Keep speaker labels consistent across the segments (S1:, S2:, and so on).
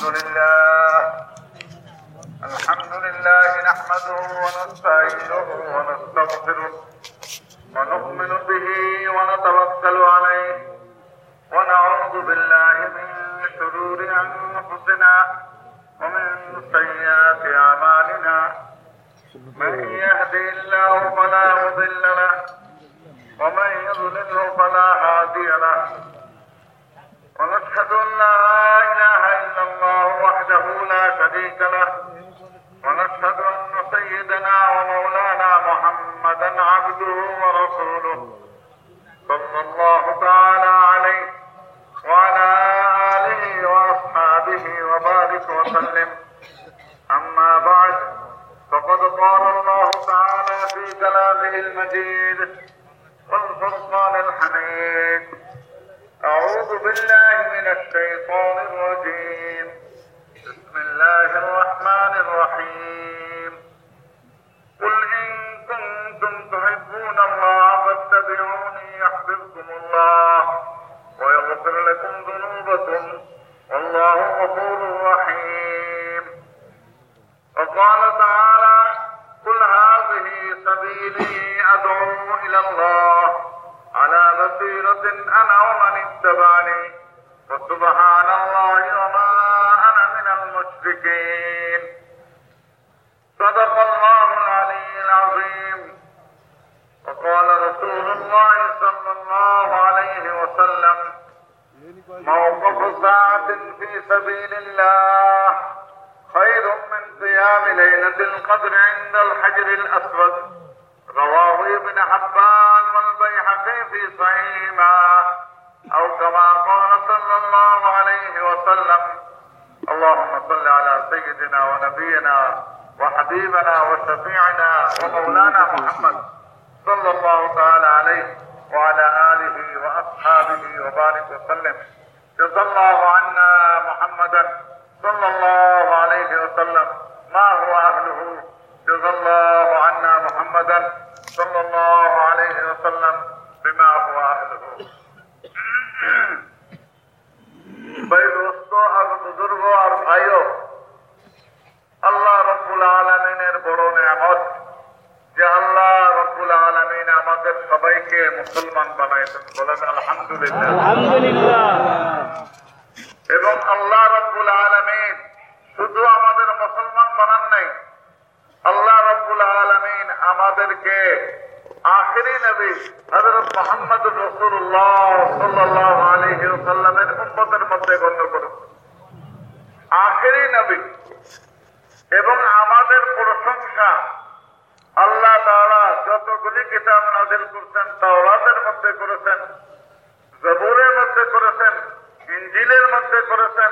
S1: الحمد لله. الحمد لله نحمده ونستعينه ونستغفره ونؤمن به ونتوكل عليه ونعوذ بالله من شرور أنفسنا ومن سيئات أعمالنا. من يهدي الله فلا مضل له ومن يضلله فلا هادي له. ونشهد أن لا الله وحده لا شريك له ونشهد أن سيدنا ومولانا محمدا عبده ورسوله. صلى الله تعالى عليه وعلى آله وأصحابه وبارك وسلم. أما بعد فقد قال الله تعالى في كلامه المجيد والفرقان الحميد أعوذ بالله من الشيطان الرجيم. بسم الله الرحمن الرحيم. قل إن كنتم تحبون الله فاتبعوني يحببكم الله ويغفر لكم ذنوبكم. والله غفور رحيم. وقال تعالى قل هذه سبيلي أدعو إلى الله. على بصيرة أنا ومن اتبعني وسبحان الله وما أنا من المشركين. صدق الله العلي العظيم. وقال رسول الله صلى الله عليه وسلم موقف ساعة في سبيل الله خير من قيام ليلة القدر عند الحجر الأسود. رواه ابن حبان. في صحيحهما أو كما قال صلى الله عليه وسلم. اللهم صل على سيدنا ونبينا وحبيبنا وشفيعنا ومولانا محمد صلى الله تعالى عليه وعلى آله وأصحابه وبارك وسلم. جزا الله عنا محمدا صلى الله عليه وسلم. ما هو أهله؟ جزا الله عنا محمدا صلى الله عليه وسلم. بما هو اهله بھائی دوستو اور بزرگوں اور بھائیوں আল্লাহ রব্বুল আলমিনের বড় নেয়ামত যে আল্লাহ রব্বুল আলমিন আমাদের সবাইকে মুসলমান বানাইছেন বলেন আলহামদুলিল্লাহ। এবং আল্লাহ রব্বুল আলমিন শুধু আমাদের মুসলমান বানান নাই আল্লাহ রব্বুল আলমিন আমাদেরকে আখেরি নবী হজরত মোহাম্মদ রসুল্লাহ সাল্লাহ আলহি সাল্লামের উম্মতের মধ্যে গণ্য করুন আখেরি নবী এবং আমাদের প্রশংসা আল্লাহ তাআলা যতগুলি কিতাব নাজিল করছেন, তাওরাতের মধ্যে করেছেন, জবুরের মধ্যে করেছেন ইঞ্জিলের মধ্যে করেছেন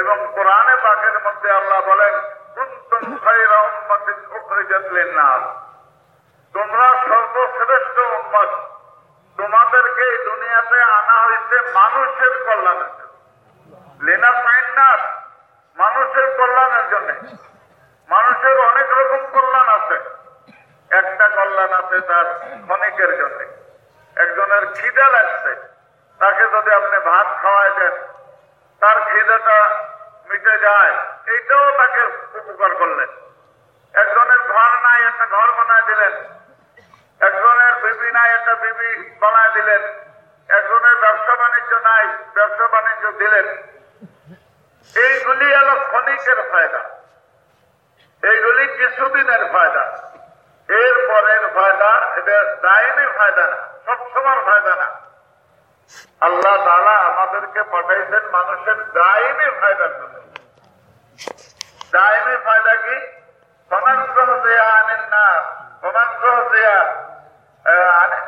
S1: এবং কোরআনে পাকের মধ্যে আল্লাহ বলেন, কুনতুম খায়রা উম্মাতিন উখরিজাত লিন-নাস। তোমরা সর্বশ্রেষ্ঠ উম্মত। তোমাদেরকে এই দুনিয়াতে আনা হয়েছে মানুষের কল্যাণের জন্য। লেনা ফাইনাস মানুষের কল্যাণের জন্য। মানুষের অনেক রকম কল্যাণ আছে। একটা কল্যাণ আছে তার ক্ষণিকের জন্য। একজনের খিদে লাগছে, তাকে যদি আপনি ভাত খাওয়াই দেন, তার খিদেটা মিটে যায়। এইটাও তাকে উপকার করলেন। একজনের ঘর নাই, একটা ঘর বানায় দিলেন। একজনের বিবি নাই, একটা বিবি বানায় দিলেন। একজনের ব্যবসা বাণিজ্য নাই, ব্যবসা বাণিজ্য দিলেন। এইগুলি হলো ক্ষণিকের ফায়দা। এইগুলি কিছুদিনের ফায়দা। এর পরের ফায়দা, এটা দায়নি ফায়দা না সবসময় ফায়দা না। আল্লাহ তালা আমাদেরকে পাঠাইছেন মানুষের দায়নি ফায়দার জন্য। দায়নি ফায়দা কি? সমাজ দেয়া আনেন না সমাজ দেয়া আনে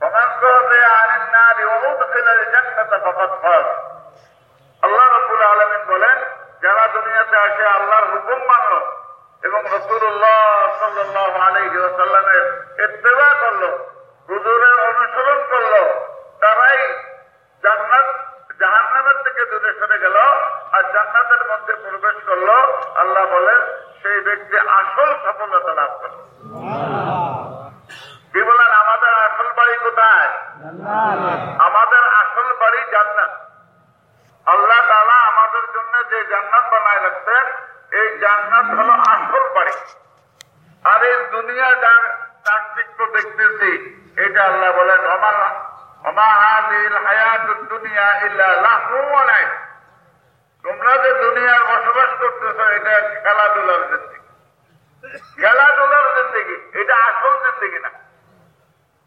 S1: فمن زهزه عن النار وادخل الجنة فقد فاز আল্লাহ রব্বুল আলমিন বলেন যারা দুনিয়াতে আসে আল্লাহর হুকুম মানল এবং রসুল্লাহ সাল্লাহ আলহি সাল্লামের ইত্তেবা করলো হুজুরের অনুসরণ করলো তারাই জান্নাত জাহান্নাদের থেকে দূরে সরে গেল আর জান্নাতের মধ্যে প্রবেশ করল আল্লাহ বলেন সেই ব্যক্তি আসল সফলতা লাভ করল। কি বলেন আমাদের আসল বাড়ি কোথায়? আমাদের আসল বাড়ি জান্নাত। আল্লাহ তালা আমাদের জন্য যে জান্নাত বানায় রাখছে এই জান্নাত হলো আসল বাড়ি। আর এই দুনিয়া চাকচিক্য দেখতেছি এটা আল্লাহ বলেন আমার তোমরা যে দুনিয়ার বসবাস করতেছো, এটা খেলাধুলার জিন্দিগি। খেলাধুলার জিন্দিগি, এটা আসল জিন্দিগি না।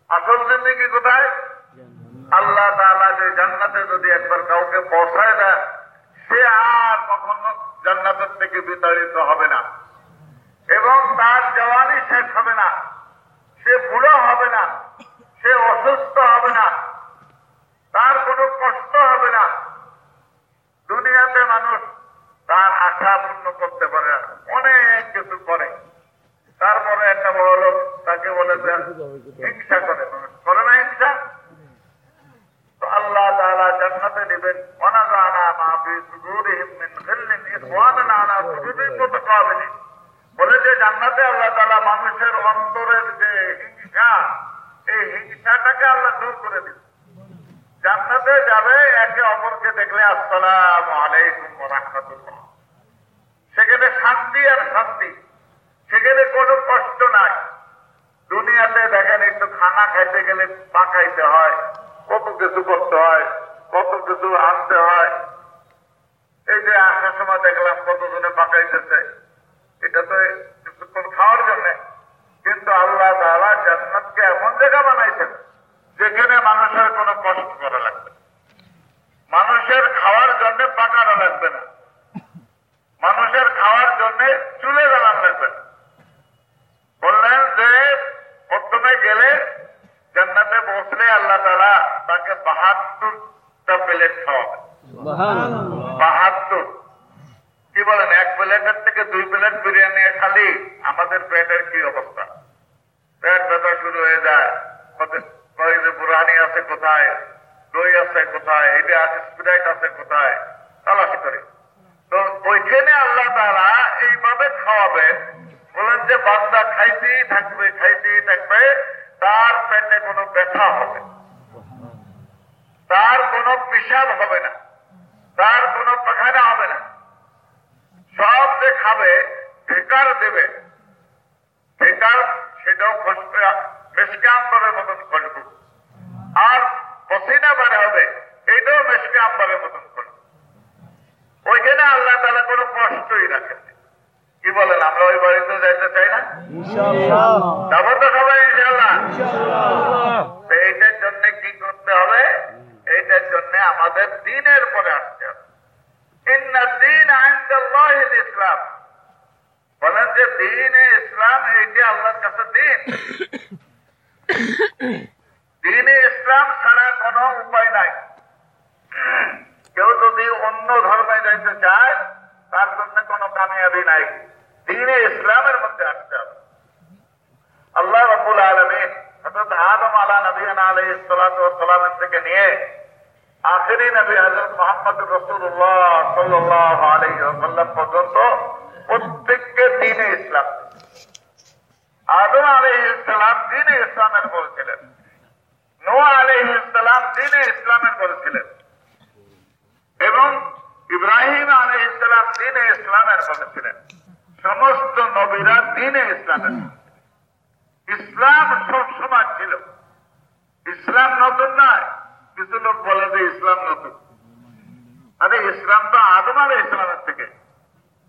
S1: আসল জিন্দিগি কোথায়? আল্লাহ তাআলা যে জান্নাতে যদি একবার কাউকে পৌঁছায় দেন, সে আর কখনো জান্নাতের থেকে বিতাড়িত হবে না। এবং তার জওয়ানি শেষ হবে না। সে বুড়ো হবে না। সে অসুস্থ হবে না। তার কোনো কষ্ট হবে না। দুনিয়াতে মানুষ তার আশা পূর্ণ করতে পারে না। অনেক কিছু করে। তারপরে একটা বড় লোক তাকে বলে হিংসা করে। করে না হিংসা? আল্লাহ তাআলা জান্নাতে দিবেন ওয়ানাযানা মা ফি সুদুরিহিম বলে যে জান্নাতে আল্লাহ তাআলা মানুষের অন্তরের যে হিংসা, এই হিংসাটাকে আল্লাহ দূর করে দিবেন। জান্নাতে যাবে, একে অপরকে দেখলে আসসালামু আলাইকুম রাহমাতুল্লাহ। সেখানে শান্তি আর শান্তি। সেখানে কোনো কষ্ট নাই। দুনিয়াতে দেখেন একটু খানা খাইতে গেলে পাকাইতে হয়, কত কিছু করতে হয়, কত কিছু আনতে হয়। এই যে আসার সময় দেখলাম কতজনে পাকাইতেছে। এটা তো কিছুক্ষণ খাওয়ার জন্য। কিন্তু আল্লাহ তাআলা জান্নাতকে এমন জায়গা বানাইছেন। যেখানে মানুষের কোনো কষ্ট করা লাগবে মানুষের খাওয়ার জন্য পাকানো লাগবে না। মানুষের খাওয়ার জন্য চুলে জ্বালান লাগবে না। বললেন যে প্রথমে গেলে জান্নাতে বসলে আল্লাহ তারা তাকে বাহাত্তরটা প্লেট খাওয়াবে বাহাত্তর। কি বলেন এক প্লেটের থেকে দুই প্লেট বিরিয়ানি খালি? আমাদের পেটের কি অবস্থা? পেট ব্যথা শুরু হয়ে যায়। যে বুড়ানি আছে কোথায়? দই আছে কোথায়? এটা স্প্রাইট আছে কোথায়? তালাশ করে। তো ওইখানে আল্লাহ তারা এইভাবে খাওয়াবেন। বলেন যে, বান্দা খাইতেই থাকবে খাইতেই থাকবে, তার পেটে কোনো ব্যথা হবে। তার কোনো পিসাব হবে না। তার কোনো পাখানা হবে না। সব যে খাবে ঠেকার দেবে। ঠেকার সেটাও খসবে মেসকে আম্বরের মতন খসবে আর পসিনা বারে হবে এটাও মেসকে আম্বরের মতন খসবে ওইখানে আল্লাহ তালা কোনো কষ্টই রাখেন কি বলেন আমরা ওই বাড়িতে যাইতে চাই না? যাব তো সবাই ইনশাল্লাহ এইটার জন্য কি করতে হবে? এইটার জন্য আমাদের দিনের পরে আসতে হবে। ইসলাম। বলেন যে দিন ইসলাম এইটা আল্লাহর কাছে দিন। দিন ইসলাম ছাড়া কোনো উপায় নাই। কেউ যদি অন্য ধর্মে যাইতে চায়, তার জন্য কোনো কামিয়াবি নাই। দিনে ইসলামের মধ্যে আসতে হবে। আল্লাহ রব্বুল আলমিন হজরত আদম আলা নবীন আলহ সালামের থেকে নিয়ে আখেরি নবী হজরত মোহাম্মদ রসুল্লাহ সাল্লাহ আলহি পর্যন্ত প্রত্যেককে দিনে ইসলাম। আদম আলহ ইসলাম দিনে ইসলামের বলছিলেন নো আলহ ইসলাম দিনে ইসলামের বলছিলেন এবং ইব্রাহিম আলহ ইসলাম দিনে ইসলামের বলেছিলেন সমস্ত নবীরা দিনে ইসলামের ইসলাম সব সময় ছিল। ইসলাম নতুন নয়। কিছু লোক বলে যে ইসলাম নতুন। আরে ইসলাম তো আদম আলাই ইসলামের থেকে।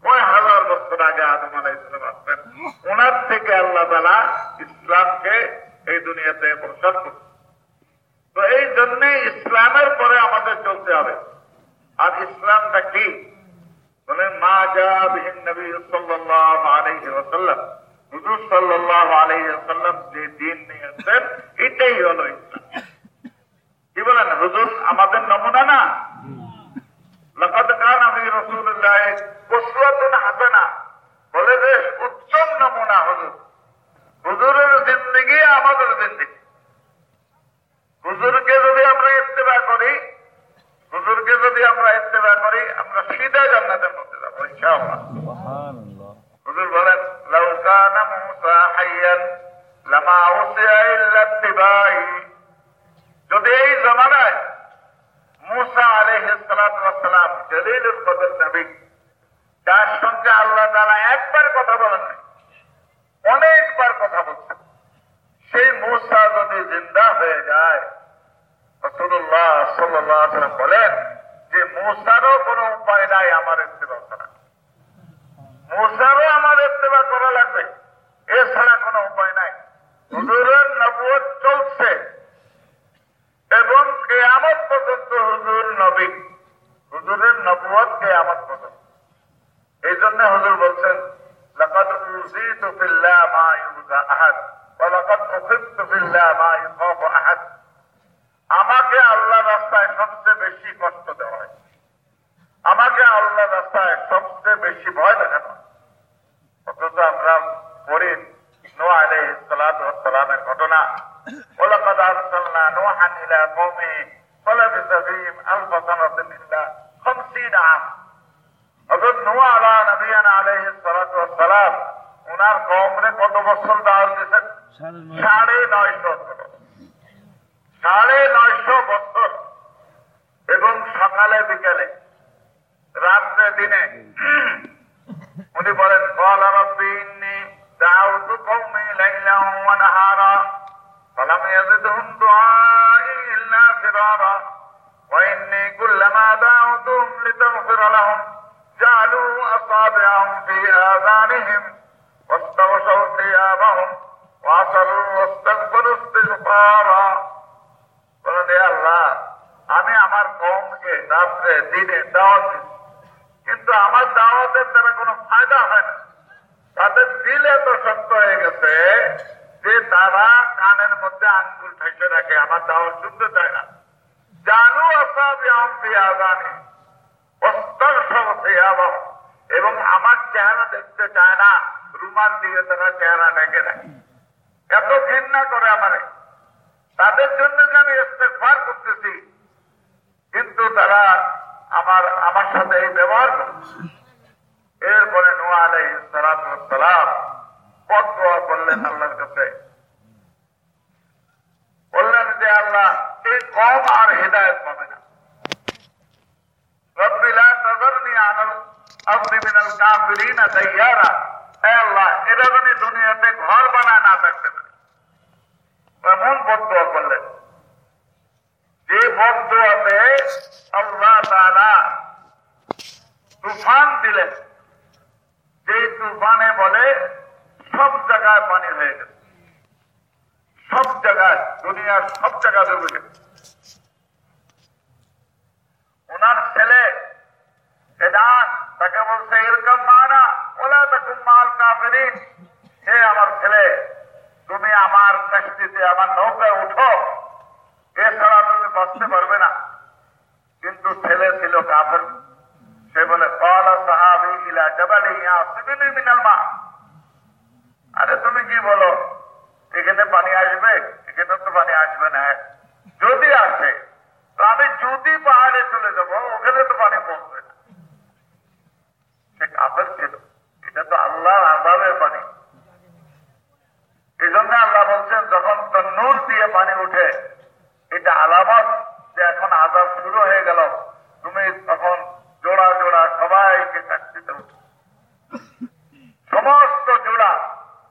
S1: কয় হাজার বছর আগে আদম আলাই ইসলাম আসতেন ওনার থেকে আল্লাহ তালা ইসলামকে এই দুনিয়াতে প্রসার করছে তো এই জন্য ইসলামের পরে আমাদের চলতে হবে। আর ইসলামটা কি? বলেন মা যা বিহীন নবী সাল্লাহ আলাইহি ওয়াসাল্লাম। হুজুর সাল্লাহ আলাইহি ওয়াসাল্লাম যে দিন নিয়ে এটাই হলো ইসলাম। কি বলেন হুজুর আমাদের নমুনা না? লকদ কান আমি রসুল্লাহ কুসওয়াতুন হাসানা বলে যে উত্তম নমুনা হুজুর। হুজুরের জিন্দগি আমাদের জিন্দগি। হুজুরকে যদি আমরা ইত্তেবা করি হুজুরকে যদি আমরা ইত্তেবা করি আমরা সিধা জান্নাতের মধ্যে যাব ইনশাআল্লাহ। হুজুর বলেন লাউ কানা মুসা হাইয়ান লামা উসিয়া ইল্লা ইত্তিবাই। যদি এই জমানায় মুসা আলাইহিস সালাতু ওয়াস সালাম জলিলুল কদর নবী যার সঙ্গে আল্লাহ তারা একবার কথা বলেন অনেকবার কথা বলছেন সেই মূসা যদি জিন্দা হয়ে যায় বলেন যে, মূসারও কোনো উপায় নাই আমার ইত্তেবা করা মূসারও আমার ইত্তেবা করা লাগবে। এছাড়া কোনো উপায় নাই। হুজুরের নবুয়ত চলছে। এবং কেয়ামত পর্যন্ত হুজুর নবী। হুজুরের নবুয়ত কেয়ামত পর্যন্ত। এই জন্য হুজুর বলছেন لقد أوذيت في الله ما يؤذى أحد ولقد أخذت في الله ما يخاف أحد আমাকে আল্লাহ রাস্তায় সবচেয়ে বেশি কষ্ট দেওয়া হয় আমাকে আল্লাহ রাস্তায় সবচেয়ে বেশি ভয় দেখানো হয়। অথচ আমরা পড়ি নো আলে সালামের ঘটনা ওলাকাদ আরসালনা নোহান ইলা কওমি ফলাবিস ফীহিম আলফ সানাতিন ইল্লা 50 আম হযরত নূহ আলা নবিয়ানা আলাইহিস সালাতু ওয়াস সালাম ওনার কওমরে কত বছর দাওয়াত দিয়েছেন সাড়ে নয়শো বছর সাড়ে নয়শো বছর এবং সকালে বিকেলে রাত্রে দিনে উনি বলেন قال رب إني دعوت قومي ليلا ونهارا فلم يزدهم دعائي إلا فرارا وإني كلما دعوتهم لتغفر لهم جعلوا أصابعهم في آذانهم واستغشوا ثيابهم وعصروا واستغفروا استغفارا বলেন "এ আল্লাহ আমি আমার কমকে রাত্রে দিনে দাওয়াত দিচ্ছি কিন্তু আমার দাওয়াতের দ্বারা কোনো ফায়দা হয় না তাদের দিল এত শক্ত হয়ে গেছে যে তারা কানের মধ্যে আঙ্গুল ঠেসে রাখে আমার দাওয়াত শুনতে চায় না জানু আসাবি আমি আজানি অস্তর সব এবং আমার চেহারা দেখতে চায় না, রুমাল দিয়ে তারা চেহারা ঢেকে রাখে এত ঘৃণা করে আমারে। তাদের জন্য যে আমি ইস্তেগফার করতেছি, কিন্তু তারা আমার আমার সাথে এই ব্যবহার করছে। এরপরে নোয়া আলাই সালাম দোয়া করলেন আল্লাহর কাছে। বললেন যে আল্লাহ, এই কম আর হৃদায়ত পাবে না। রব্বি লা তাযারনি আলাল আরদি মিনাল কাফিরিন দাইয়ারা। হে আল্লাহ এরা যেন দুনিয়াতে ঘর বানায় না থাকতে পারে এমন বদুয়া করলেন যে বদুয়াতে আল্লাহ তাআলা তুফান দিলেন। যে তুফানে বলে, সব জায়গায় পানি হয়ে গেছে। সব জায়গায়, দুনিয়ার সব জায়গায় ডুবে গেছে। ওনার ছেলে এদান তাকে বলছে, এরকম মানা, ওলা তখন মাল কাফেরিন। হে আমার ছেলে, তুমি আমার কাস্তিতে আমার নৌকায় উঠো। এছাড়া তুমি বাঁচতে পারবে না। কিন্তু ছেলে ছিল কাফের। সে বলে কলা সাহাবি ইলা জবালি ইয়াসিবিনি মিনাল মা। আরে, তুমি কি বলো? এখানে পানি আসবে? এখানে তো পানি আসবে না। যদি আসে তো আমি যদি পাহাড়ে চলে যাব, ওখানে তো পানি পৌঁছবে না। সে কাফের ছিল। এটা তো আল্লাহর আজাবের পানি। এই জন্য আল্লাহ বলছেন, যখন নূর দিয়ে পানি উঠে, এটা আলামত যে এখন আজাব শুরু হয়ে গেল। তুমি তখন জোড়া জোড়া সবাইকে চাকরিতে উঠো সমস্ত জোড়া,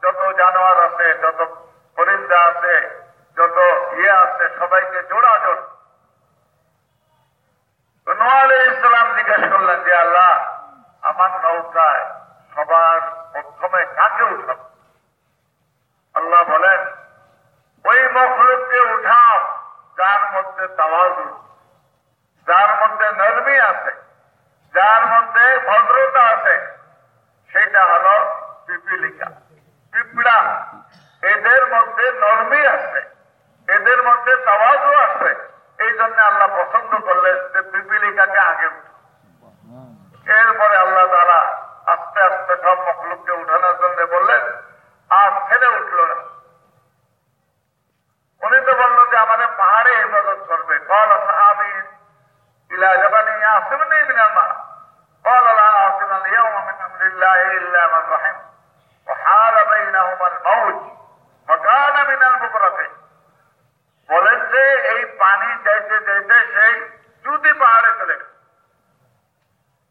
S1: যত জানোয়ার আছে, যত পরিন্দা আছে, যত ইয়ে আছে, সবাইকে জোড়া জোড়। ইসলাম জিজ্ঞেস করলেন যে আল্লাহ, আমার নৌকায় সবার প্রথমে কাকে উঠাব? আল্লাহ বলেন, ওই মখলুককে উঠাও যার মধ্যে তাওয়াজু যার মধ্যে নরমি আছে, যার মধ্যে ভদ্রতা আছে, সেটা হলো পিপিলিকা। পিঁপড়া এদের মধ্যে নরমি আছে, এদের মধ্যে তাওয়াজু আছে এই জন্য আল্লাহ পছন্দ করলেন যে পিপিলিকাকে আগে উঠো এরপরে আল্লাহ তারা আস্তে আস্তে সব মখলুককে উঠানোর জন্য বললেন আর ছেলে উঠল না উনি তো বললো যে আমাদের পাহাড়ে ইবাদত করবে কল সাহাবি ইলা জবানি আসিমনি মিনাল মা قال لا عاصم اليوم من امر الله الا من رحم وحال بينهما الموج فكان من বলেন যে এই পানি যাইতে যাইতে সেই চুদি পাহাড়ে চলে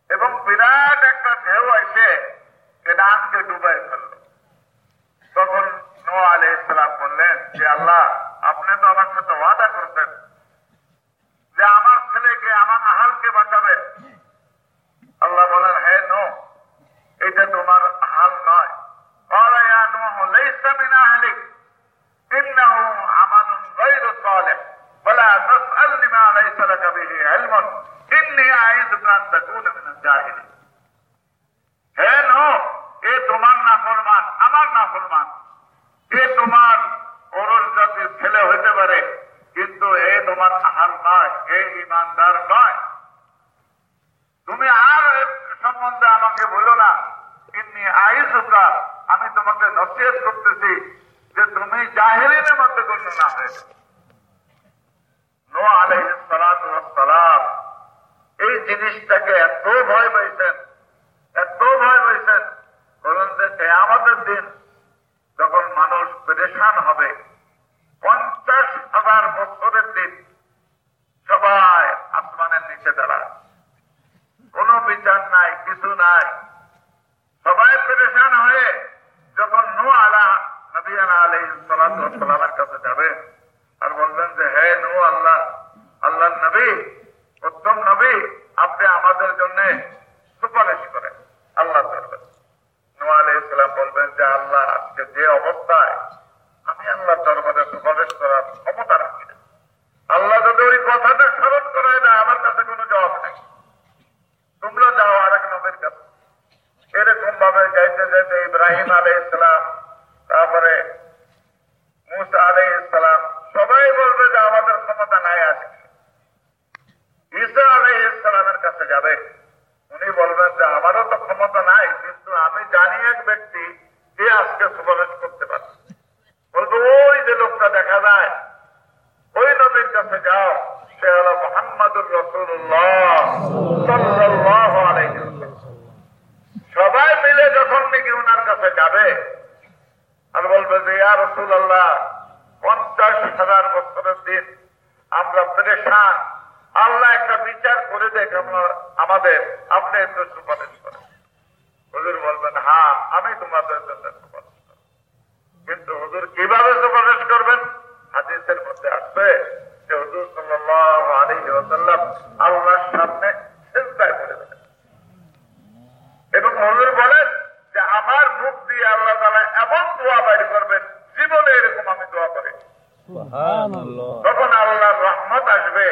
S1: এবং বিরাট একটা ঢেউ আসে কেনানকে ডুবাই ফেলল। তখন নোয়া আলি ইসলাম বললেন যে আল্লাহ, আপনি তো আমার সাথে ওয়াদা করতেন যে আমার ছেলেকে, আমার আহালকে বাঁচাবেন। আল্লাহ বলেন, হে নো এটা তোমার আহাল নয়। কলায়া নো লেইসা মিন আহলিক, ইন্নাহু صالح ولا تسأل لما ليس لك به علم. إني أعيذك أن تكون من الجاهلين. হে এ তোমার না ফরমান আমার না ফরমান এ তোমার অরুণ জাতির ছেলে হইতে পারে, কিন্তু এ তোমার আহার নয়, এ ইমানদার নয়। তুমি আর সম্বন্ধে আমাকে বলো না। ইমনি আইসুকা আমি তোমাকে নসিহত করতেছি যে তুমি জাহেরিনের মধ্যে গণ্য না হয়েছে। এই জিনিসটাকে এত ভয় পাইছেন, এত ভয় পাইছেন, বলেন যে কেয়ামতের দিন যখন মানুষ পরেশান হবে, পঞ্চাশ হাজার বছরের দিন সবাই আসমানের নিচে দাঁড়ায়। কোনো বিচার নাই, কিছু নাই। সবাই পরেশান হয়ে যখন নু আলা নবিয়ানা আলাই সালামের কাছে যাবে আর বলবেন যে, হে নু আল্লাহ আল্লাহ নবী, উত্তম নবী, আপনি আমাদের জন্য সুপারিশ করেন, আল্লাহ করবেন নু ইসলাম বলবেন যে, আল্লাহ, আজকে যে অবস্থায় আমি আল্লাহ দরবারে সুপারিশ করার ক্ষমতা রাখি না আল্লাহ যদি ওই কথাটা স্মরণ করায় না আমার কাছে কোনো জবাব নেই। তোমরা যাও আরেক নবীর কাছে। এরকম ভাবে যাইতে যাইতে ইব্রাহিম আলাই ইসলাম তারপরে মুসা আলাই ইসলাম সবাই বলবে যে আমাদের ক্ষমতা নাই আছে ঈসা আলাই ইসলামের কাছে যাবে। উনি বলবেন যে আমারও তো ক্ষমতা নাই, কিন্তু আমি জানি এক ব্যক্তি, যে আজকে সুপারিশ করতে পারে। বলব, ওই যে লোকটা দেখা যায়, ওই নবীর কাছে যাও, সে হলো মোহাম্মদুর রসুল্লাহ সবাই মিলে যখন নাকি ওনার কাছে যাবে, আর বলবে যে, ইয়া রসুল্লাহ পঞ্চাশ হাজার বছরের দিন আমরা পরেশান। আল্লাহ একটা বিচার করে দেখ আমাদের। আপনি একটু সুপারিশ করেন। হুজুর বলবেন হ্যাঁ আমি তোমাদের জন্য সুপারিশ করব কিন্তু হুজুর কীভাবে সুপারিশ করবেন হাদিসের মধ্যে আসবে যে হুজুর সাল্লাল্লাহু আলাইহি ওয়াসাল্লাম আল্লাহর সামনে সিজদায় পড়ে দেবেন এবং হুজুর বলেন যে আমার মুখ দিয়ে আল্লাহ তাআলা এমন দোয়া বাইর করবেন জীবনে এরকম আমি দোয়া করি তখন আল্লাহর রহমত আসবে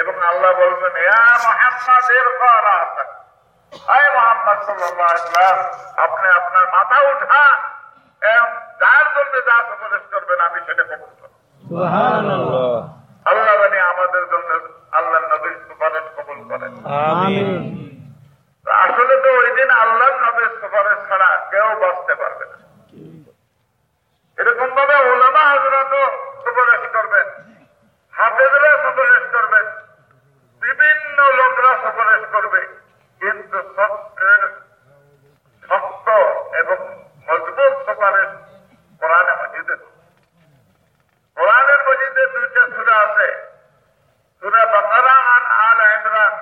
S1: এবং আল্লাহ বলবেন ইয়া মুহাম্মদ ইরফা রাসাক আয় মোহাম্মদ সাল্লাল্লাহু আলাইহি ওয়াসাল্লাম আপনি আপনার মাথা উঠান এবং যার জন্য যা সুপারিশ করবেন আমি সেটা কবুল করব আল্লাহ জানি আমাদের জন্য আল্লাহ নবীর সুপারিশ কবুল করেন আসলে তো ওই দিন আল্লাহ নবীর সুপারিশ ছাড়া কেউ বাঁচতে পারবে না এরকম ভাবে ওলামা হাজরাতও সুপারিশ করবেন হাফেজরা সুপারিশ করবেন বিভিন্ন লোকরা সুপারিশ করবে কিন্তু সত্যের শক্ত এবং মজবুত সুপারিশ কোরআনে মজিদে কোরআনের মজিদে দুইটা সুরা আছে সুরা বাকারা আর আল ইমরান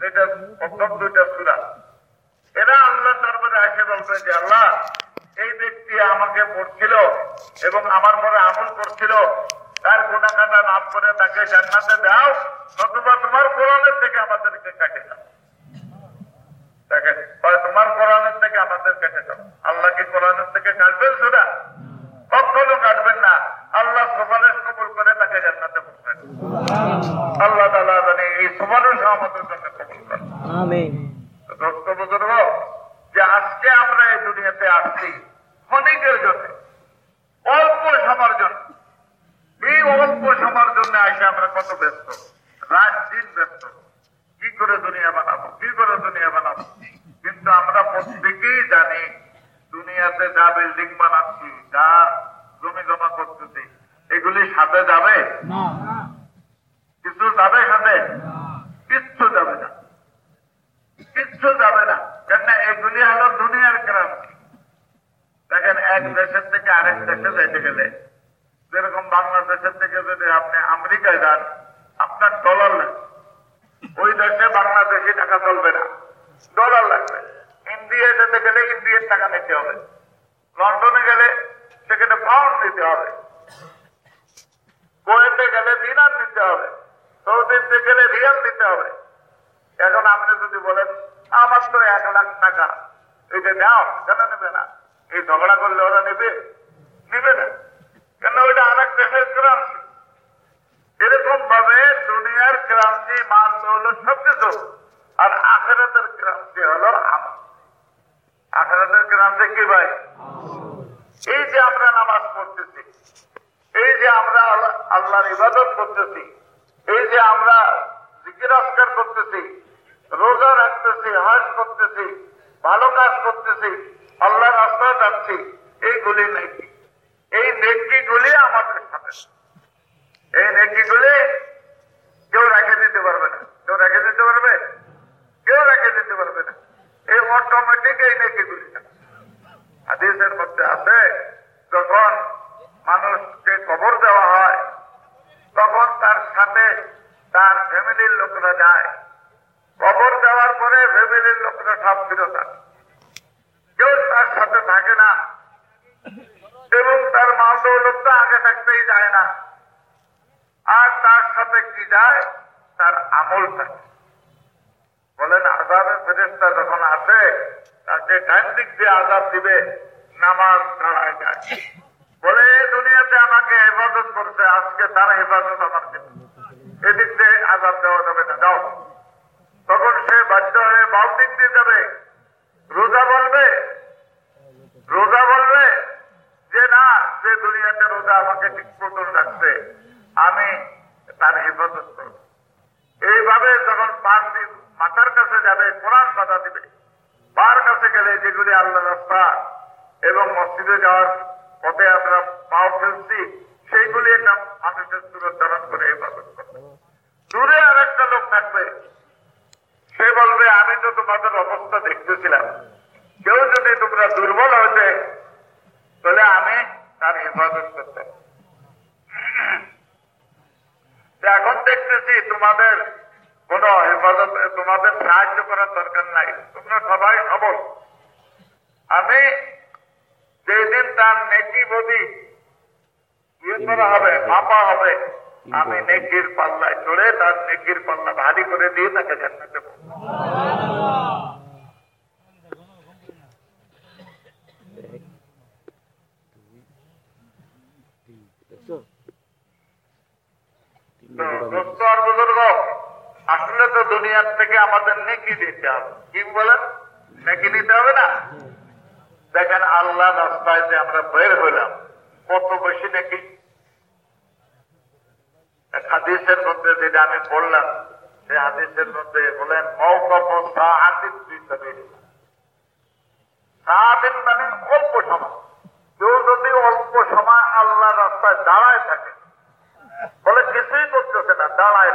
S1: যেটা প্রথম দুইটা সুরা এরা আল্লাহ দরবারে এসে বলবে যে আল্লাহ এই ব্যক্তি আমাকে পড়ছিল এবং আমার পরে আমল করছিল তার গুণাখাতা মাফ করে তাকে জান্নাতে হাদিসের মধ্যে আছে, যখন মানুষকে কবর দেওয়া হয়, তখন তার সাথে তার ফ্যামিলির লোকরা যায়। কবর দেওয়ার পরে ফ্যামিলির লোকরা সব আসে কেউ তার সাথে থাকে না, এবং তার মাল তো আগে থাকতেই যায় না। আর তার সাথে কি যায়? তার আমল থাকে। বলেন, আজাবের ফেরেস্তা যখন আসে, তাকে ডান দিক দিয়ে আজাব দিবে। নামাজ দাঁড়ায় যায়। বলে দুনিয়াতে আমাকে হেফাজত করছে, আজকে তার হেফাজত আমার এদিক দিয়ে আজাব দেওয়া যাবে না, যাও। তখন সে বাধ্য হয়ে বাউ দিক দিয়ে যাবে। রোজা বলবে রোজা বলবে যে, না সে দুনিয়াতে রোজা আমাকে ঠিক মতন রাখছে, আমি তার হেফাজত করব। এইভাবে যখন পার দিন মাথার কাছে যাবে, কোরআন বাধা দিবে। পার কাছে গেলে যেগুলি আল্লাহ রাস্তা এবং মসজিদে যাওয়ার পথে আমরা পাও ফেলছি, সেইগুলি একটা মানুষের সুরত ধারণ করে হেফাজত করবে দূরে আর একটা লোক থাকবে, সে বলবে, আমি তো তোমাদের অবস্থা দেখতেছিলাম। কেউ যদি তোমরা দুর্বল হয়েছে তাহলে আমি তার হেফাজত করতাম। এখন দেখতেছি তোমাদের কোন হেফাজত, তোমাদের সাহায্য করার দরকার নাই। তোমরা সবাই সবল। আমি যেদিন তার নেকি বদি ইয়ে করা হবে মাপা হবে আমি নেকির পাল্লায় চড়ে তার নেকির পাল্লা ভারী করে দিয়ে তাকে জানতে দেবো। আসলে তো দুনিয়ার থেকে আমাদের নেকি দিতে হবে। কি বলেন? নেকি দিতে হবে না? দেখেন আল্লাহ রাস্তায় যে আমরা বের হইলাম, কত বেশি নেকি হাদিসের মধ্যে যেটা আমি বললাম, সে হাদিসের মধ্যে বলেন সাহাদিন মানে অল্প সময়। কেউ যদি অল্প সময় আল্লাহ রাস্তায় দাঁড়ায় থাকে, বলে কিছুই করতেছে না, দাঁড়ায়।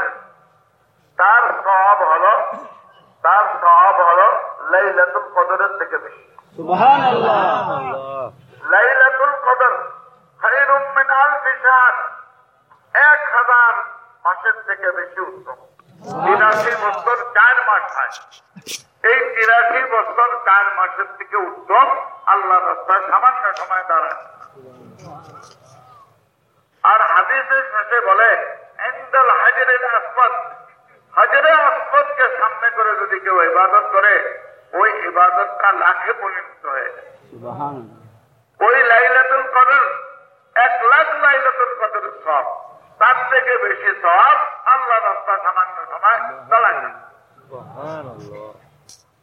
S1: তার সব হলো, তার সব হলো লাইলাতুল কদরের থেকে বেশি। লাইলাতুল কদর খায়রুম মিন আলফি শাহর। এক হাজার মাসের থেকে বেশি উত্তম। তিরাশি বছর চার মাস হয়। এই তিরাশি বছর চার মাসের থেকে উত্তম আল্লাহ রাস্তায় সামান্য সময় দাঁড়ায়। আর হাদিসের শেষে বলে হাজরের আসপদ হাজরে সামনে করে যদি কেউ ইবাদত করে ওই ইবাদতটা লাখে পরিণত হয়ে ওই লাইলাতুল কদর এক লাখ লাইলাতুল কদর সব তার থেকে বেশি সব আল্লাহ রাস্তা সামান্য সময় না।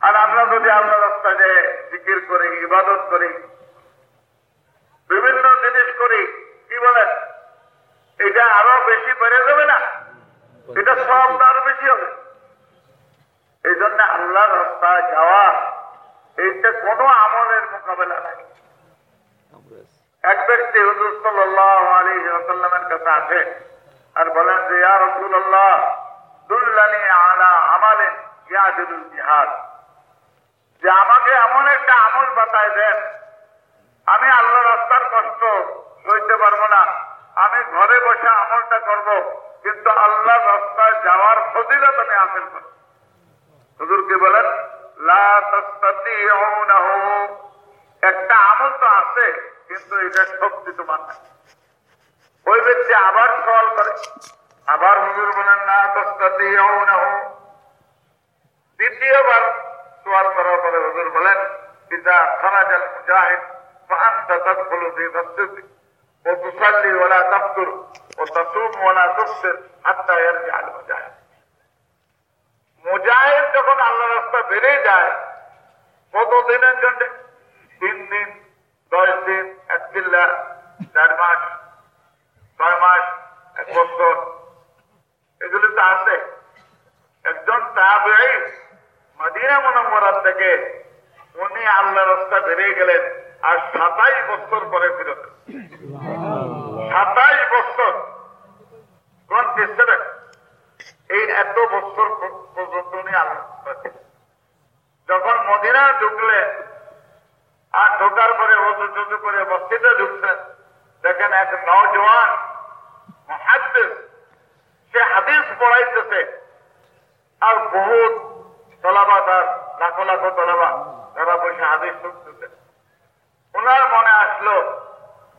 S1: আর আমরা যদি আল্লাহ রাস্তা যে জিকির করি ইবাদত করি বিভিন্ন জিনিস করি কি বলেন? এটা আরও বেশি বেড়ে যাবে না? এটা সব আরও বেশি হবে। এই জন্য আল্লাহ রাস্তায় যাওয়া, এইটা কোনো আমলের মোকাবেলা নাই। এক ব্যক্তি হুজুর সাল্লামের কাছে আসে আর বলেন যে রসুল্লাহ দুল্লানি আলা ইয়াজুল জিহাদ। যে আমাকে এমন একটা আমল বাতায় দেন, আমি আল্লাহ রাস্তার কষ্ট সইতে পারব না। আমি ঘরে বসে আমলটা করব, কিন্তু আল্লাহ রাস্তায় যাওয়ার ফজিলত আমি হাসিল করব। হুজুর কি বলেন লা তাস্তাতিউনাহু একটা আমল তো আছে কিন্তু এটা শক্তি তোমার না ওই ব্যক্তি আবার সওয়াল করে আবার হুজুর বলেন না তাস্তাতিউনাহু দ্বিতীয়বার সওয়াল করার পরে হুজুর বলেন ইজা খারাজাল মুজাহিদ فأنت تدخل في مسجدك وتصلي ولا تفطر وتصوم ولا تفطر حتى يرجع المجاهد মুজাহিদ যখন আল্লাহ রাস্তা বেড়ে যায়, কতদিনের জন্য? তিন দিন, দশ দিন, এক চিল্লা চার মাস, ছয় মাস, এক বছর। এগুলি তো আছে। একজন তাহাবি থেকে উনি আল্লাহ রাস্তা বেরিয়ে গেলেন আর সাতাই বছর পরে ফিরত। সাতাই বছর। কোন চেষ্টা এই এত বছর পর্যন্ত উনি যখন মদিনা ঢুকলেন আর ঢোকার পরে ওজু টুজু করে মসজিদে ঢুকছেন দেখেন এক মহাদ্দেশ সে হাদিস পড়াইতেছে। আর বহুত তলাবা তার লাখো লাখো তলাবা তারা বসে হাদিস শুনতেছে। ওনার মনে আসলো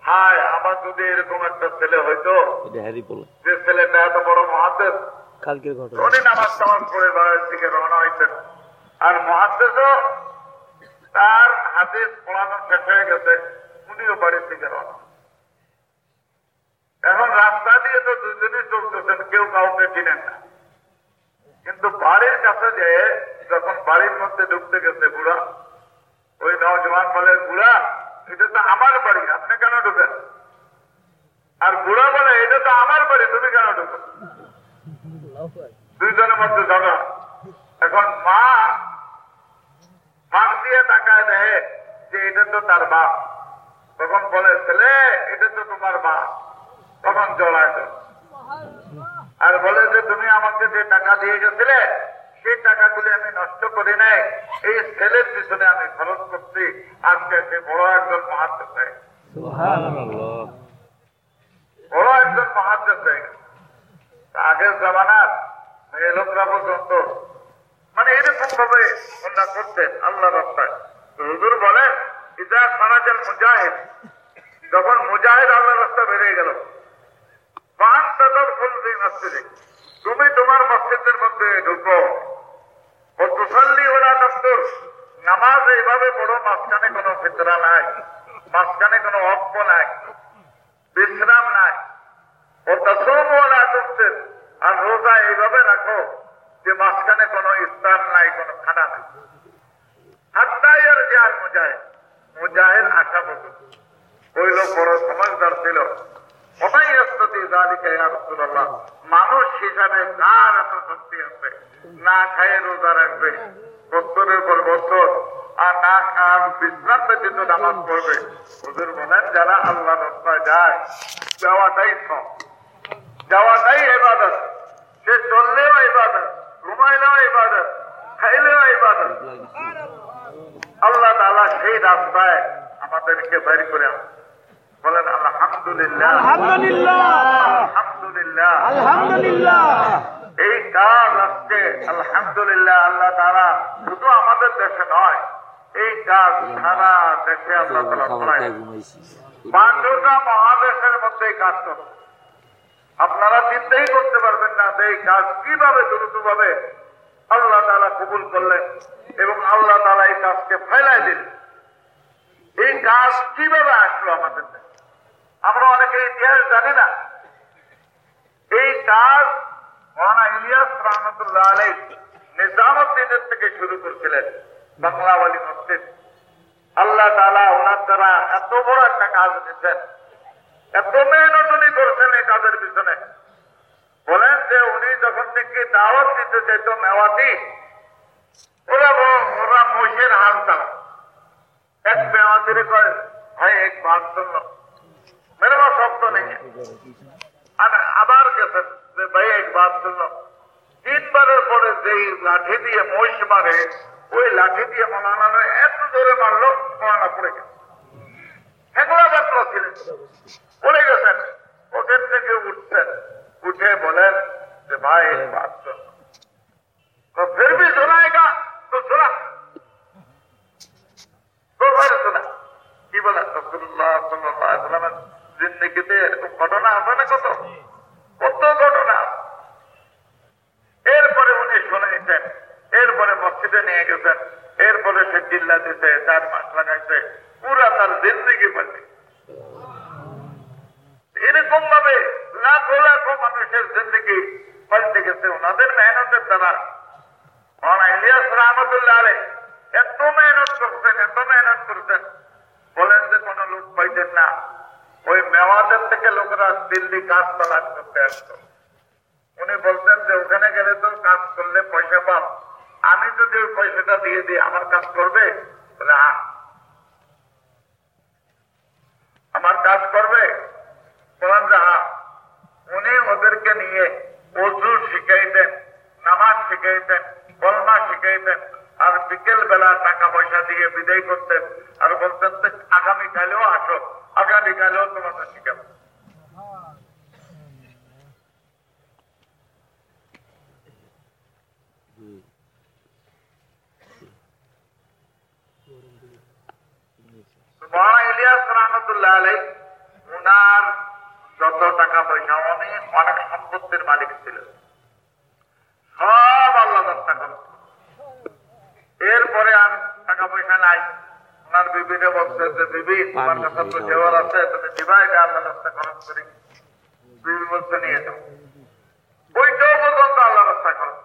S1: হায় আমার যদি এরকম একটা ছেলে হইতো যে ছেলেটা এত বড় মহাদেশ
S2: কালকের ঘটনা।
S1: উনি নামাজ টামাজ করে বাড়ির দিকে রওনা হইতেন। আর মহাদেশও তার হাদিস পড়ানো শেষ হয়ে গেছে, উনিও বাড়ির দিকে রওনা। এখন রাস্তা দিয়ে তো দুজনই চলতেছেন, কেউ কাউকে চিনেন না। কিন্তু বাড়ির কাছে যে যখন বাড়ির মধ্যে ঢুকতে গেছে বুড়া, ওই নজওয়ান বলে, বুড়া, এটা তো আমার বাড়ি, আপনি কেন ঢুকেন? আর বুড়া বলে, এটা তো আমার বাড়ি, তুমি কেন ঢুকেন দুইজনের মধ্যে ঝগড়া। এখন মা ফাঁক দিয়ে তাকায় দেখে যে এটা তো তার বাপ। তখন বলে ছেলে এটা তো তোমার বাপ। তখন জড়ায় দেয়। আর বলে যে তুমি আমাকে যে টাকা দিয়ে গেছিলে সেই টাকাগুলি আমি নষ্ট করি নাই। এই ছেলের পিছনে আমি খরচ করছি। আজকে সে বড় একজন মহাত্মা হয়ে গেছে। বড় একজন মহাদেশ হয়ে গেছে। আগের জামানার মেয়ে লোকরা পর্যন্ত। মানে এরকম ভাবে ওনারা করতেন আল্লাহ রাস্তায়। হুজুর বলেন, ইদা খারাজাল মুজাহিদ। যখন মুজাহিদ আল্লাহ রাস্তা বেরিয়ে গেল তুমি তোমার মসজিদের মধ্যে ঢুকো। ও তুসাল্লি ওলা দপ্তর নামাজ এইভাবে বড় মাঝখানে কোনো ফিতরা নাই, মাঝখানে কোনো অক্ষ নাই, বিশ্রাম নাই। আর রোজা এইভাবে রাখো যে মাঝখানে কোনো ইফতার নাই, কোনো খানা নাই। হাত্তাইয়ের জাল মুজাহিদ মুজাহিদ আশা বলুন ওই বড় সমাজদার ছিল। মানুষ হিসাবে কার এত শক্তি আছে, না খায় রোজা রাখবে বছরের পর বছর আর না খান বিশ্রাম ব্যতীত নামাজ পড়বে। ওদের বলেন, যারা আল্লাহ রাস্তায় যায়, যাওয়াটাই সব। যাওয়াটাই ইবাদত। সে চললেও ইবাদত ঘুমাইলেও ইবাদত খাইলেও ইবাদত। আল্লাহ তাআলা সেই রাস্তায় আমাদেরকে বের করে বলেন আলহামদুলিল্লাহ।
S3: আলহামদুলিল্লাহ।
S1: আলহামদুলিল্লাহ। এই কাজ আজকে আলহামদুলিল্লাহ আল্লাহ তারা শুধু আমাদের দেশে নয় এই কাজ সারা দেশে আল্লাহ তালা পাঁচটা মহাদেশের মধ্যে কাজ করবে আপনারা চিন্তাই করতে পারবেন না যে এই কাজ কীভাবে দ্রুত ভাবে আল্লাহ তালা কবুল করলেন এবং আল্লাহ তালা এই কাজকে ফেলাই দিলেন। এই কাজ কীভাবে আসলো আমাদের আমরা অনেকে ইতিহাস জানি না। এই কাজ মহানা ইলিয়াস রহমতুল্লাহ আলাই নিজামুদ্দিনের থেকে শুরু করছিলেন বাংলাওয়ালি মসজিদ। আল্লাহ তালা ওনার দ্বারা এত বড় একটা কাজ নিচ্ছেন এত মেহনত উনি করছেন এই কাজের পিছনে। বলেন যে উনি যখন থেকে দাওয়াত দিতে চাইতো মেওয়াতি, ওরা ওরা মহিষের হাল চালা। এক মেওয়াতিরে কয়, ভাই, এক বাদ শুনল মেরে বা শব্দ নেই। আবার গেছেন যে, ভাই, এক বাদ শুনল তিনবারের পরে যেই লাঠি দিয়ে মহিষ মারে, ওই লাঠি দিয়ে মলানো এত জোরে মারলো, মলানা পড়ে গেছে হেগলা মাত্র ছিলেন বলে গেছেন। ওখান থেকে উঠছেন। উঠে বলেন যে ভাই হ্যাঁ। কত? ঘটনা। এরপরে উনি এরপরে মসজিদে নিয়ে গেছেন। এরপরে সে জিল্লা দিতে চার মাস লাগাইছে। পুরা তার জিন্দিগি বলছে এরকম ভাবে লাখো লাখো মানুষের জিন্দগি পাল্টে গেছে। ওনাদের মেহনতের দ্বারা ইলিয়াস রহমতুল্লাহ আলাই এত মেহনত করছেন, এত মেহনত করছেন। বলেন যে কোন লোক পাইতেন না। ওই মেওয়াদের থেকে লোকেরা দিল্লি কাজ তালাশ করতে আসতো। উনি বলতেন যে, ওখানে গেলে তো কাজ করলে পয়সা পাও। আমি যদি ওই পয়সাটা দিয়ে দিই, আমার কাজ করবে? হ্যাঁ। আমার কাজ করবে? হ্যাঁ উনি ওদেরকে নিয়ে অজু শিখাইতেন, নামাজ শিখাইতেন, কলমা শিখাইতেন, আর বিকেল বেলা টাকা পয়সা দিয়ে বিদায় করতেন আর বলতেন যে আগামী কালেও আসো, আগামী কালেও তোমাকে শিখাবো। ইলিয়াস রহমতুল্লাহ আলাই উনার যত টাকা পয়সা অনেক অনেক সম্পত্তির মালিক ছিল সব আল্লাহ দত্তা করত এরপরে আর টাকা পয়সা নাই। ওনার বিবিরে বলছে যে বিবি তোমার কাছে তো জেওয়ার আছে তুমি দিবা এটা আল্লাহ দত্তা খরচ করি। বিবি বলতে নিয়ে যাও ওইটাও পর্যন্ত আল্লাহ দত্তা খরচ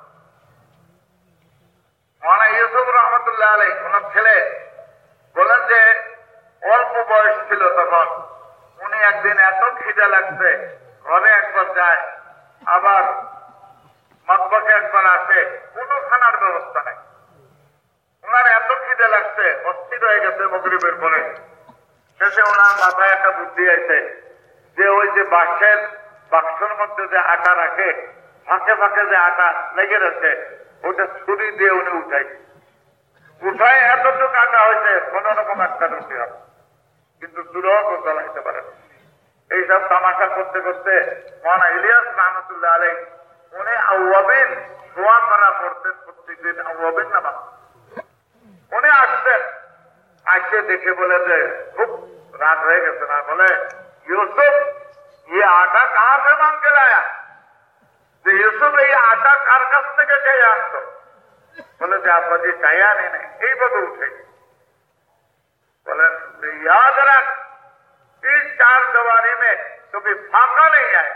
S1: মহানা ইউসুফ রহমতুল্লাহ আলাই ওনার ছেলে বলেন যে অল্প বয়স ছিল তখন উনি একদিন এত লাগছে ঘরে একবার যায়। আবার মতবকে একবার আসে। কোনো খানার ব্যবস্থা নেই। ওনার এত খিদে লাগছে, অস্থির হয়ে গেছে মগরিবের পরে। শেষে ওনার মাথায় একটা বুদ্ধি আছে যে ওই যে বাক্সের বাক্সের মধ্যে যে আটা রাখে, ফাঁকে ফাঁকে যে আটা লেগে রয়েছে, ওটা ছুরি দিয়ে উনি উঠাই উঠায় এতটুকু আটা হয়েছে, কোন রকম একটা রুটি হবে কিন্তু চুলোও তো জ্বালাইতে পারে না। এইসব তামাশা করতে করতে মহানা ইলিয়াস রহমতুল্লাহ আলাই উনি আউয়াবিন শোয়া করা পড়তেন প্রত্যেকদিন আউয়াবিন নামা উনি আসতেন আসতে দেখে বলে যে খুব রাত হয়ে গেছে না বলে ইউসুফ ये आटा कहाँ से मांग के लाया যে ইউসুফ এই আটা কার কাছ থেকে চেয়ে আনতো বলে যে আপনাকে চাইয়া নেই নাই এইভাবে উঠে बोले याद रख इस चार दवारी में कभी फाका नहीं आए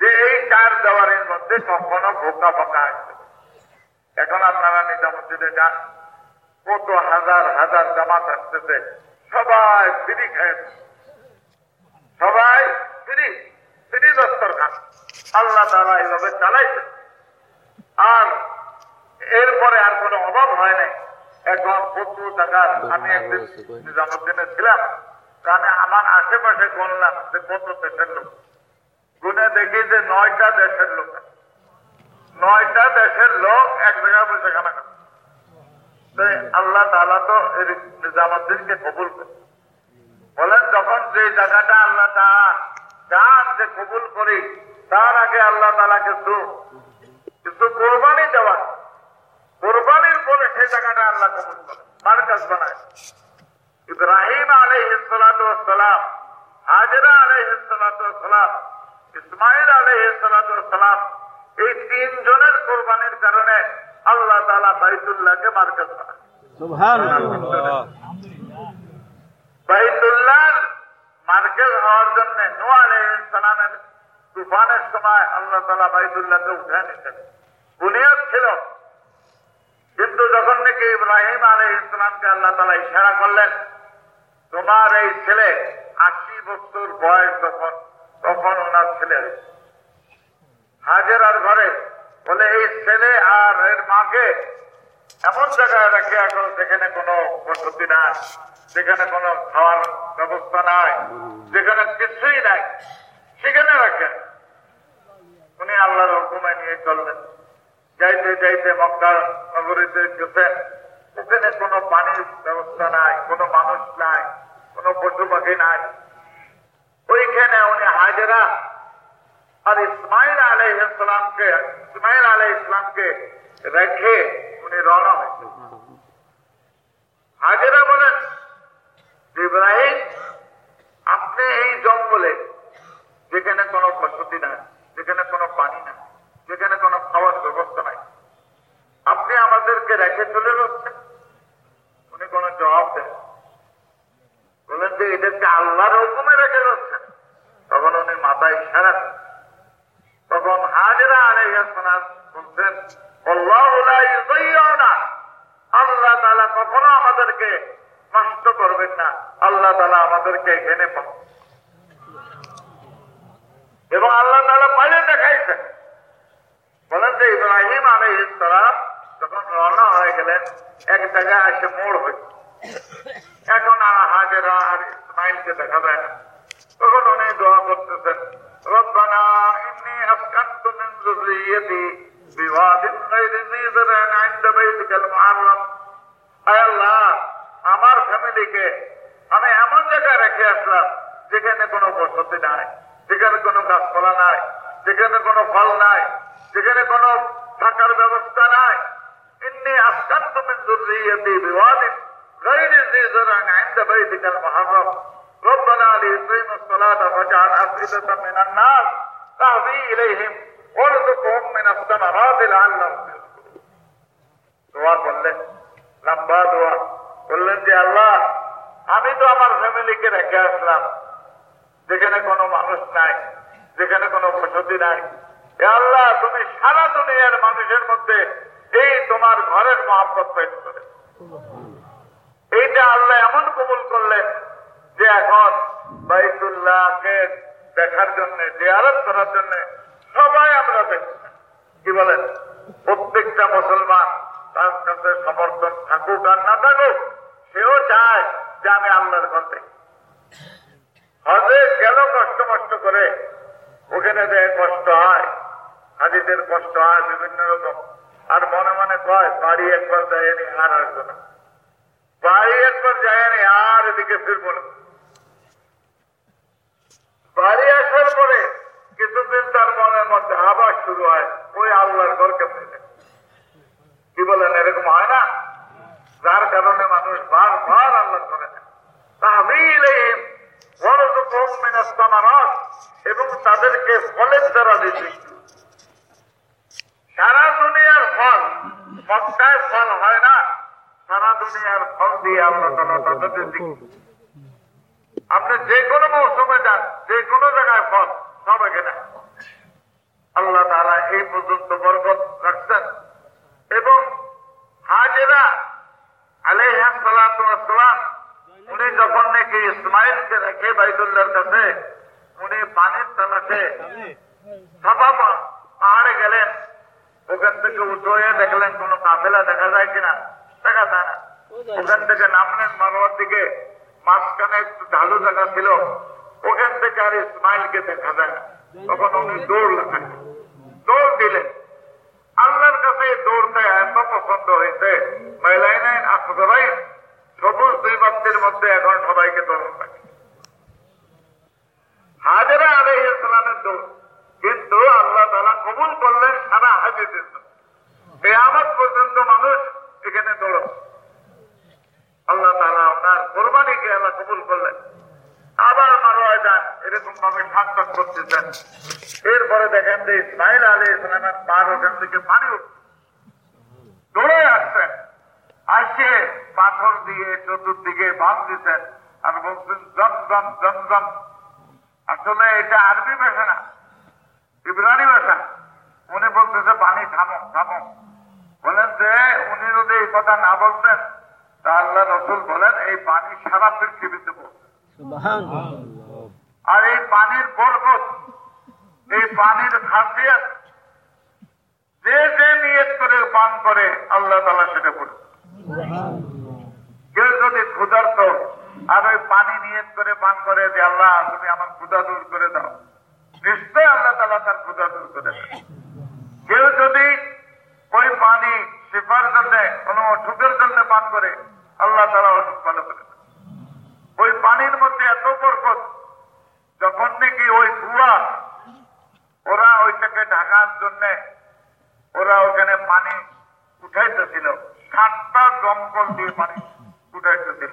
S1: যে এই চার দেওয়ারের মধ্যে কখনো ভোকা ফাঁকা আসবে এখন আপনারা নিজামুদ্দিনে যান কত হাজার হাজার জামাত আসতেছে সবাই ফ্রি খায় সবাই ফ্রি ফ্রি দস্তর খান আল্লাহ তারা এইভাবে চালাইছে আর এরপরে আর কোনো অভাব হয় নাই এখন প্রচুর টাকার আমি একদিন নিজামুদ্দিনে ছিলাম কারণ আমার আশেপাশে গুনলাম যে কত দেশের লোক? গুনে দেখি যে নয়টা দেশের লোক নয়টা দেশের লোক এক জায়গায় বসে খানা খাচ্ছে আল্লাহ তালা তো নিজামুদ্দিনকে কবুল করে বলেন, যখন যে জায়গাটা আল্লাহ চান যে কবুল করি, তার আগে আল্লাহ তালা কিছু কিছু কোরবানি দেওয়া কোরবানির পরে সেই জায়গাটা আল্লাহ কবুল করে তার কাজ বানায়। ইব্রাহিম আলহ সালাম হাজরা আলহ সালাম ইসমাইল আলহ সালাম এই তিনজনের কোরবানির কারণে আল্লাহ তালা বাইতুল্লাহকে বানায় বাইতুল্লাহ মার্কেজ হওয়ার জন্য নু আলাইসালামের তুফানের সময় আল্লাহ তালা বাইতুল্লাহকে উঠে নিতেন। বুনিয়াদ ছিল। কিন্তু যখন নাকি ইব্রাহিম আলহ ইসলামকে আল্লাহ তালা ইশারা করলেন তোমার এই ছেলে আশি বছর বয়স তখন তখন ওনার ছেলে। হাজেরার ঘরে বলে, এই ছেলে আর এর মাকে এমন জায়গায় রেখে এখন যেখানে কোনো পদ্ধতি নাই, যেখানে কোনো খাওয়ার ব্যবস্থা নাই, যেখানে কিছুই নাই। সেখানে রাখেন। উনি আল্লাহর হুকুমে নিয়ে চললেন। যাইতে যাইতে মক্কা নগরীতে গেছেন। ওখানে কোনো পানির ব্যবস্থা নাই, কোনো মানুষ নাই, কোনো পশু পাখি নাই। ওইখানে উনি হাজেরা আর ইসমাইল আলহ ইসলামকে ইসমাইল আলহ ইসলামকে রেখে উনি রওনা হয়েছেন। হাজেরা বলেন, ইব্রাহিম, আপনি এই জঙ্গলে যেখানে কোনো বসতি নাই Gracias. ᱛᱟᱫᱟ ᱛᱟᱫᱟ ᱛᱟᱫᱟ করলেন সারা হাজিদের কেয়ামত পর্যন্ত মানুষ এখানে দৌড় আল্লাহ তালা আপনার কোরবানিকে আল্লাহ কবুল করলেন। আবার মারোয় যান এরকম ভাবে সাক্ষাৎ করতেছেন এরপরে দেখেন যে ইসমাইল আলী ইসলামের পার ওখান থেকে পানি দৌড়ে আসছেন। আসে পাথর দিয়ে চতুর্দিকে বাঁধ দিতেন আর বলছেন, জম জম জম জম। আসলে এটা আরবি ভাষা না, ইব্রানি ভাষা। উনি বলতেছে পানি থামো থামো। বলেন যে উনি যদি এই কথা না বলতেন তা আল্লাহ রসুল বলেন এই পানি সারা পৃথিবীতে আর এই পানির বরকত এই পানির খাসিয়াত যে যে নিয়ত করে পান করে আল্লাহ তালা সেটা করে কেউ যদি ক্ষুধার্ত আর ওই পানি নিয়ত করে পান করে যে আল্লাহ তুমি আমার ক্ষুধা দূর করে দাও। নিশ্চয় আল্লাহ তালা তার ক্ষুধা দূর করে দেয় কেউ যদি ওই পানি শিফার জন্য কোন অসুখের জন্য পান করে, আল্লাহ তালা অসুখ ভালো করে ওই পানির মধ্যে এত বরকত, যখন নাকি ওই কুয়া ওরা ওইটাকে ঢাকার জন্য, ওরা ওখানে পানি উঠাইতেছিল, সাতটা দমকল দিয়ে পানি উঠাইতেছিল,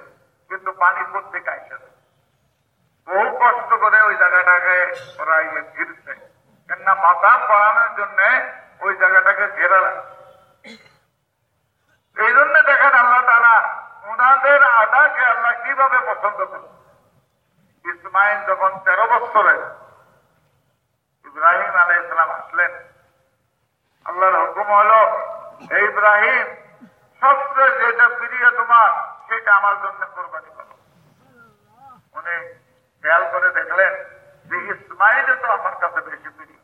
S1: কিন্তু পানি প্রত্যেকে আইসেছে বহু কষ্ট করে ওই জায়গাটাকে ওরা ইয়ে ঘিরছে কেননা মাথা পড়ানোর জন্য ওই জায়গাটাকে ঘেরা লাগে এই জন্য দেখেন আল্লাহ তারা ওনাদের আদাকে আল্লাহ কীভাবে পছন্দ করে ইসমাইল যখন তেরো বছরে ইব্রাহিম আলাই ইসলাম আসলেন, আল্লাহর হুকুম হলো, হে ইব্রাহিম, সবচেয়ে যেটা প্রিয় তোমার, সেটা আমার জন্য কোরবানি করো। উনি খেয়াল করে দেখলেন যে ইসমাইল তো আমার কাছে বেশি প্রিয়।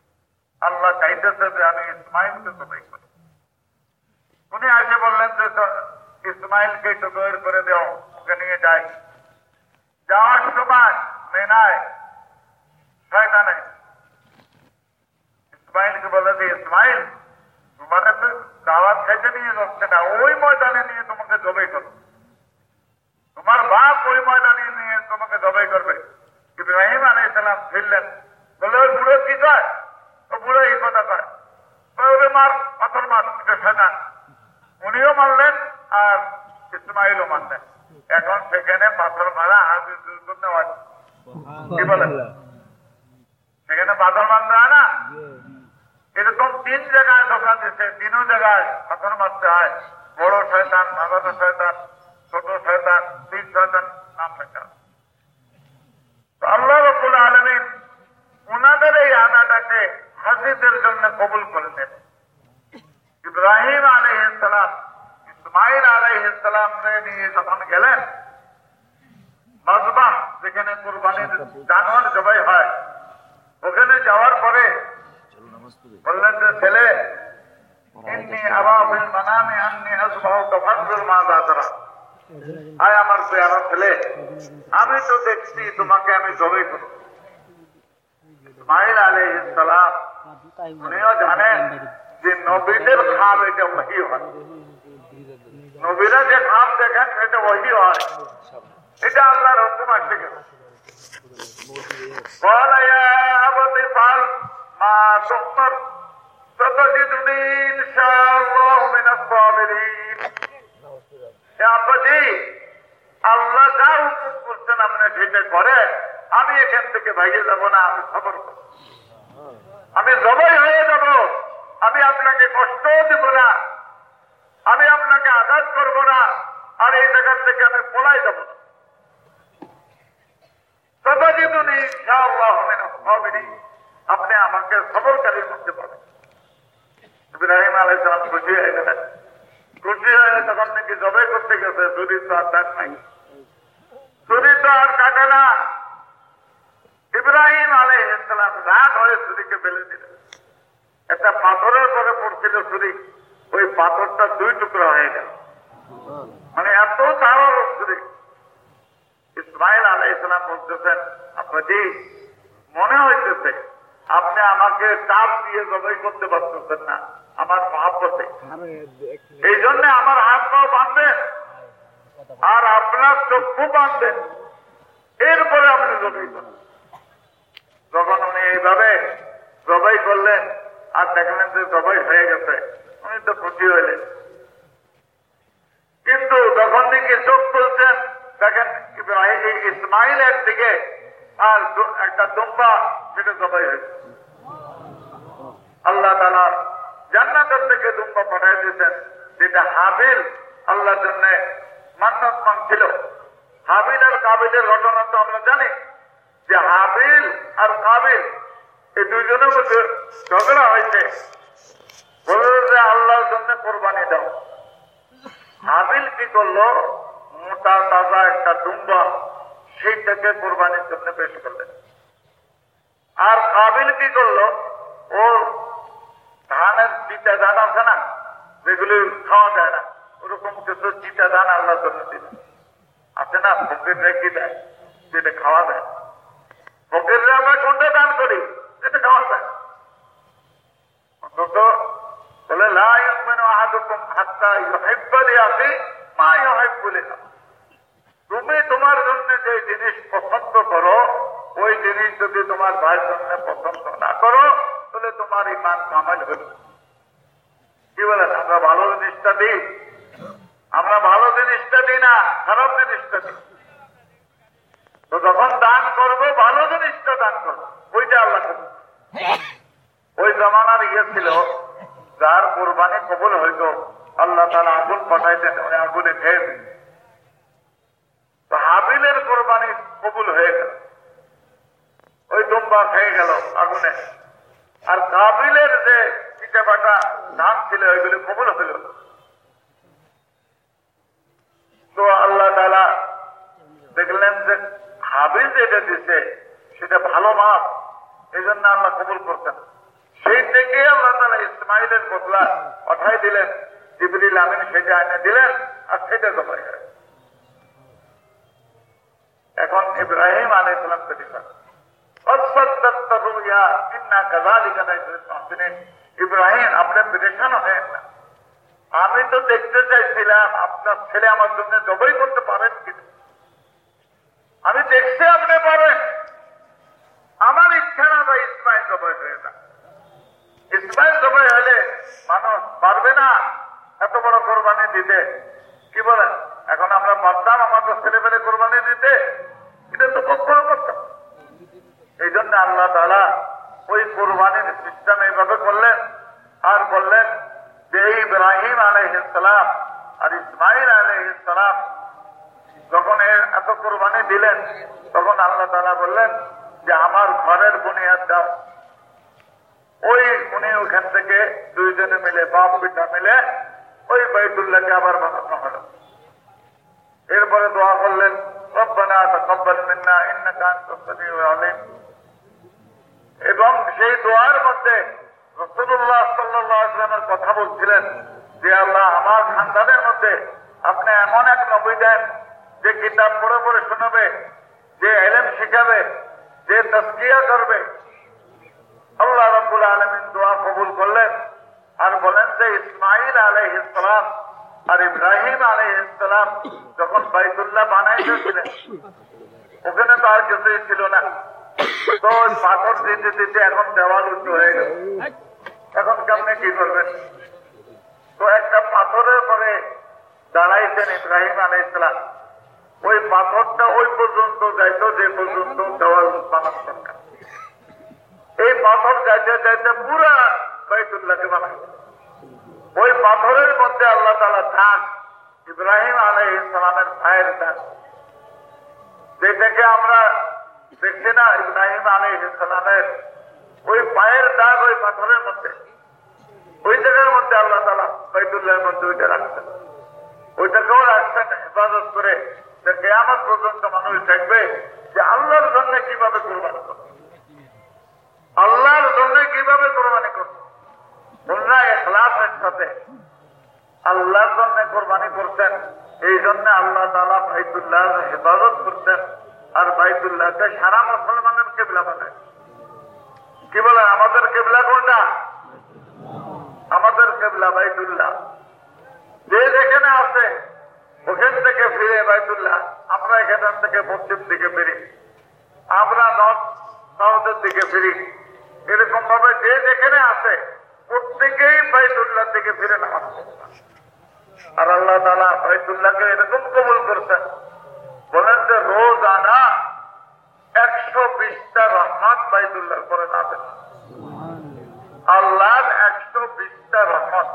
S1: আল্লাহ চাইতেছে যে আমি ইসমাইলকে সবাই করি। উনি আসে বললেন যে ইসমাইলকে তৈরি করে দেও, ওকে নিয়ে যাই। যাওয়ার সময় মেনায় শয়তানে ইসমাইলকে বলে, যে ইসমাইল, তোমার তো দাওয়াত খেতে নিয়ে যাচ্ছে না, ওই ময়দানে নিয়ে তোমাকে জবাই করবে তোমার বাপ ওই ময়দানে নিয়ে তোমাকে জবাই করবে। ইব্রাহিম আলাই সালাম ফিরলেন। বলে ওই বুড়ো কি কয় ও বুড়ো এই কথা কয়। কয়, ওরে মার পাথর মার শয়তান উনিও মারলেন আর ইসমাইলও মারলেন। এখন সেখানে পাথর মারা হাজির দুর্ঘটনা হয় কি বলেন সেখানে পাথর মারতে হয় না? এরকম তিন জায়গায় ধোকা দিচ্ছে তিনও জায়গায় পাথর মারতে হয়। বড় শয়তান মাদানো শয়তান ছোট শয়তান তিন শয়তান নাম তো আল্লাহ রবুল আলমিন ওনাদের এই আনাটাকে হাজিদের জন্য কবুল করে নেন ইব্রাহিম আলহ ইসলাম ইসমাইল আলহ ইসলাম নিয়ে যখন গেলেন মজবাহ যেখানে কোরবানির জানোয়ার জবাই হয়, ওখানে যাওয়ার পরে বললেন যে ছেলে, আমি তো দেখছি তোমাকে আমি জবাই করব। ইসমাইল আলাইহিস সালাম উনিও জানেন যে নবীদের খাব এটা ওহি হয়। নবীরা যে খাব দেখেন সেটা ওহি হয়। এটা আল্লাহর হুকুম আসছে কেন? আল্লাহ যা হুকুম করছেন আপনি সেটা করে আমি এখান থেকে ভাইয়ে যাব না, আমি খবর করব। আমি জবাই হয়ে যাব। আমি আপনাকে কষ্ট দেব না। আমি আপনাকে আঘাত করব না। আর এই জায়গার থেকে আমি পলাই যাব। না আপনি আমাকে সবরকারী করতে পারেন ইব্রাহিম খুশি হয়ে গেলেন। খুশি হয়ে তখন নাকি জবাই করতে গেছে। আর নাই। ছুরি তো আর কাটে না। ইব্রাহিম আলাইহিস সালাম রাগ হয়ে ছুরিকে ফেলে দিলেন। একটা পাথরের পরে পড়ছিল ছুরি ওই পাথরটা দুই টুকরা হয়ে গেল। মানে এত তার ছুরি। ইসমাইল আলাই ইসলাম বলতেছেন আপনাজি মনে হইতেছে আপনি আমাকে চাপ দিয়ে জবাই করতে পারতেছেন না আমার মহাপতে এই জন্য আমার হাত পাও বাঁধবেন আর আপনার চক্ষু বাঁধবেন এরপরে আপনি জবাই করবেন যখন উনি এইভাবে। জবাই করলেন, আর দেখলেন যে জবাই হয়ে গেছে। উনি তো খুশি হইলেন। কিন্তু যখন দিকে চোখ খুলছেন, দেখেন ইসমাইলের দিকে আর একটা দুম্বা, সেটা জবাই হয়েছে। আল্লাহ তালা জান্নাতের থেকে দুম্বা পাঠিয়ে দিয়েছেন, যেটা হাবিল আল্লাহর জন্য মান্নাত মানছিল হাবিল আর কাবিলের ঘটনা তো আমরা জানি। যে হাবিল আর কাবিল, এই দুজনের মধ্যে ঝগড়া হয়েছে। আল্লাহর জন্য কোরবানি দাও। হাবিল কি করল? মোটা, তাজা একটা ডুম্বা সেইটাকে কোরবানির জন্য পেশ করলেন। আর কাবিল কি করল? ও ধানের চিটা ধান আছে না, যেগুলি খাওয়া যায় না, ওরকম কিছু চিটা ধান আল্লাহ জন্য দিল আছে না ফকির রেখে দেয়, যেটা খাওয়া যায়। ফকিররে আমরা কোনটা দান করি। যেটা খাওয়া যায়। অন্তত বলে। তুমি তোমার জন্য যে জিনিস পছন্দ করো, ওই জিনিস যদি তোমার ভাইয়ের জন্য পছন্দ না করো, তাহলে তোমার ইমান কামাল হল। কি বলেন, আমরা ভালো জিনিসটা দিই? আমরা ভালো জিনিসটা দিই না, খারাপ জিনিসটা দিই? তো যখন দান করব, ভালো জিনিসটা দান করব। ওইটা আল্লাহ ওই জমানার ইয়ে ছিল, যার কোরবানি কবুল হইত আল্লাহ তালা আগুন পাঠাইতেন ওই আগুনে খেয়ে হাবিলের কোরবানি কবুল হয়ে গেল। ওই দুম্বা খেয়ে গেল আগুনে। আর কাবিলের যে পিঠে বাটা ধান ছিল, ওইগুলি কবুল হইল। তো আল্লাহ তালা দেখলেন যে হাবিল যেটা দিছে, সেটা ভালো মাপ। এই জন্য আল্লাহ কবুল করতেন সেই থেকে আল্লাহ তালা ইসমাইলের বদলা পাঠাই দিলেন। জিবরিল আমিন সেটা এনে দিলেন আর সেটা জবাই হয় এখন ইব্রাহিম আলাই ইব্রাহিম আপনার আমি তো দেখতে চাইছিলাম আপনার ছেলে আমার জন্য জবাই করতে পারেন কিনা। আমি দেখছি আপনি পারেন। আমার ইচ্ছা না ভাই ইসমাইল জবাই হয়ে না ইসমাইল জবাই হলে মানুষ পারবে না এত বড় কোরবানি দিতে। কি বলেন? এখন আমরা পারতাম আমাদের ছেলে পেলে কোরবানি দিতে। এটা তো কখনো করতাম। এই জন্য আল্লাহ তালা ওই কোরবানির সিস্টেম এইভাবে করলেন। আর বললেন যে ইব্রাহিম আলহিসাম আর ইসমাইল আলহিসাম যখন এত কোরবানি দিলেন, তখন আল্লাহ তালা বললেন যে, আমার ঘরের বুনিয়াদ দাও। ওই উনি ওখান থেকে দুইজনে মিলে, বাপ পিতা মিলে ওই বাইতুল্লাহকে আবার বানানো হলো। এরপরে দোয়া করলেন এবং সেই দোয়ার মধ্যে কথা বলছিলেন যে, আল্লাহ, আমার খানদানের মধ্যে আপনি এমন এক নবী দেন যে কিতাব পড়ে পড়ে শোনাবে, যে এলেম শিখাবে, যে তস্কিয়া করবে, আল্লাহ রব্বুল আলমিন দোয়া কবুল করলেন আর বলেন যে ইসমাইল আলহ ইসলাম আর ইব্রাহিম আলহ ইসলাম যখন বাইতুল্লাহ বানাইতেছিলেন, ওখানে তো আর কিছুই ছিল না। তো পাথর দিতে দিতে এখন দেওয়াল উঁচু হয়ে গেল। এখন কেমনে কি করবেন? তো একটা পাথরের পরে দাঁড়াইছেন ইব্রাহিম আলাই ইসলাম ওই পাথরটা ওই পর্যন্ত যাইতো, যে পর্যন্ত দেওয়াল দরকার। এই পাথর যাইতে যাইতে পুরা বাইতুল্লাহকে বানাই ওই পাথরের মধ্যে আল্লাহ তালা দান, ইব্রাহিম আলাই ইসলামের ভাইয়ের দান। যেটাকে আমরা দেখছি না, ইব্রাহিম আলী ইসলামের ওই পায়ের দাগ ওই পাথরের মধ্যে। ওই জায়গার মধ্যে আল্লাহ তালা বাইতুল্লাহের মধ্যে ওইটা রাখছেন। ওইটাকেও রাখছেন হেফাজত করে কেয়ামত পর্যন্ত মানুষ দেখবে যে আল্লাহর জন্য কীভাবে কোরবানি করবে। আল্লাহর জন্য কীভাবে কোরবানি করবে। ওনারা এখলাসের সাথে আল্লাহর জন্য কোরবানি করতেন এই জন্য আল্লাহ তালা বাইতুল্লাহ হেফাজত করতেন আর বাইতুল্লাহকে সারা মুসলমানের কেবলা বানায়। কি বলে, আমাদের কেবলা কোনটা? আমাদের কেবলা বাইতুল্লাহ। যে যেখানে আছে ওখান থেকে ফিরে বাইতুল্লাহ, আমরা এখান থেকে পশ্চিম দিকে ফিরি। আমরা নর্থ সাউথের দিকে ফিরি। এরকম ভাবে যে যেখানে আছে, প্রত্যেকেই বাইতুল্লাহ দিকে ফিরে নামাজ আর আল্লাহ তালা বাইতুল্লাহকে এরকম কবুল করছেন। বলেন যে রোজ আনা একশো বিশটা রহমান বাইতুল্লাহর করে না আল্লাহ একশো বিশটা রহমত।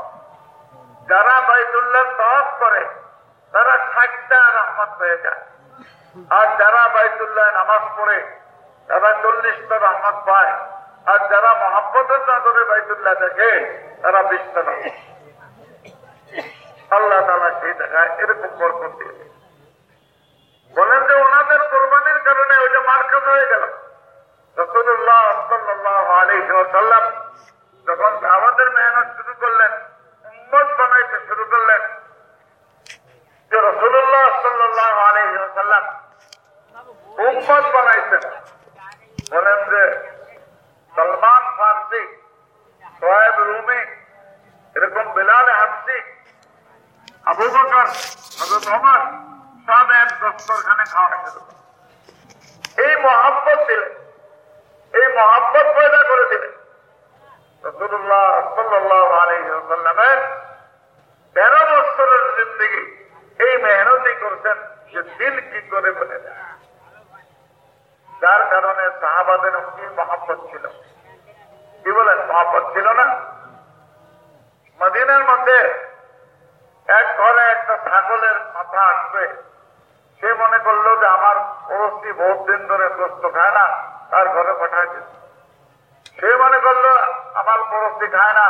S1: যারা বাইতুল্লাহ তফ করে তারা ষাটটা রহমত হয়ে যায়। আর যারা বাইতুল্লাহ নামাজ পড়ে, তারা চল্লিশটা রহমত পায়। আর যারা মহাব্বতের নজরে বাইতুল্লাহ দেখে, তারা বিশটা রহমত। আল্লাহ তালা সেই জায়গায় এরকম বরকত দিয়েছে বলেন যে ওনাদের কোরবানির কারণে ওইটা মার্কাজ হয়ে গেল। রসুল্লাহ সাল্লাহ আলহি সাল্লাম যখন আমাদের মেহনত শুরু করলেন, উম্মত বানাইতে শুরু করলেন রসুল্লাহ সাল্লাহ আলহি সাল্লাম উম্মত বানাইছেন, বলেন যে সলমান ফার্সি সোয়েব রুমি, এরকম বিলাল হাফসি আবু বকর হজরত ওমর, সব এক দস্তরখানে এই মহাব্বত দিলেন, এই মহাব্বত পয়দা করে দিলেন। রসুল্লাহ সাল্লাহ আলহিমের তেরো বছরের জিন্দগি এই মেহনতি করছেন? যে দিল কি করে বলে যার কারণে সাহাবাদের কি মহাব্বত ছিল। কি বলেন, মহাব্বত ছিল না? মদিনার মধ্যে এক ঘরে একটা ছাগলের মাথা আসবে। সে মনে করল যে আমার পড়োশি বহুত দিন ধরে প্রস্ত খায় না, তার ঘরে পাঠায় সে মনে করল, আমার পড়োশি খায় না,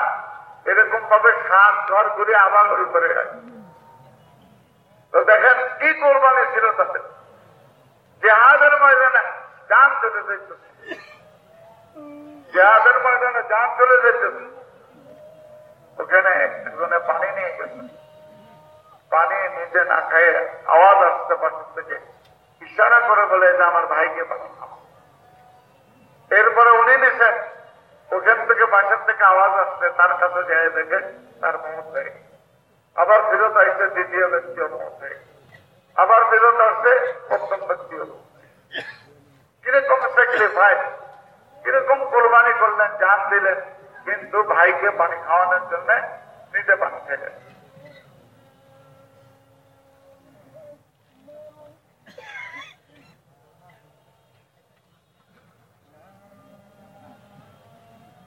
S1: এরকম ভাবে সাত ঘর ঘুরে আবার ওই করে যায়। তো দেখেন কি কোরবানি ছিল তাদের জেহাদের ময়দানে যান চলে যেত জেহাদের ময়দানে যান চলে যেত ওখানে একজনে পানি নিয়ে গেছে। পানি নিজে না খায় আওয়াজ আসতে পাশের থেকে ইশারা করে বলে যে আমার ভাইকে পানি এরপরে উনি নিছেন। ওখান থেকে বাসার থেকে আওয়াজ আসছে, তার কাছে যায় দেখে তার মত হয়ে। আবার ফেরত আসছে দ্বিতীয় ব্যক্তিও মত আবার ফেরত আসছে প্রথম ব্যক্তিও মত কীরকম স্যাক্রিফাইস কীরকম কোরবানি করলেন, জান দিলেন, কিন্তু ভাইকে পানি খাওয়ানোর জন্য নিজে পানি খেলেন।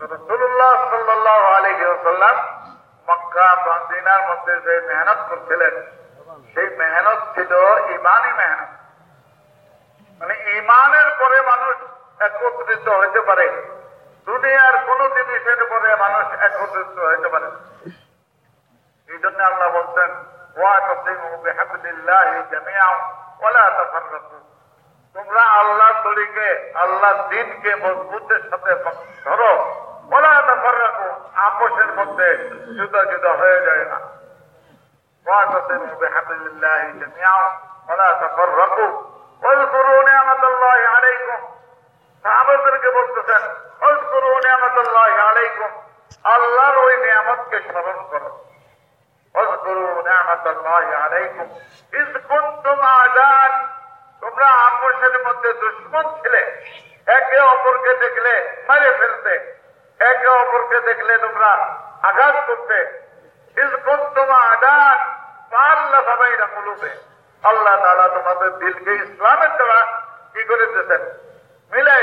S1: রসুল্লাহ সাল্লাহ আলহি ওসাল্লাম মক্কা মধ্যে যে মেহনত করছিলেন, সেই মেহনত ছিল ইমানই মেহনত। মানে ইমানের পরে মানুষ একত্রিত হইতে পারে। দুনিয়ার কোন জিনিসের পরে মানুষ একত্রিত হইতে পারে এই জন্য আল্লাহ বলছেন তোমরা আল্লাহ তরিকে আল্লাহ দিনকে মজবুতের সাথে ধরো। ওলা তাফার রাখো আপোষের মধ্যে জুদা জুদা হয়ে যায় না واعتصموا بحبل الله جميعا ولا تفرقوا واذكروا نعمة الله عليكم সাহাবাদেরকে বলতেছেন اذكروا نعمة الله عليكم আল্লাহর ওই নিয়ামতকে স্মরণ করো واذكروا نعمة الله عليكم إذ كنتم أعداء তোমরা আপোষের মধ্যে দুশ্মন ছিলে একে অপরকে দেখলে মারে ফেলতে একে অপরকে দেখলে তোমরা আঘাত করতে। আল্লাহ তাআলা তোমাদের দিলকে ইসলামের দ্বারা কি করে দিয়েছেন? মিলাই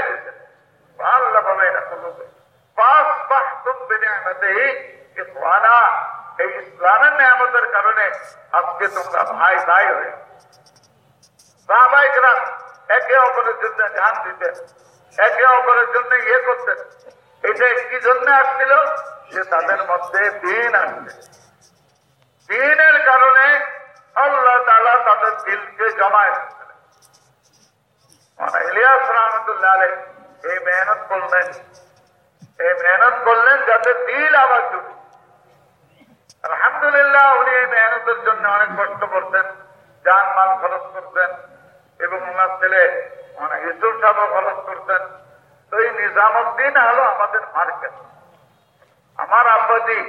S1: এই ইসলামের নিয়ামতের কারণে আজকে তোমরা ভাই ভাই হয়ে সাহাবাইকরা একে অপরের জন্য ধ্যান দিতেন, একে অপরের জন্য ইয়ে করতেন। এটা কি জন্য আসছিল? যে তাদের মধ্যে দিন আসছে। দিনের কারণে আল্লাহ তালা তাদের দিলকে জমায় ইলিয়াস রহমতুল্লাহ এই মেহনত করলেন। এই মেহনত করলেন যাতে মেহনতের জন্য অনেক কষ্ট করতেন যান খরচ করতেন এবং মানে সাহেব খরচ করতেন তো এই নিজামুদ্দিন হলো আমাদের মার্কেট। আমার আব্বাজি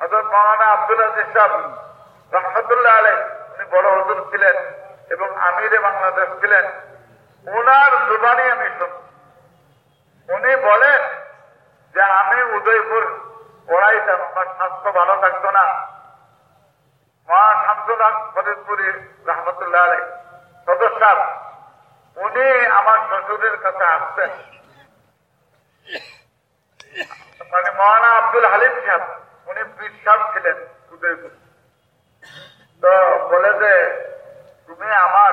S1: হজরত মৌলানা আব্দুল আজিজ রহমতুল্লাহ আলাই উনি বড় হজুর ছিলেন এবং আমিরে বাংলাদেশ ছিলেন। ওনার জুবানি আমি শুনি। উনি বলেন যে আমি উদয়পুর পড়াইতাম আমার স্বাস্থ্য ভালো থাকতো না। মা শামসুল্লাহ ফরিদপুরি রহমতুল্লাহ আলাই সদস্য উনি আমার শ্বশুরের কাছে আসতেন মানে আব্দুল হালিম সাহেব, উনি সাহেব ছিলেন উদয়পুর। তো বলে যে, তুমি আমার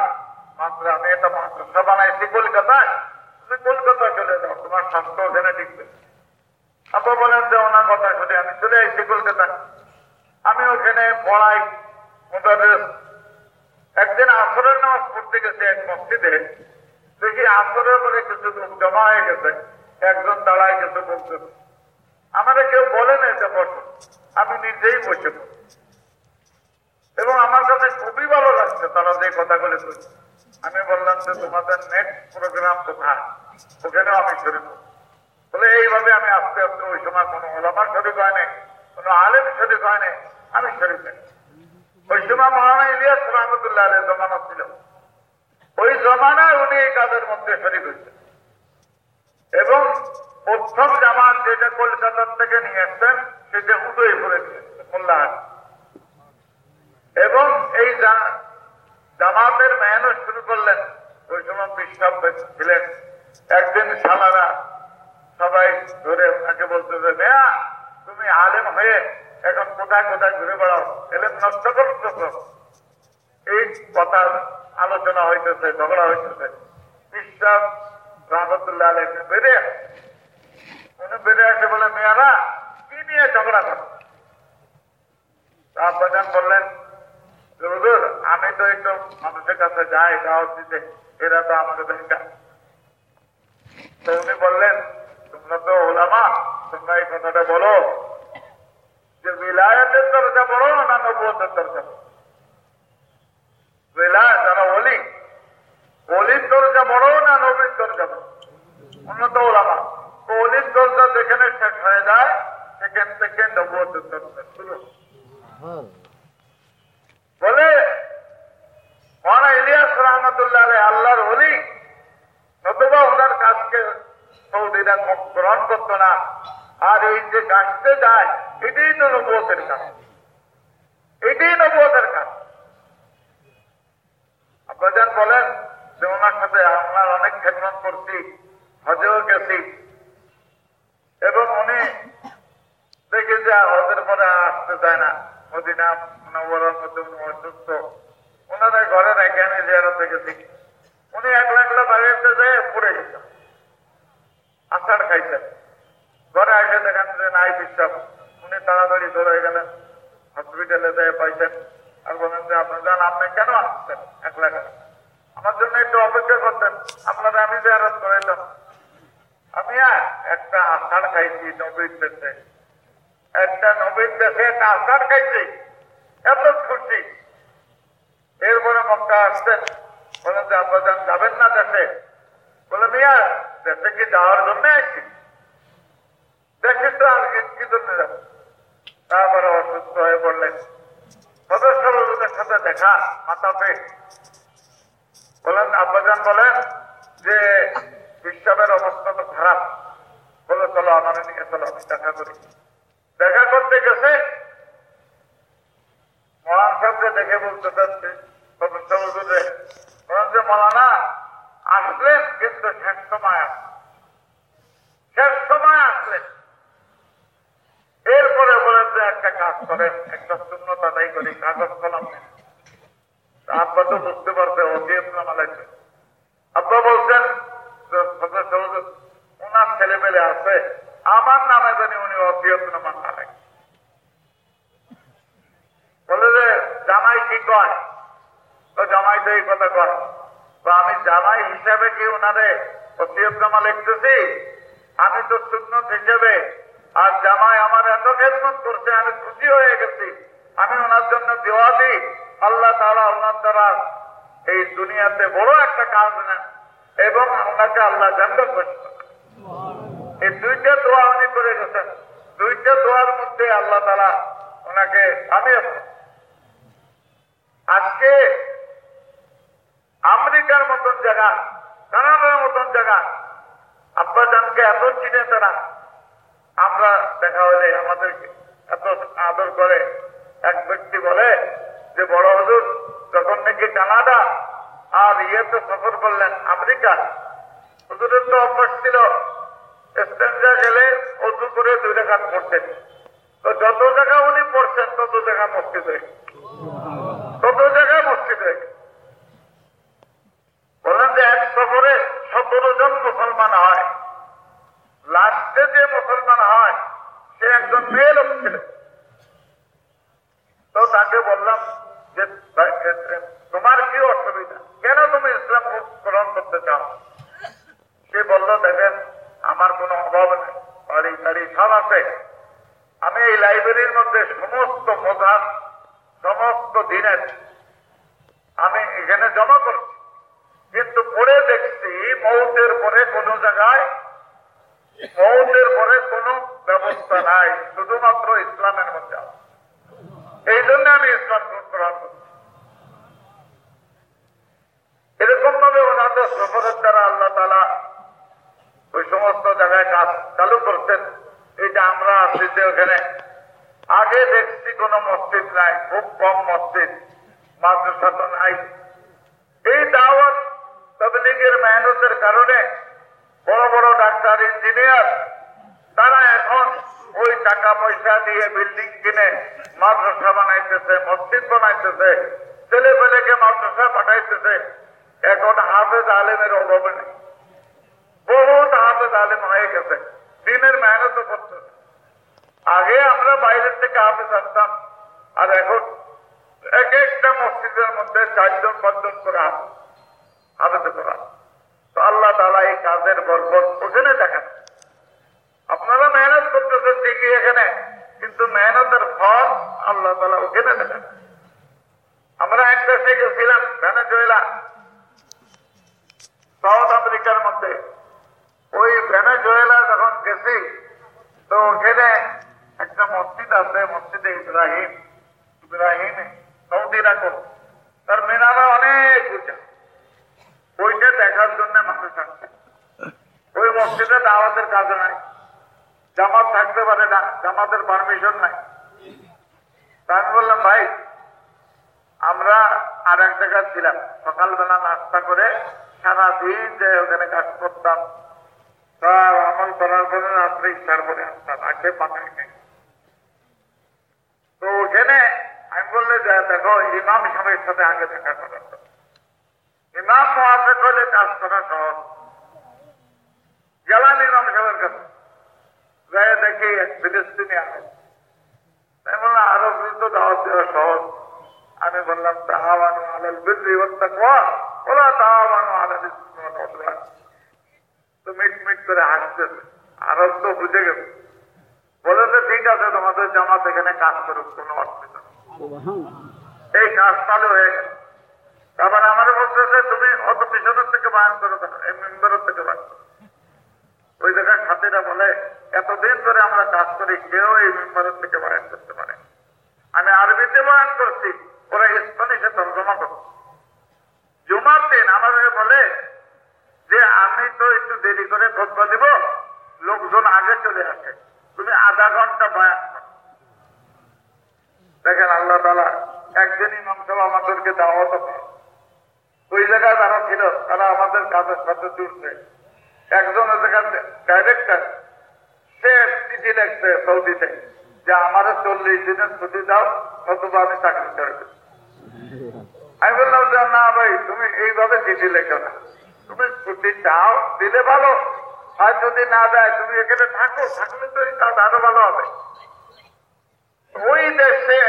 S1: মাত্র, আমি এটা মাদ্রাসা বানাইছি কলকাতায়। তুমি কলকাতা চলে যাও, তোমার স্বাস্থ্য ওখানে টিকবে আপনি বলেন যে, ওনার কথা শুনে আমি চলে আসছি কলকাতা আমি ওখানে পড়াই মোদারেস একদিন আসরের নামাজ পড়তে গেছে এক মসজিদে। দেখি আসরের পরে কিছু জমা হয়ে গেছে। একজন দাঁড়ায় কিছু বলতে আমাদের কেউ বলে না এটা বসো। আমি নিজেই বসে এবং আমার কাছে খুবই ভালো লাগছে তারা যে কথাগুলি বলছে। আমি বললাম যে, তোমাদের নেক্সট প্রোগ্রাম কোথায় ওখানেও আমি শরীর বলে এইভাবে আমি আস্তে আস্তে ওই সময় কোনো ওলামার শরীর হয় নাই, কোনো আলেম শরীর হয় নাই, আমি শরীর নেই ওই সময় মহানা ইলিয়াস রহমতুল্লাহ আলের জমানা ছিল। ওই জমানায় উনি এই কাজের মধ্যে শরীর হয়েছেন এবং প্রথম জামাত যেটা কলকাতার থেকে নিয়ে এসছেন, সেটা উদয়পুরে মোল্লাহাট এবং এই জামাতের মেহনত শুরু করলেন, ওই সময় বিশ্বাস ছিলেন একদিন সালারা সবাই ধরে ওনাকে বলতে যে, মেয়া, তুমি আলেম হয়ে এখন কোথায় কোথায় ঘুরে বেড়াও? এলেম নষ্ট করতেছ। এই কথা আলোচনা হইতেছে, ঝগড়া হইতেছে। বিশ্বাস রহমতুল্লাহ আলহ বেড়ে উনি বেড়ে আসে বলে মেয়ারা, কি নিয়ে ঝগড়া করো? তারপর বললেন আমি তো একটু মানুষের কাছে যাই, দাওয়াত দিতে। এরা তো আমাকে দেখা তো উনি বললেন, তোমরা তো ওলামা, তোমরা এই কথাটা বলো যে বিলায়তের দরজা বড় না নবুয়তের দরজা বেলা যারা অলি অলির দরজা বড় না নবীর দরজা বড়? উন্নত ওলামা তো অলির দরজা যেখানে শেষ হয়ে যায়, সেখান থেকে নবতের দরজা শুরু বলে ইলিয়াস রহমতুল্লাহ আল্লাহর অলি নতুবা ওনার কাজকে সৌদিরা গ্রহণ করতো না। আর এই যে গাছতে যায়, এটাই তো নবতের কাজ। এটাই নবতের কাজ। আপনার বলেন যে ওনার সাথে আপনার অনেক খেদমত করছি, হজেও গেছি। এবং উনি দেখি যে হজের পরে আসতে চায় না। মদিনা নবরের মধ্যে উনি অসুস্থ। ওনাদের ঘরে রেখে আমি জিয়ারতে গেছি। উনি একলা একলা বাড়িতে যেয়ে পড়ে গেছেন আষাঢ় খাইছেন ঘরে এসে দেখেন যে নাই বিশ্বাস। উনি তাড়াতাড়ি ধরে গেলেন। হসপিটালে যেয়ে পাইছেন। আর বলেন যে আপনি যান আপনি কেন আসছেন? একলা একলা আমার জন্য একটু অপেক্ষা করতেন। আপনারা আমি জিয়ারত করাইলাম। আমি একটা আষাঢ় খাইছি নবীর দেশে একটা নবীর দেশে একটা আষাঢ় খাইছি। এত খুশি। এরপরে মক্কা আসতেন বলেন যে আপনার যাবেন না দেশে? বলে, মিয়া, দেশে কি যাওয়ার জন্য আসছি দেখি তো আর কি- জন্য যাব? তারপরে অসুস্থ হয়ে পড়লেন। সদস্য লোকের সাথে দেখা মাথা পেট বলেন, আব্বাজান বলেন যে বিশ্বের অবস্থা তো খারাপ। বলে, চলো আমার নিয়ে চলো, আমি দেখা করি। দেখা করতে গেছে। মহান সাহেবকে দেখে বলতে চাচ্ছে মলানা, আসলেন, কিন্তু শেষ সময় আসলেন শেষ সময় আসলেন এরপরে বলেন যে, একটা কাজ করেন, একটা শূন্যত তাই করি, কাগজ কলম নেন। আব্বা তো বুঝতে পারছে অজিয়ত নামা লাগবে আব্বা বলছেন ওনার ছেলে পেলে আছে, আমার নামে জানি উনি অজিয়ত নামা না লাগে বলে যে, জামাই কি কয়? তো জামাই তো এই কথা কয় তো আমি জামাই হিসাবে কি ওনারে ওসিয়তনামা লিখতেছি? আমি তো সুন্নত হিসেবে, আর জামাই আমার এত খেদমত করছে, আমি খুশি হয়ে গেছি। আমি ওনার জন্য দেওয়া দিই। আল্লাহ তারা ওনার দ্বারা এই দুনিয়াতে বড় একটা কাজ নেন এবং ওনাকে আল্লাহ জানতে করছে এই দুইটা দোয়া উনি করে গেছেন। দুইটা দোয়ার মধ্যে আল্লাহ তালা ওনাকে থামিয়েছেন আজকে আমেরিকার মতন জায়গা, কানাডার মতন জায়গা আব্বা জানকে এত চিনে তারা, আমরা দেখা হলে আমাদেরকে এত আদর করে এক ব্যক্তি বলে যে, বড় হজুর, যখন নাকি কানাডা আর ইয়েতে সফর করলেন আমেরিকা হুজুরের তো অভ্যাস ছিল স্ট্যান্ডা গেলে অজু করে দুই রেখা পড়তেন। তো যত জায়গা উনি পড়ছেন, তত জায়গা মসজিদ। তত জায়গায় মসজিদ। বলেন যে, এক সফরে সতেরো জন মুসলমান হয়। লাস্টে যে মুসলমান হয়, সে একজন মেয়ে লোক ছিল। তো তাকে বললাম যে তোমার কি অসুবিধা? কেন তুমি ইসলাম গ্রহণ করতে চাও? সে বলল, দেখেন, আমার কোনো অভাব নেই। বাড়ি গাড়ি সব আছে। আমি এই লাইব্রেরির মধ্যে সমস্ত প্রধান, সমস্ত দিনের আমি এখানে জমা করছি। কিন্তু পরে দেখছি, মৌতের পরে কোন জায়গায়, মৌতের পরে কোন ব্যবস্থা নাই, শুধুমাত্র ইসলামের মধ্যে আছে। এই জন্য আমি ইসলাম গ্রহণ করছি। এরকম ভাবে ওনাদের সফরের দ্বারা আল্লাহ তালা ওই সমস্ত জায়গায় কাজ চালু করতেন যে আমরা আছি যে ওখানে, আগে দেখছি কোন মসজিদ নাই, খুব কম মসজিদ মাদ্রাসা তো নাই। এই দাওয়াত তবলিগের মেহনতের কারণে বড় বড় ডাক্তার, ইঞ্জিনিয়ার, তারা এখন ওই টাকা পয়সা দিয়ে বিল্ডিং কিনে মাদ্রাসা বানাইতেছে, মসজিদ বানাইতেছে, ছেলে পেলেকে মাদ্রাসা পাঠাইতেছে। এখন হাফেজ আলেমের অভাবে নেই। বহুত হাফেজ আলেম হয়ে গেছে। দিনের মেহনত করতেছে আগে আমরা বাইরের থেকে হাফেজ আসতাম আর এখন এক একটা মসজিদের মধ্যে চারজন, পাঁচজন করে হাফেজ হাফেজ করা তো আল্লাহ তালা এই কাজের বরকত ওখানে দেখেন। আপনারা মেহনত করতেছেন ঠিকই এখানে, কিন্তু মেহনতের ফল আল্লাহ তালা ওখানে দেখেন আমরা এক দেশে গেছিলাম, ভেনেজুয়েলা। সাউথ আমেরিকার মধ্যে। ওই ভেনেজুয়েলা যখন গেছি, তো ওখানে একটা মসজিদ আছে, মসজিদে ইব্রাহিম ইব্রাহিম সৌদিরা কর তার মিনারা অনেক উঁচা। ওইটা দেখার জন্য মানুষ আসছে ওই মসজিদে দাওয়াতের কাজ নাই জামাত থাকতে পারে না, জামাতের পারমিশন নাই। তা আমি বললাম, ভাই, আমরা আর এক জায়গায় ছিলাম। সকালবেলা নাস্তা করে সারাদিন যে ওখানে কাজ করতাম, তার আমল করার পরে রাত্রে ইচ্ছার পরে আসতাম, আগে পাকাই নেই তো ওখানে আমি বললে যে, দেখো, ইমাম সাহেবের সাথে আগে দেখা করা ইমাম মহাফেক হলে কাজ করা সহজ। গেলাম ইমাম সাহেবের কাছে। যাই দেখি এক ফিলিস্তিনি আরব আমি বললাম আরব তো দাওয়াত দেওয়া সহজ। আমি বললাম তাহাবানু আলাল বিদ্রি ওয়াত্তাকওয়া। ওলা তাহাবানু আলাল ইসমি উদওয়ান তো মিট মিট করে হাসতেছে আরব তো বুঝে গেছে বলে যে ঠিক আছে তোমাদের জামাত এখানে কাজ করুক কোনো অসুবিধা। এই কাজ চালু হয়ে গেল। তারপর আমার বলতেছে তুমি অত পিছনের থেকে বায়ান করো কেন? এই মেম্বারের থেকে বায়ান করো। ওই জায়গায় সাথীরা বলে এতদিন ধরে আমরা কাজ করি, কেউ এই মেম্বারের থেকে বায়ান করতে পারে আমি আরবিতে বয়ান করছি, ওরা স্প্যানিশে তর্জমা করছে। জুমার দিন আমাদের বলে যে, আমি তো একটু দেরি করে খোঁজবা দিব লোকজন আগে চলে আসে। তুমি আধা ঘণ্টা বয়ান করো। দেখেন আল্লাহ তালা একজন ইমাম আমাদেরকে দাওয়াত দেয় ওই জায়গায় যারা ছিল, তারা আমাদের কাজের সাথে জুড়ছে। একজন ওই জায়গার ডাইরেক্টর সে চিঠি লিখছে সৌদিতে, যে আমার চল্লিশ দিনের ছুটি দাও, নতুবা আমি চাকরি করে আমি বললাম যে, না ভাই, তুমি এইভাবে চিঠি লেখো না। তুমি ছুটি চাও দিলে ভালো। আর যদি না দেয়, তুমি এখানে থাকো, থাকলে তো এই কাজ আরও ভালো হবে। ওই দেশে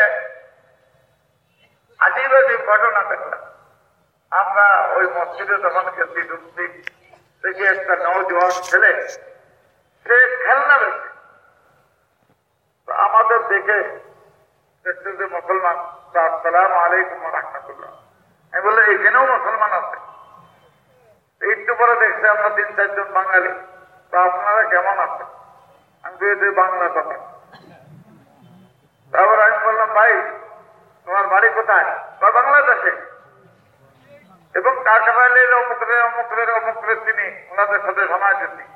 S1: আজীব আজীব ঘটনা দেখলাম। আমরা ওই মসজিদে তখন গেছি, ঢুকছি, দেখি একটা নৌজওয়ান ছেলে সে আমাদের দেখে যে মুসলমান আমি বললে, এখানেও মুসলমান আছে। একটু পরে দেখছি আমরা তিন চারজন বাঙালি। তা আপনারা কেমন আছেন? আমি বলি বাংলা কথা। তারপর আমি বললাম, ভাই, তোমার বাড়ি কোথায়? বা বাংলাদেশে। এবং কাকাবাইলের অমুকরের অমুকরের অমুকরের তিনি। ওনাদের সাথে সমাজ দিচ্ছি।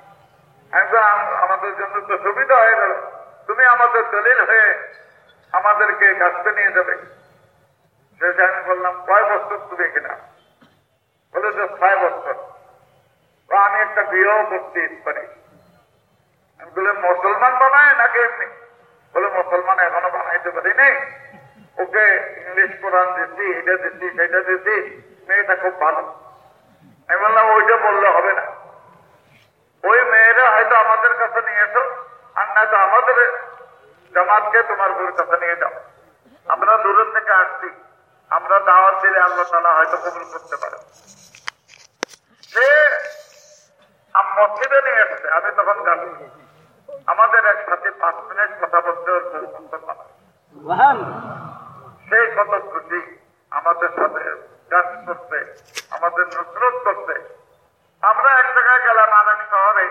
S1: আম- আমাদের জন্য তো সুবিধা হয়ে গেল। তুমি আমাদের দলিল হয়ে আমাদেরকে কাছতে নিয়ে যাবে। শেষে আমি বললাম, কয় বছর তুমি কিনা বলে যে, ছয় বছর। আমি একটা বিয়েও করতে পারি আমি বলে মুসলমান বানায় নাকি এমনি? বলে, মুসলমান এখনও বানাইতে পারি নাই ওকে ইংলিশ কোরআন দিচ্ছি এটা দিচ্ছি সেটা দিচ্ছি মেয়েটা খুব ভালো। আমি বললাম, ওইটা বললে হবে না। ওই মেয়েরা হয়তো আমাদের কাছে নিয়ে এসো আর না তো আমাদের জামাতকে তোমার বউর কাছে নিয়ে যাও। আমরা দূরের থেকে আসছি। আমরা দাওয়াত দিলে আল্লাহ তালা হয়তো কবুল করতে পারে। সে মসজিদে নিয়ে এসেছে আমি তখন গাছি আমাদের এক সাথে পাঁচ মিনিট কথা বলতে। সে কত খুশি আমাদের সাথে কাজ করতে আমাদের নসরত করতে। আমরা এক জায়গায় গেলাম, আর এক শহরে।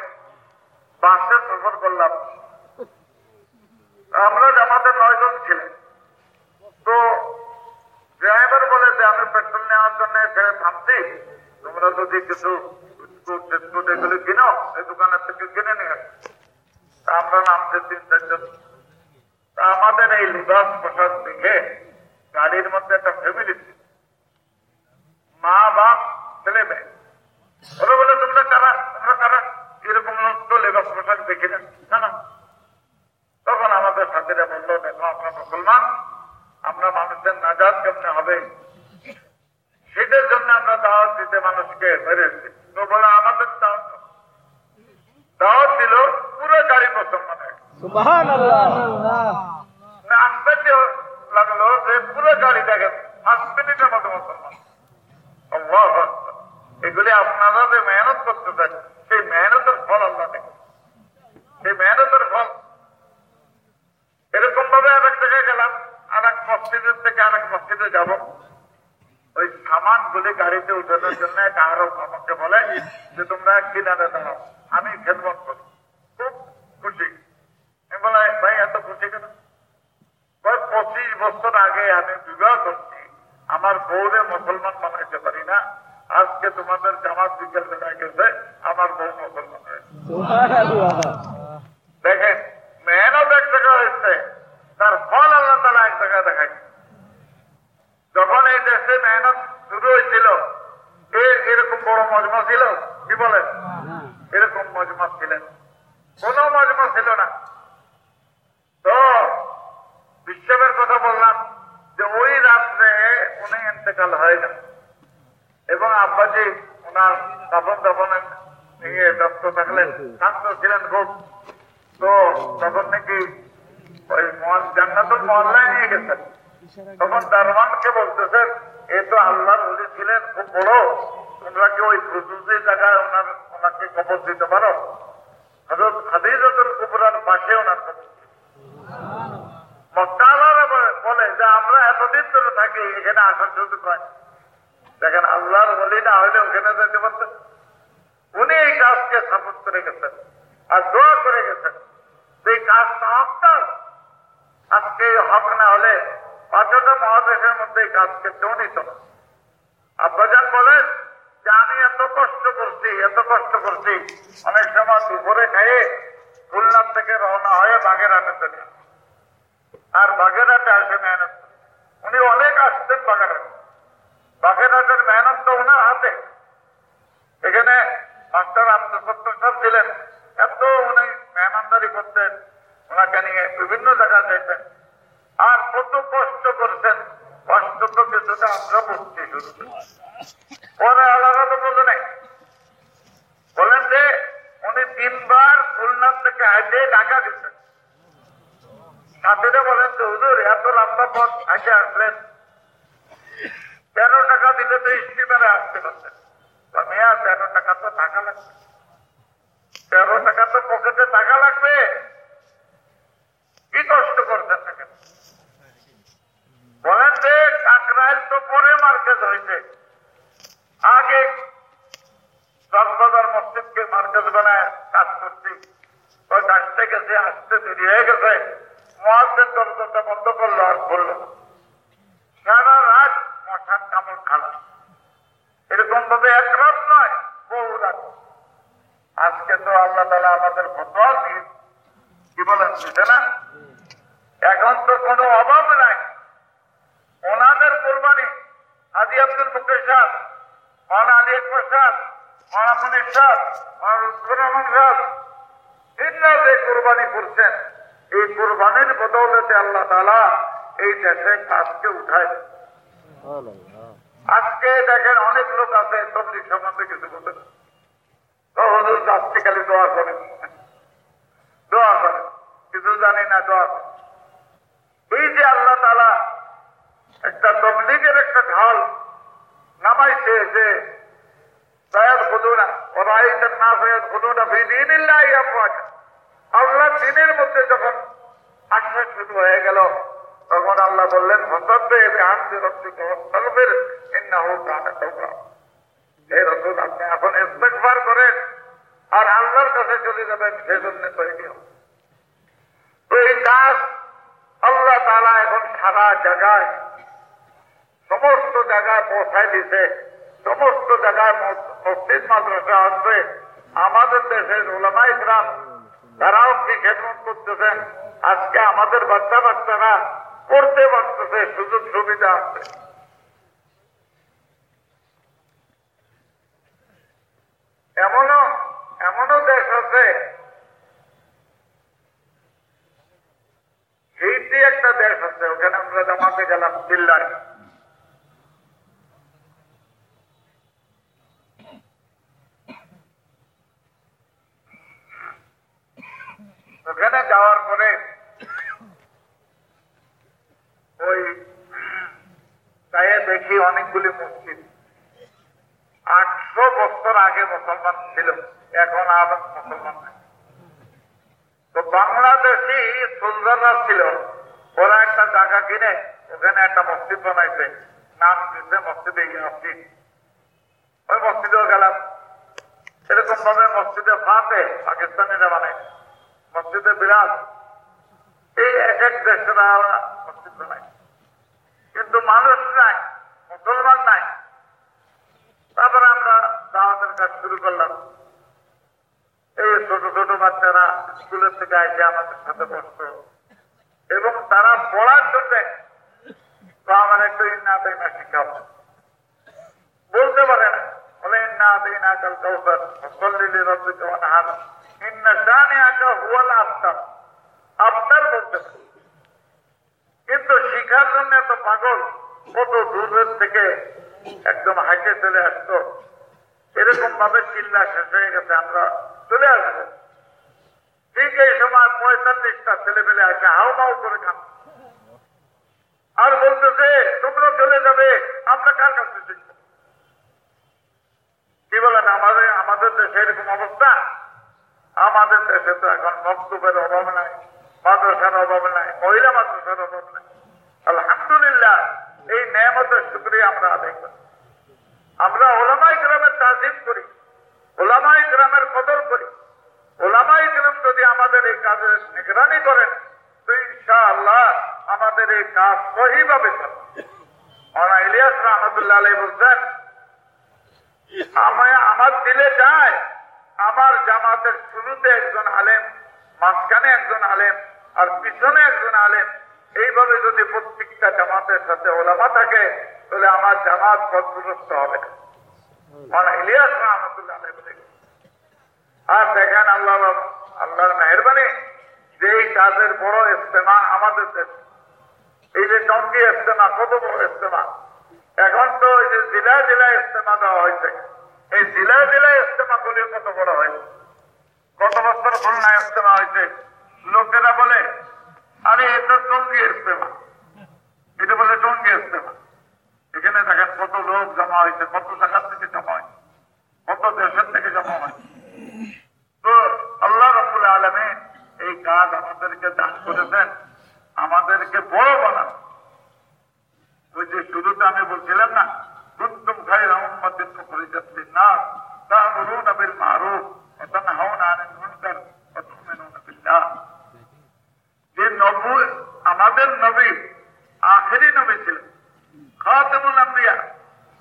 S1: বাসে সফর করলাম। আমরা আমাদের নয়জন ছিলেন তো ড্রাইভার বলে যে, আমি পেট্রোল নেওয়ার জন্য এখানে থামছি। তোমরা যদি কিছু বিস্কুট এগুলো কিনো, এই দোকানের থেকে কিনে নিয়ে। আমরা নামতে তিন, চারজন। আমাদের এই লিবাস পোশাক দেখে গাড়ির মধ্যে একটা ফ্যামিলি মা, বাপ, ছেলে, মেয়ে। ওরা বলে তোমরা কারা? তোমরা কারা? এরকম লোক তো পোশাক দেখি না। না না। তখন আমাদের সাথীরা বলল দেখো আমরা মুসলমান। আমরা মানুষের নাজাদ কেমনে হবে? সেটার জন্য আমরা দাওয়াত দিতে মানুষকে বেড়েছি তো বলে আমাদের দাওয়াত দাওয়াত দিল পুরো গাড়ি মুসলমানের। আশ্চর্য লাগল যে পুরো গাড়ি দেখেন পাঁচ মিনিটের মতো মুসলমান। এগুলি আপনারা যে মেহনত করতে চান, সেই মেহনতের ফল আল্লাহ দেখেন সেই মেহনতের ফল। এরকম ভাবে আর এক জায়গায় গেলাম আর এক মসজিদের থেকে আর এক মসজিদে যাব। ওই সামান গুলি গাড়িতে উঠানোর জন্য কারও আমাকে বলে যে, তোমরা কিনারে দাঁড়াও, আমি খেদমত করি। খুব খুশি। আমি বলে ভাই, এত খুশি কেন? পঁচিশ বছর আগে আমি বিবাহ করছি। আমার বউরে মুসলমান বানাইতে পারি না। আজকে তোমাদের জামাত বিকেল বেলায় গেছে আমার বউ মুসলমান হয়েছে দেখেন মেহনত এক জায়গা হয়েছে তার ফল আল্লাহ তালা এক জায়গায় দেখাইছে যখন এই দেশে মেহনত শুরু হয়েছিল এরকম বড় মজমা ছিল কি বলেন? এরকম মজমা ছিলেন। কোন মজমা ছিল না। তো বিশ্ববের কথা বললাম যে ওই রাত্রে উনি ইন্তেকাল হয়ে যান এবং আব্বাজি ওনার দাফন দাফনের নিয়ে ব্যস্ত থাকলেন। শান্ত ছিলেন খুব। তো তখন নাকি ওই জান্নাতুল মহল্লায় নিয়ে গেছেন। তখন দারওয়ানকে বলতেছেন, এ তো আল্লাহর হলি ছিলেন, খুব বড়। তোমরা কি ওই খুশুসি জায়গায় ওনার, ওনাকে কবর দিতে পারো? হজরত খাদিজাতুল কুবরার পাশে ওনার কবর বলে যে, আমরা এতদিন ধরে থাকি, এখানে আসার সুযোগ হয় দেখেন আল্লাহর বলি না হলে ওখানে যেতে পারতেন। উনি এই কাজকে সাপোর্ট করে গেছেন আর দোয়া করে গেছেন এই কাজটা হকটার আজকে হক না হলে পাঁচটা মহাদেশের মধ্যে এই কাজকে কেউ নিত আব্বাজান বলেন যে, আমি এত কষ্ট করছি, এত কষ্ট করছি। অনেক সময় দুপুরে খেয়ে খুলনার থেকে রওনা হয়ে বাগেরহাটে চলে। আর বাগেরহাটে আসে মেহনত উনি অনেক আসতেন বাগেরহাটে। বাগেরহাটের মেহনত তো ওনার হাতে। এখানে মাস্টার আব্দুল সত্তর সাহেব ছিলেন। এত উনি মেহমানদারি করতেন, ওনাকে নিয়ে বিভিন্ন জায়গা যেতেন। আর কত কষ্ট করছেন। কষ্ট তো কিছুটা আমরা বুঝছি পরে আলাদা তো বলে নাই বলেন যে, উনি তিনবার খুলনার থেকে হাইটে ঢাকা গেছেন। সাথীরা বলেন যে, হুজুর, এত লম্বা পথ হাইটে আসলেন। তেরো টাকা দিলে তো স্টিমারে আসতে পারতেন মেয়া তেরো টাকা তো টাকা লাগবে। তেরো টাকা তো পকেটে টাকা লাগবে। কি কষ্ট কেন বলেন যে, কাকরাইল তো পরে মার্কেট হয়েছে। আগে কক্সবাজার মসজিদকে মার্কেট বানায় কাজ করছি। ওই কাজটা গেছে, আসতে দেরি হয়ে গেছে। মহাজের দরজাটা বন্ধ করল আর বলল। সারা রাত মশার কামড় খালা এরকম ভাবে এক রাত নয়, বহু রাত। আজকে তো আল্লাহ তালা আমাদের ফতোয়া দিয়ে কি বলেন, বুঝে না? এখন তো কোনো অভাব নাই। ওনাদের কোরবানি আদি আব্দুল মুকেশ সাহ মানা আলী আকবর সাহ মানা মনির সাহ মানা লুৎফর রহমান সাহ ইন্না যে কোরবানি করছেন, এই কোরবানির বদৌলতে আল্লাহ তালা এই দেশে কাজকে উঠায়। আজকে দেখেন অনেক লোক আছে তবলিক সম্বন্ধে কিছু বলতে না। দোয়া করেন দোয়া করেন কিছু জানি না, দোয়া করেন এই যে আল্লাহ তালা একটা তবলিগের একটা ঢাল নামাইছে যে সৈয়দ খুদুনা ওরা না সৈয়দ খুদুনা আফওয়াজা। আল্লাহ দিনের মধ্যে যখন আশ্বাস শুরু হয়ে গেল তখন আল্লাহ বললেন আর আল্লাহর কাছে চলে যাবেন, সেজন্য তৈরি কাজ আল্লাহ তাআলা এখন সারা জায়গায়, সমস্ত জায়গায় পৌঁছায় দিছে। সমস্ত জায়গায় আমাদের দেশের ওলামাই গ্রাম তারাও কি খেদমত করতেছেন। আজকে আমাদের বাচ্চা বাচ্চারা পড়তে পারতেছে, সুযোগ সুবিধা আছে। এমনও এমনও দেশ আছে সেইটি একটা দেশ আছে, ওখানে আমরা জামাতে গেলাম দিল্লায় ওখানে যাওয়ার পরে ওই গায়ে দেখি অনেকগুলি মসজিদ আটশো বছর আগে মুসলমান ছিল। এখন আর মুসলমান তো বাংলাদেশি সুলজাররা ছিল। ওরা একটা জায়গা কিনে, ওখানে একটা মসজিদ বানাইছে। নাম দিতে মসজিদে ইয়াসিন। ওই মসজিদেও গেলাম। এরকম ভাবে মসজিদে ফাতে পাকিস্তানিরা মানে মসজিদে বিরাট। এই এক এক দেশের মসজিদ বানায় কিন্তু মানুষ নাই, মুসলমান নাই। তারপরে কাজ শুরু করলাম। এই ছোট ছোট বাচ্চারা স্কুলের থেকে আসে আমাদের সাথে বসতো। এবং তারা পড়ার জন্য আমার একটু ইন্না দেয় না শিখাবো বলতে পারে না। বলে ইন্না দেয় না কাল কৌশল মুসল্লি রব্বিকে অনাহার ইন্না শানে আকা হুয়াল আফতার। আপনার বলতে কিন্তু শিখার জন্য এত পাগল, কত দূরের থেকে একদম হাইটে চলে আসতো। এরকম ভাবে চিল্লা শেষ হয়ে গেছে, আমরা চলে আসব। ঠিক এই সময় পঁয়তাল্লিশটা ছেলে মেলে আছে মাও করে খান। আর বলতেছে, তোমরা চলে যাবে, আমরা কার কাছে শিখব কি বলেন, আমাদের আমাদের দেশে এরকম অবস্থা? আমাদের দেশে তো এখন বক্তব্যের অভাব নাই, মাদ্রাসার অভাব নাই, মহিলা মাদ্রাসার অভাব নাই। আলহামদুলিল্লাহ, এই নিয়ামতের শুক্রিয়া আমরা আদায় করি। আমরা ওলামাই গ্রামের তাজিম করি, ওলামাই গ্রামের কদর করি। ওলামাই গ্রাম যদি আমাদের এই কাজের নিগরানি করেন, তো ইনশাআল্লাহ আমাদের এই কাজ সহিভাবে চলে। ওনা ইলিয়াস রহমতুল্লাহ আলাই বলছেন, আমায় আমার দিলে যায়, আমার জামাতের শুরুতে একজন আলেম, মাঝখানে একজন আলেম, আর পিছনে একজন আলেম। এইভাবে যদি প্রত্যেকটা জামাতের সাথে ওলামা থাকে তাহলে আমার জামাত পথগ্রস্ত হবে। না ইলিয়াস রহমতুল্লাহ। আর দেখেন আল্লাহ আল্লাহর মেহরবানি যে এই কাজের বড় ইস্তেমা আমাদের দেশে, এই যে টঙ্গি ইস্তেমা কত বড় ইস্তেমা, এখন তো ওই যে জেলা জেলায় ইস্তেমা দেওয়া হয়েছে। এই জেলা জেলায় ইস্তেমা গুলি কত বড় হয়েছে। কত বছর খুলনায় ইস্তেমা হয়েছে। লোকেরা বলে, আরে, এটা টঙ্গি ইস্তেমা। এটা বলে টঙ্গি ইস্তেমা। এখানে দেখেন কত লোক জমা হয়েছে, কত জায়গার থেকে জমা হয়েছে, কত দেশের থেকে জমা হয়েছে। তো আল্লাহ রবুল আলমে এই কাজ আমাদেরকে দান করেছেন, আমাদেরকে বড় বানান। ওই যে শুরুতে আমি বলছিলাম না, কুন্তুম খাই রহম্মদিন পরিচালিত না তা'মুরুনা বিল মারুফ বিল্লাহ। যে নবী আমাদের নবী, আখেরি নবী ছিলেন।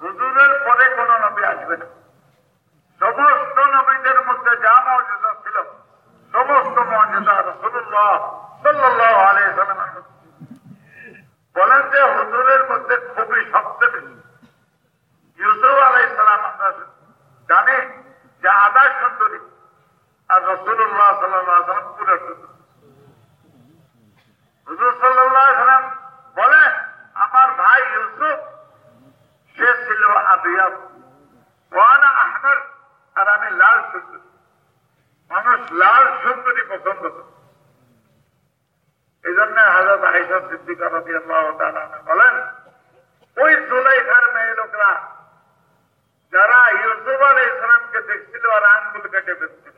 S1: হুজুরের পরে কোন নবী আসবে না। সমস্ত নবীদের মধ্যে যা মর্যাদা ছিল, সমস্ত মর্যাদা বলেন যে হুজুরের মধ্যে খুবই সবচেয়ে বেশি। ইউসুফ আলাই সালাম আমরা জানি যে আদা সুন্দরী আর রসুল্লাহ সাল্লাহ সাল্লাম পুরো সুন্দর হুজুর সাল্লাহ বলেন আমার ভাই ইউসুফ সে ছিল আবিয়াব ওয়ানা আহমদ আর আমি লাল সুন্দর মানুষ লাল সুন্দরী পছন্দ করে এই জন্য হাজরত আইসা সিদ্দিকা রবি আল্লাহ বলেন ওই জুলাইখার মেয়ে লোকরা যারা ইউসুফ আল ইসলামকে দেখছিল আর আঙ্গুল কেটে ফেলছিল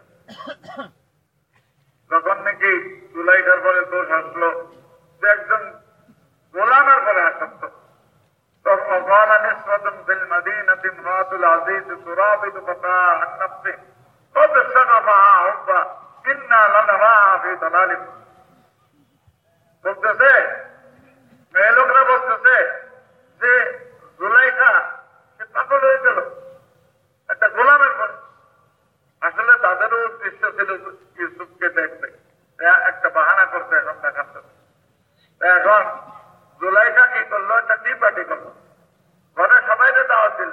S1: তখন নাকি জুলাইখার পরে দোষ আসলো যে একজন গোলামের পরে আসক্ত وقال نسوة في المدينة امرأة العزيز تراود فتاة عن نفسه قد شغفها حبا إنا لنراها في ضلال বলতেছে মেয়ে লোকরা বলতেছে যে জুলাইখা সে পাগল হয়ে গেল একটা গোলামের পরে আসলে তাদেরও উদ্দেশ্য ছিল ইউসুফকে দেখবে একটা বাহানা করতে এখন দেখাচ্ছে। এখন জুলাইখা কি করল? একটা টি পার্টি করল। ঘরে সবাই দাওয়াত দিল,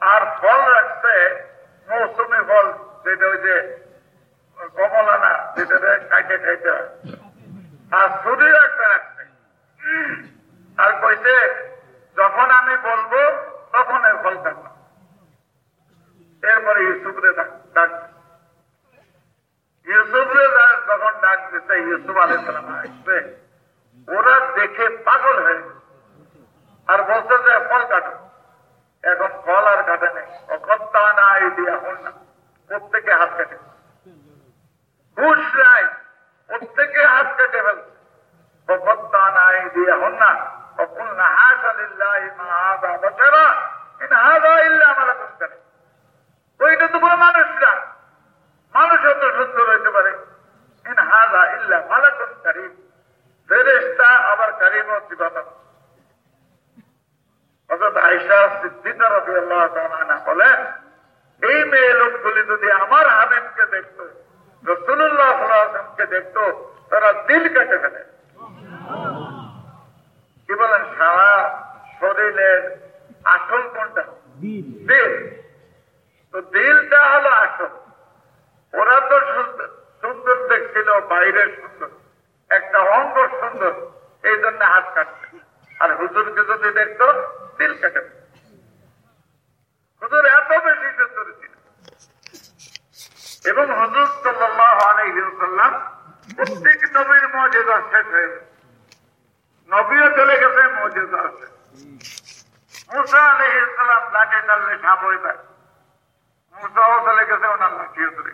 S1: আর ফল রাখছে মৌসুমি ফল, যেটা ওই যে কমলা না যেটা খাইতে খাইতে হয়। আর ছুরিও একটা রাখছে। আর কইছে, যখন আমি বলব, তখন এই ফল খাব এরপরে ইউসুফরে ডাক ইউসুফরে যখন ডাক দিতে ইউসুফ আলাইসালাম আসবে, ওরা দেখে পাগল হয়ে আর বলছে যে, ফল কাটো। এখন ফল আর কাটে নেই। অকত্তা না দিয়া হন না। প্রত্যেকে হাত কাটে। ঘুষ নাই। প্রত্যেকে হাত কেটে ফেলছে। অকত্তা না দিয়া হন না। অকুল না হাস আলিল্লাহ মা ইন হাযা ইল্লা মালাকুন কারীম। ওইটা তো কোনো মানুষ না। মানুষ এত সুন্দর হইতে পারে। ইন ইল্লা মালাকুন কারীম। ফেরেশতা আবার সিদ্দিকা বলেন এই মেয়ে লোকগুলি যদি আমার হাবিবকে দেখতো রসুল্লাহ সাল্লামকে দেখতো তারা দিল কেটে ফেলে। কি বলেন সারা শরীরের আসল কোনটা? দিল। তো দিলটা হলো আসল। ওরা তো সুন্দর দেখছিল বাইরে সুন্দর। একটা অঙ্গ সুন্দর। এই জন্য হাত কাটছে। আর হুজুরকে যদি দেখতো, দিল কেটে হুজুর এত বেশি সুন্দর ছিল। এবং হজুর সাল্লাহ আলাইসাল্লাম প্রত্যেক নবীর মর্যাদা শেষ হয়ে নবীও চলে গেছে, মর্যাদা আছে। মুসা আলহ ইসলাম লাঠি টানলে সাপ হয়ে যায়। মুসাও চলে গেছে ওনার লাঠিও চলে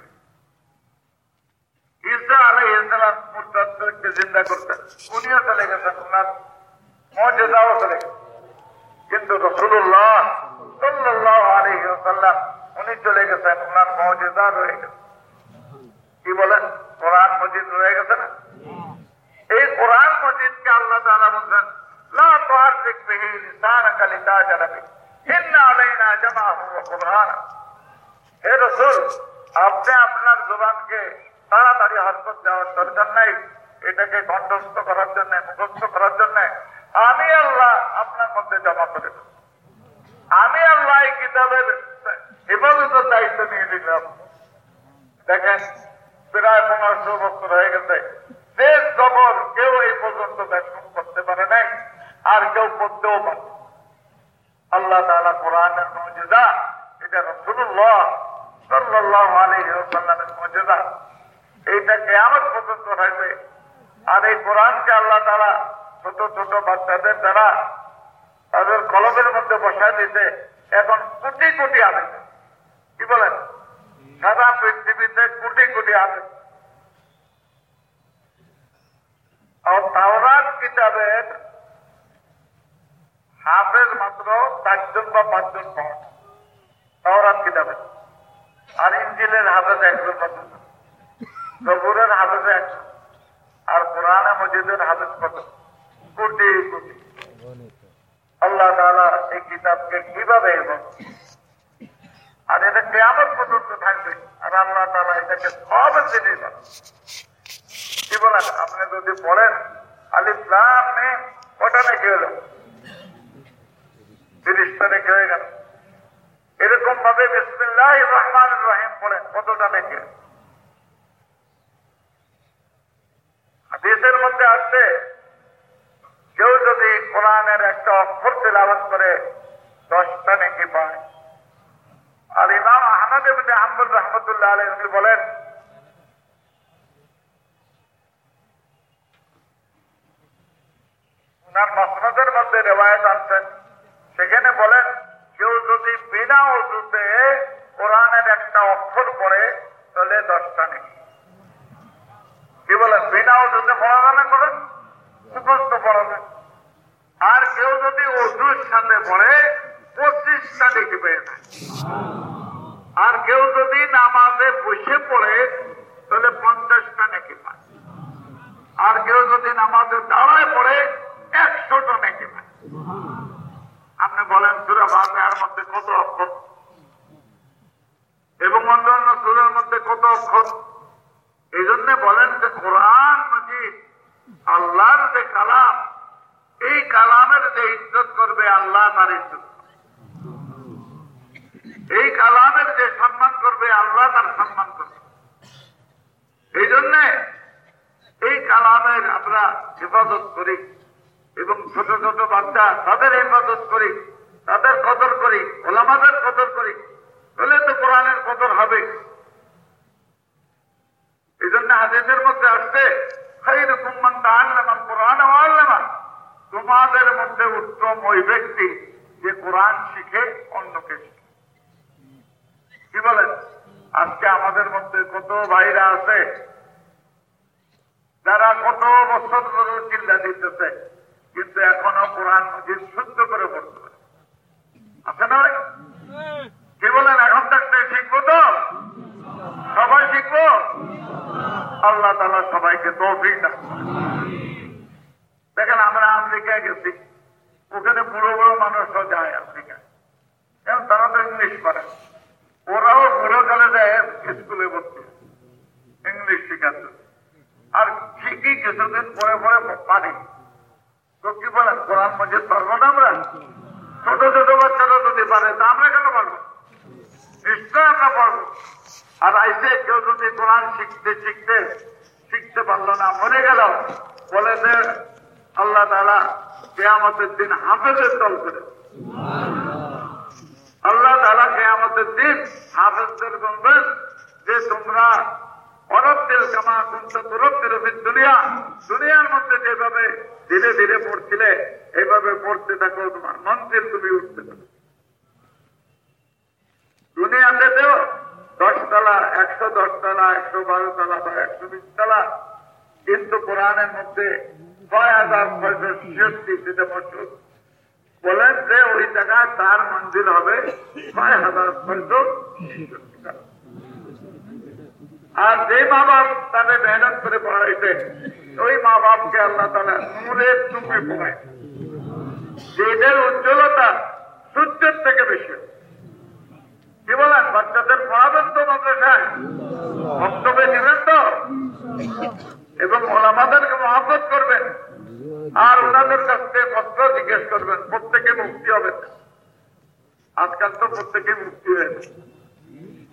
S1: গেছে আলহ ইসলাম মুরতাদকে জিন্দা করতেন উনিও চলে গেছেন ওনার মর্যাদাও চলে কিন্তু রসুল্লাহ মজিদ রয়ে আল্লাহ তাআলা বলছেন লা জামাহু ওয়া কুরআন হে রাসূল, আপনি আপনার জোবানকে তাড়াতাড়ি হরকত দেওয়ার দরকার নাই। এটাকে কণ্ঠস্থ করার জন্য, মুখস্থ করার জন্য আমি আল্লাহ আপনার মধ্যে জমা করে আমি আল্লাহ এই কিতাবের হেফাজতের দায়িত্ব নিয়ে নিলাম। দেখেন, প্রায় পনেরোশো বছর হয়ে গেছে। দেশ জবর কেউ এই পর্যন্ত দর্শন করতে পারে নাই, আর কেউ করতেও পারে আল্লাহ তাআলা কোরআনের মর্যাদা, এটা রসুল্লাহ সাল্লাহ কোটি কোটি বলেন? সারা পৃথিবীতে কোটি কোটি আদেশ আর তাওরাত কিতাবের হাফেজ মাত্র চারজন বা পাঁচজন পাওয়া। তাওরাত কিতাবের। আর ইঞ্জিলের হাফেজ একজন মাত্র জবুরের হাফেজ একজন আর কোরআনে মজিদের হাফেজ কত? কোটি কোটি। আল্লাহ তাআলা এই কিতাবকে কীভাবে এবং আর এটা কেয়ামত পর্যন্ত থাকবে। আর আল্লাহ তালা এটাকে সব দিনে কি বলেন? আপনি যদি পড়েন লাম মিম কটা নাকি হলো তিরিশটা নাকি হয়ে গেল। এরকম ভাবে বিসমিল্লাহ রহমান রহিম পড়েন কতটা নাকি হাদিসের মধ্যে আসছে কেউ যদি কোরআনের একটা অক্ষর তেলাওয়াত করে, দশটা নাকি পায়। আর ইমাম আহমদ ইবনে হাম্বল রহমতুল্লাহ আলাইহি উনি বলেন, উনার মসনদের মধ্যে রেওয়ায়ত আনছেন। সেখানে বলেন কেউ যদি বিনা উজুতে কোরআনের একটা অক্ষর পড়ে, তাহলে দশটা নেই। কি বলেন, বিনা উজুতে পড়াশোনা করেন মুখস্থ পড়াবেন আর কেউ যদি অজুর সাথে পড়ে, পঁচিশটা নেকি পেয়ে আর কেউ যদি নামাজে বসে পড়ে, তাহলে পঞ্চাশটা নেকি পায়। আর কেউ যদি নামাজে দাঁড়ায় পড়ে, একশোটা নেকি পায়। আপনি বলেন সুরা বাজার মধ্যে কত অক্ষর? এবং অন্যান্য সুরের মধ্যে কত অক্ষর? এই জন্য বলেন যে কোরআন মজিদ, আল্লাহর যে কালাম, এই কালামের যে ইজ্জত করবে আল্লাহ তার ইজ্জত। এই কালামের যে সম্মান করবে আল্লাহ তার সম্মান করবে। এই জন্যে এই কালামের আমরা হেফাজত করি। এবং ছোট ছোট বাচ্চা, তাদের হেফাজত করি, তাদের কদর করি, ওলামাদের কদর করি। তাহলে তো কোরআনের কদর হবে। এই জন্য হাদিসের মধ্যে আসছে তোমাদের মধ্যে উত্তম ওই ব্যক্তি যে কোরআন শিখে অন্যকে শিখে। কি বলেন? আজকে আমাদের মধ্যে কত ভাইরা আছে, যারা কত বছর ধরে চিল্লা দিতেছে। কিন্তু এখনও কোরআন মজিদ শুদ্ধ করে পড়তে পারে। আছে নয় কি বলেন, এখন থাকতে শিখব তো সবাই শিখব আল্লাহ তালা সবাইকে তৌফিক দান দেখেন, আমরা আমেরিকায় গেছি। ওখানে বুড়ো বুড়ো মানুষও যায় আমেরিকায়। এবং তারা তো ইংলিশ পারে ওরাও বুড়ো কালে যায় স্কুলে ভর্তি। ইংলিশ শিখাচ্ছে। আর ঠিকই কিছুদিন পরে পরে পারি কি বলেন, কোরআন মজিদ পারব না আমরা? ছোট ছোট বাচ্চারা যদি পারে, তা আমরা কেন পারব? নিশ্চয় আমরা পারব। আর আইসে কেউ যদি কোরআন শিখতে শিখতে শিখতে পারল না, মরে গেল, বলে যে আল্লাহ তালা কেয়ামতের দিন হাফেজের দল করে। আল্লাহ তালা কেয়ামতের দিন হাফেজদের বলবেন যে তোমরা তুরব্দের দুনিয়া দুনিয়ার মধ্যে যেভাবে ধীরে ধীরে পড়ছিলে, এইভাবে পড়তে থাকো, তোমার তুমি উঠতে থাকো দুনিয়াতে তো একশো একশো বারো বা একশো বিশ কিন্তু কোরআনের মধ্যে ছয় হাজার ছয়শো সেটা বলেন যে ওই জায়গায় তার মন্দির হবে ছয় হাজার ছয়শো। আর যে মা বাপ তাদের মেহনত করে পড়াইছে, ওই মা বাপকে আল্লাহ তালা নূরের চুপে পড়ায়। যেদের উজ্জ্বলতা সূর্যের থেকে বেশি। কি বলেন, বাচ্চাদের পড়াবেন তো মাদ্রাসায় বক্তব্য দিবেন তো? এবং ওলামাদেরকে মহাব্বত করবেন। আর ওনাদের কাছ থেকে প্রশ্ন জিজ্ঞেস করবেন, প্রত্যেকে মুক্তি হবে আজকাল তো প্রত্যেকে মুক্তি হয়েছে।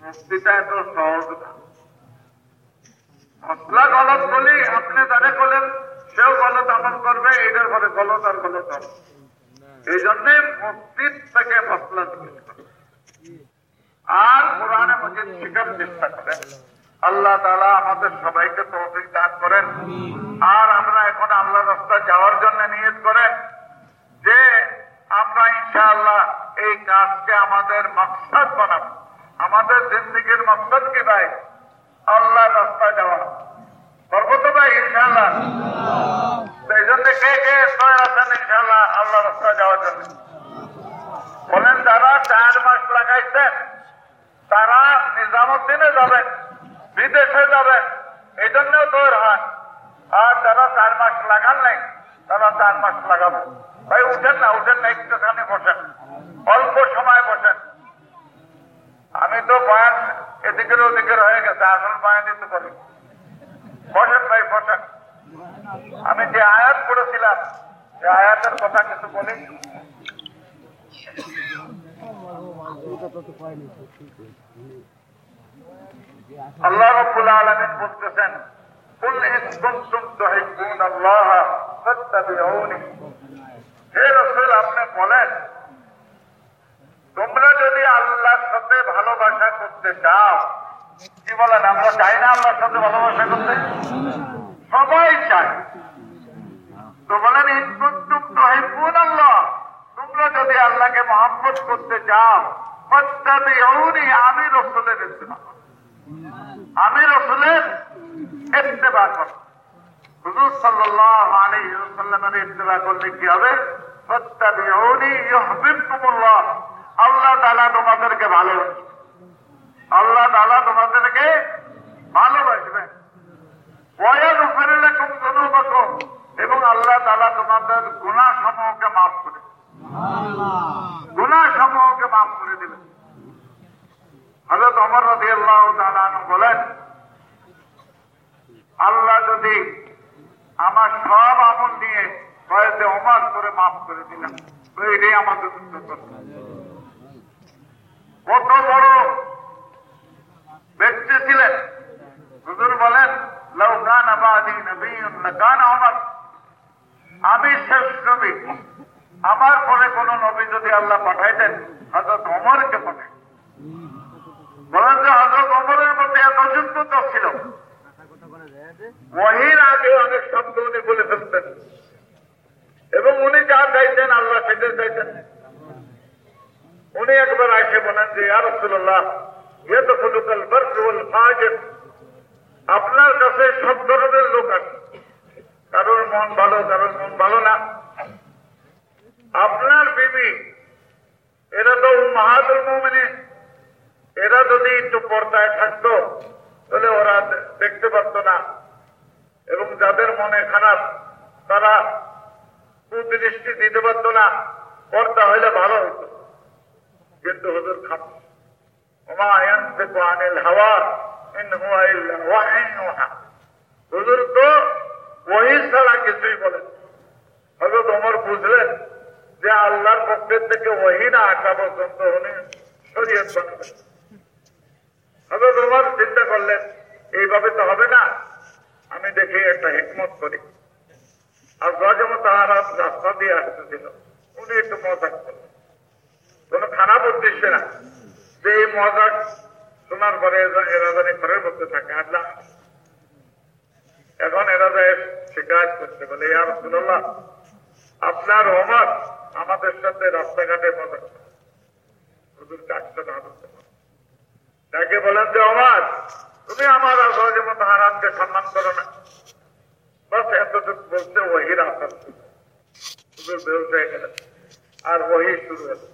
S1: মুক্তিটা এত সহজ না। মশলা গলত বলি, আপনি তারে বলেন, সেও গলত আমল করবে এটার পরে গলত আর গলত এই জন্যে মসজিদ থেকে মশলা আর কোরআনে মজিদ শিখার চেষ্টা করেন। আল্লাহ তালা আমাদের সবাইকে তৌফিক দান করেন। আর আমরা এখন আল্লাহ রাস্তা যাওয়ার জন্য নিয়ত করেন যে আমরা ইনশাআল্লাহ এই কাজকে আমাদের মকসদ বানাবো। আমাদের জিন্দিগির মকসদ কি ভাই? আল্লাহ রাস্তা যাওয়া করব জন্য জন্য। বিদেশে যাবেন, এই জন্যও তৈরি হয়। আর যারা চার মাস লাগান নাই, তারা চার মাস লাগাবো। ভাই, উঠেন না উঠেন না, একটুখানি বসেন। অল্প সময় বসেন। আমি তো বয়ান এদিকের ওদিকের হয়ে গেছে, আসল বয়ান দিতে পারি বসেন ভাই, বসেন। আমি যে আয়াত পড়েছিলাম, সে আয়াতের কথা কিছু বলি। আল্লাহ আপনি বলেন তোমরা যদি আল্লাহর সাথে ভালোবাসা করতে চাও, কি বলেন, আমরা চাই না আল্লাহর সাথে ভালোবাসা করতে? সবাই চায়। তো বলেন আল্লাহ। তোমরা যদি আল্লাহকে মহব্বত করতে চাও আমি রাসূলের করো। আমি রসুলের ইত্তেবা করব। হুজুর সাল্লাল্লাহু আলাইহি ওয়াসাল্লামের ইত্তেবা করলে কি হবে? ফাত্তাবিউনি ইউহিব্বুকুমুল্লাহ। আল্লাহ তালা তোমাদেরকে ভালোবাসবে আল্লাহ তালা তোমাদেরকে ভালোবাসবেন এবং আল্লাহ তালা তোমাদের গুনাহ সমূহকে মাফ করে গুনাহ সমূহকে মাফ করে দিবেন। হজরত অমর রাজি আল্লাহ বলেন আল্লাহ যদি আমার সব আমল নিয়ে কয়েছে অমাস করে মাফ করে দিলাম তো এটাই আমাদের কত বড় ব্যক্তি ছিলেন। হুজুর বলেন লৌকান আবাদি নবীন লাকান অমর আমি শেষ নবী। আমার পরে কোন নবী যদি আল্লাহ পাঠাইতেন হজরত অমরকে পাঠাই বলেন যে হজরত অমরের মধ্যে এত যোগ্যতা ছিল। ওহির আগে অনেক শব্দ উনি বলে ফেলতেন। এবং উনি যা চাইতেন, আল্লাহ সেটা চাইতেন। উনি একবার এসে বলেন যে আর রসুল্লাহ ইয়ে তো ফুলুকাল বরফুল আপনার কাছে সব ধরনের লোক আছে। কারোর মন ভালো, কারোর মন ভালো না। আপনার বিবি, এরা তো মাহাদুল মোমিনী। এরা যদি একটু পর্দায় থাকতো, তাহলে ওরা দেখতে পারতো না। এবং যাদের মনে খারাপ, তারা কুদৃষ্টি দিতে পারতো না। পর্দা হইলে ভালো হতো কিন্তু হুজুর ইউহা হুজুর তো ওহি ছাড়া কিছুই বলেন হজরত ওমর বুঝলেন যে আল্লাহর পক্ষের থেকে ওহি না আসা পর্যন্ত উনি শরীয়ত বানাবেন। হজরত ওমর চিন্তা করলেন, এইভাবে তো হবে না। আমি দেখি একটা হিকমত করি। আর গজম তাহারা রাস্তা দিয়ে আসতেছিল। উনি একটু মজা করলেন। কোন খারাপ উদ্দেশ্যে না। যে এই মজা শোনার পরে এরা- জানি ঘরের মধ্যে থাকে। আল্লাহ এখন এরা যায় শিকায়ত করতে বলে, ইয়া রাসূলুল্লাহ, আপনার ওমর আমাদের সাথে রাস্তাঘাটে মজা তাকে বলেন যে, ওমর, তুমি আমার আর গজম তাহারাকে সম্মান করো না। বাস এতটুকু বলতে ওহির আসার আর ওহি শুরু হলো।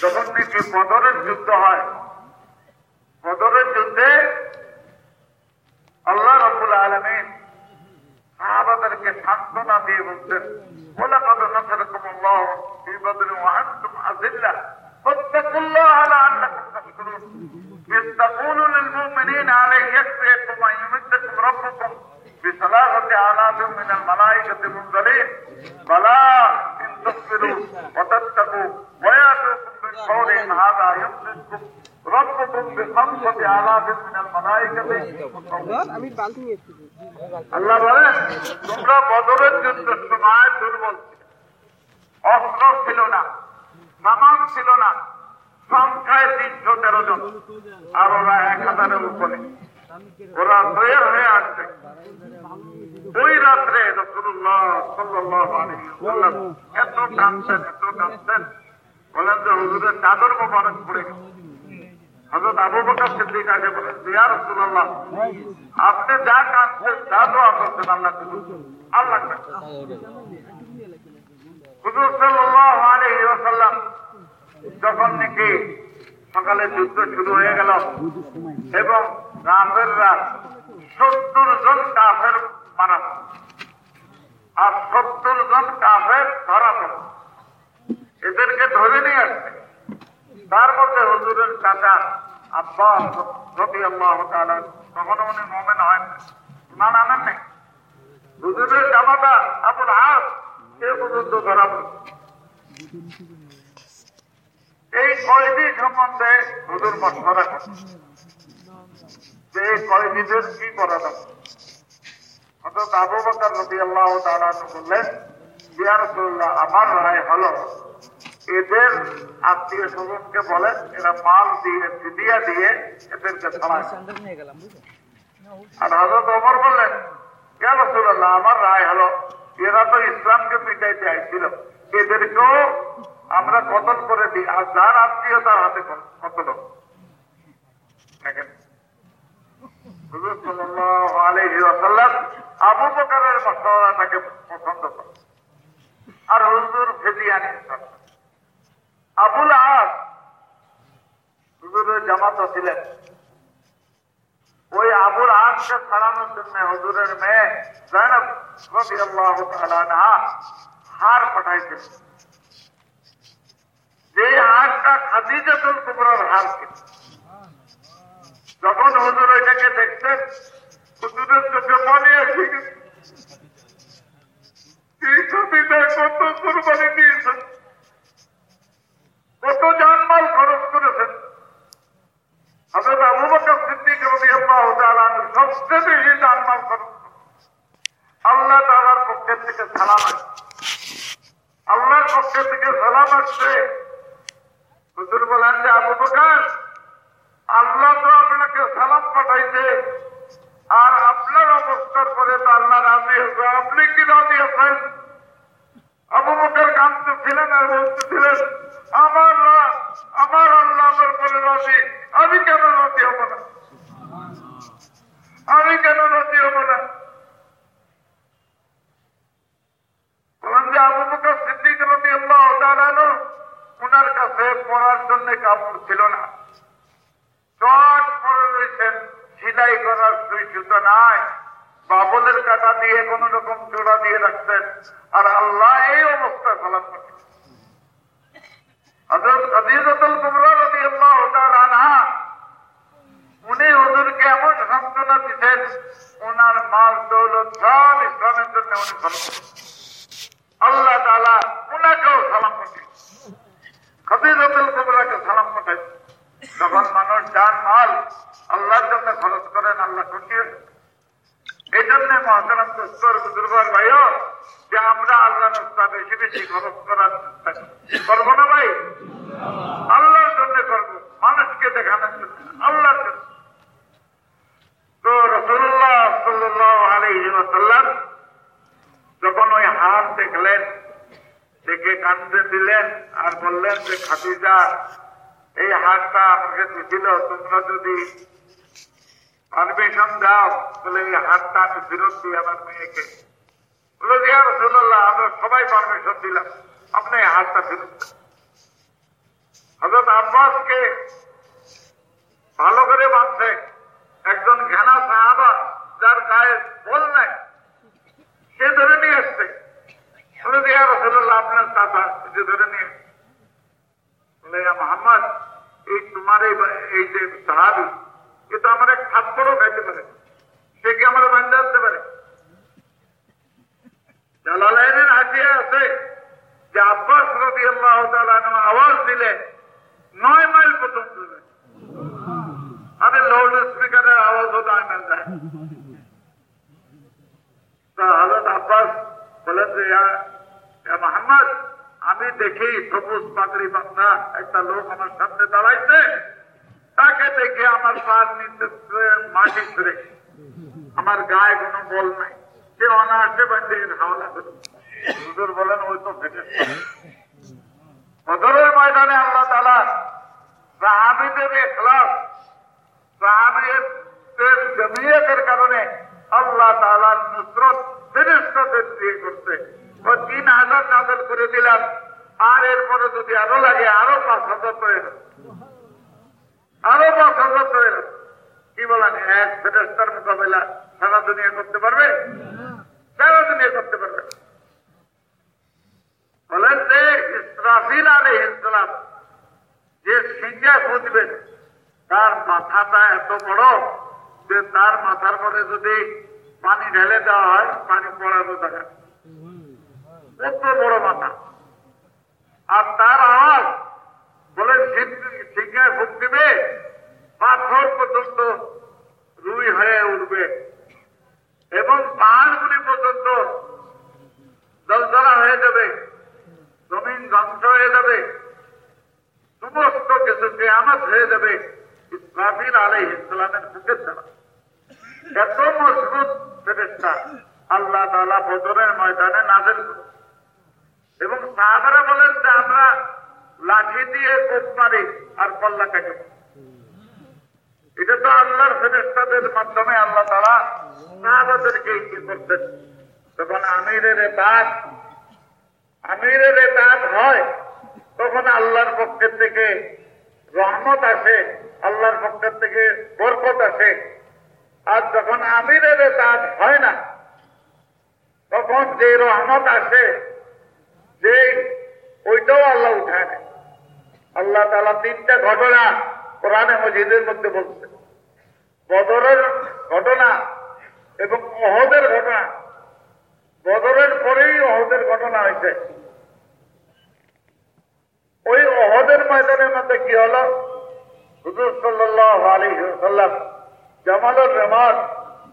S1: যখন নাকি বদরের যুদ্ধ হয় বদরের যুদ্ধে আল্লাহ রব্বুল আলমিন সাহাবাদেরকে সান্ত্বনা দিয়ে বলছেন ওলাকাদ নাসারাকুমুল্লাহ ফি বদর ওয়া আনতুম আযিল্লা ফাত্তাকুল্লাহ লাআল্লাকুম তাশকুরুন إذ تقول للمؤمنين عليه يكفيكم أن يمدكم ربكم بثلاثة آلاف من الملائكة منزلين بلى إن تصبروا وتتقوا ويأتوكم من قولهم هذا يمدكم ربكم بخمسة آلاف من الملائكة
S3: আমি বালতি নিয়ে এসেছি
S1: আল্লাহ বলেন তোমরা বদরের যুদ্ধের সময় দুর্বল ছিলে। অস্ত্র ছিল না সামান ছিল না সংখ্যায় তিনশো তেরো জন আর ওরা এক হাজারের উপরে ওরা তৈরি হয়ে আসছে ওই রাত্রে রসুল্লাহ সাল্লাল্লাহু আলাইহি ওয়াসাল্লাম এত কাঁদতেন এত কাঁদতেন বলেন যে হুজুরের চাদর মোবারক পড়ে গেছে হযরত আবু বকর সিদ্দিক আগে বলেন আপনি যা কাঁদছেন দোয়া করছেন, আল্লাহ আল্লাহ হুজুর যখন নাকি সকালে যুদ্ধ শুরু হয়ে গেল এবং কাফেররা সত্তর জন কাফের মারা আর সত্তর জন কাফের ধরা পড়ল। এদেরকে ধরে নিয়ে আসছে তার মধ্যে হুজুরের চাচা আব্বা রবি আল্লাহ উনি মোমেন হয় না আনেন নাই। হুজুরের জামাতা আবুল হাস সে পর্যন্ত ধরা এই কয়েদি সম্বন্ধে হুজুর মশলা যে এই কয়েদিদের কি করা যাবে? অর্থাৎ আবু বকর রবি আল্লাহ তালানু বললেন আমার রায় হলো। এদের আত্মীয় স্বজনকে বলেন এরা মাল দিয়ে, ফিদিয়া দিয়ে এদেরকে আর হজরত ওমর বললেন, ইয়া রাসূলুল্লাহ, আমার রায় হলো, এরা তো ইসলামকে পিটাইতে আইছিল। এদেরকেও আমরা কতল করে দিই, আর যার আত্মীয় তার হাতে কতল দেখেন আবু বকরের মশওয়ারাটাকে পছন্দ করেন আর হুজুর ফেদিয়া নিয়েছেন আবুল আস হুজুরের জামাতা ছিলেন। ওই আবুল আসকে ছাড়ানোর জন্য হুজুরের মেয়ে জয়নব হার পাঠাইছেন যে হারটা খাদিজাতুল কুবরার হার ছিল। যখন হুজুর ওইটাকে দেখছেন হুজুরের চোখে মনে এসে গেছে। এই ছবিটা কত কোরবানি দিয়েছেন। কত জানমাল খরচ করেছেন। হযরত আবু বকর সিদ্দিক রাদিয়াল্লাহু তাআলা আনহু সবচেয়ে বেশি জানমাল খরচ। আল্লাহ তাআলার পক্ষের থেকে সালাম আসছে। আল্লাহর পক্ষের থেকে সালাম আসছে। হুজুর বলেন যে আবু বকর, আল্লাহ তো আপনাকে সালাম পাঠাইছে। আর আপনার অবস্থার পরে তো আল্লাহ রাজি হবে আপনি কি রাজি আছেন? আবু বকর কাঁদতেছিলেন আর বলতেছিলেন আমার আমার আল্লাহ আমার পরে রাজি আমি কেন রাজি হব না? আমি কেন রাজি হব না? বলেন যে আবু বকর সিদ্দিক রাজি আল্লাহ তাআলা ওনার কাছে পড়ার জন্য কাপড় ছিল না। চট পরে রয়েছেন করার সুই সুতো নাই। বাবলের কাটা দিয়ে কোন রকম জোড়া দিয়ে রাখতেন। আর আল্লাহ এই অবস্থা তাআলা উনাকেও সালাম তখন মানুষ যান মাল আল্লাহর জন্য খরচ করেন, আল্লাহ খুশি। এই জন্য মহাসারাম দোস্তর বুজুর্গার ভাইও, যে আমরা আল্লাহ রাস্তা বেশি বেশি খরচ করার চেষ্টা করি। করব না ভাই? আল্লাহর জন্য করব। মানুষকে দেখানোর জন্য, আল্লাহর জন্য। তো রসুল্লাহ সাল্লাহ আলহি ওয়াসাল্লাম যখন ওই হাত দেখলেন, দেখে কান্দে দিলেন আর বললেন যে, খাদিজা, এই হাতটা আমাকে দিছিল, তোমরা যদি পারমিশন দাও বলে এই হাতটা আমি ফেরত দিই আমার মেয়েকে বলে দিয়া রসুল্লাহ আমরা সবাই পারমিশন দিলাম। আপনি হাতটা ফেরত হজরত আব্বাসকে ভালো করে বাঁধছে একজন ঘেনা সাহাবা যার গায়ে বল নাই, সে ধরে নিয়ে আসছে। বলে দিয়া রসুল্লাহ আপনার চাচা, সে ধরে নিয়ে। বলে মোহাম্মদ, এই তোমার এই যে সাহাবি কিন্তু আমার এক থাপ্পড়ও খাইতে পারে। সে কি আমার বান্ধে আসতে পারে? জালালাইনের হাজিয়া আছে। যে আব্বাস রবি আল্লাহ আওয়াজ দিলে নয় মাইল পর্যন্ত। আরে লাউড স্পিকারের আওয়াজ হতো আয়না যায় হজরত আব্বাস বলেন যে মোহাম্মদ, আমি দেখি সবুজ পাগড়ি বান্ধা একটা লোক আমার সামনে দাঁড়াইছে। তাকে দেখে আমার পার নিচে মাটি ছেড়ে আমার গায়ে কোনো বল নাই। সে অনায়াসে বান্ধে হাওলা করে বলেন, ওই তো ফেটে বদরের ময়দানে আল্লাহ তালা সাহাবিদের এখলাস সাহাবিদের জমিয়তের কারণে আল্লাহ তাআলা নুসরত ফেরেশতাদের দিয়ে করতে ও তিন হাজার নাজল করে দিলাম। আর এরপরে যদি আরও লাগে, আরও পাঁচ হাজার হবে। আরও হবে। কি বলেন এক মোকাবেলা সারা দুনিয়া করতে পারবে? সারা দুনিয়া করতে পারবে। বলেন যে ইসরাফিল আলী ইসলাম যে তার মাথাটা এত বড় যে তার মাথার পরে যদি পানি ঢেলে দেওয়া হয়, পানি পড়ানো কত বড় মাথা। আর তার আওয়াজ বলে সিংহায় ফুক দিবে? পাথর পর্যন্ত রুই হয়ে উঠবে। এবং পাহাড়গুলি পর্যন্ত জলজলা হয়ে যাবে, জমিন ধ্বংস হয়ে যাবে, সমস্ত কিছু কেয়ামত হয়ে যাবে। ইসরাফিল আলাই ইসলামের বুকের দ্বারা এত মজবুত ফেরেস্তা আল্লাহ তাআলা বদরের ময়দানে নাজেল এবং সাহাবারা বলেন যে, আমরা লাঠি দিয়ে কোপ মারি আর পল্লা কাটে। এটা তো আল্লাহর ফেরেস্তাদের মাধ্যমে আল্লাহ তারা সাহাবাদেরকে কি করতেন? তখন আমিরের বাদ আমিরের এতাত হয়, তখন আল্লাহর পক্ষের থেকে রহমত আসে, আল্লাহর পক্ষের থেকে বরকত আসে। আর যখন আমিরের এতাত হয় না, তখন যে রহমত আসে, যে ওইটাও আল্লাহ উঠায় আল্লাহ তালা তিনটা ঘটনা কোরআনে মসজিদের মধ্যে বলছে। বদরের ঘটনা এবং অহদের ঘটনা। বদরের পরেই অহদের ঘটনা হয়েছে। ওই অহদের ময়দানের মধ্যে কি হলো? হুজুর সাল্লাহ আলী সাল্লাম জামালুর রহমান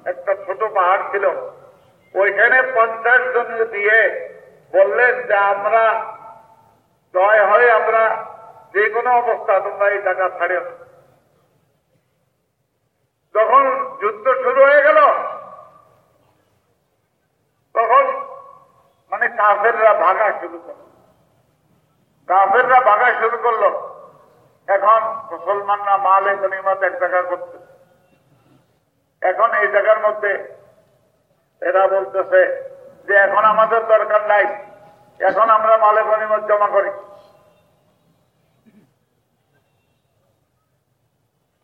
S1: একটা ছোট পাহাড় ছিল। ওইখানে পঞ্চাশ জন দিয়ে বললেন যে আমরা জয় হয়ে আমরা যে কোনো অবস্থা, তোমরা এই টাকা ছাড়ে যখন যুদ্ধ শুরু হয়ে গেল, তখন মানে কাফেররা ভাগা শুরু করল। কাফেররা ভাগা শুরু করল। এখন মুসলমানরা মালে গনিমত এক জায়গা করছে। এখন এই জায়গার মধ্যে এরা বলতেছে যে, এখন আমাদের দরকার নাই। এখন আমরা মালে গনিমত জমা করি।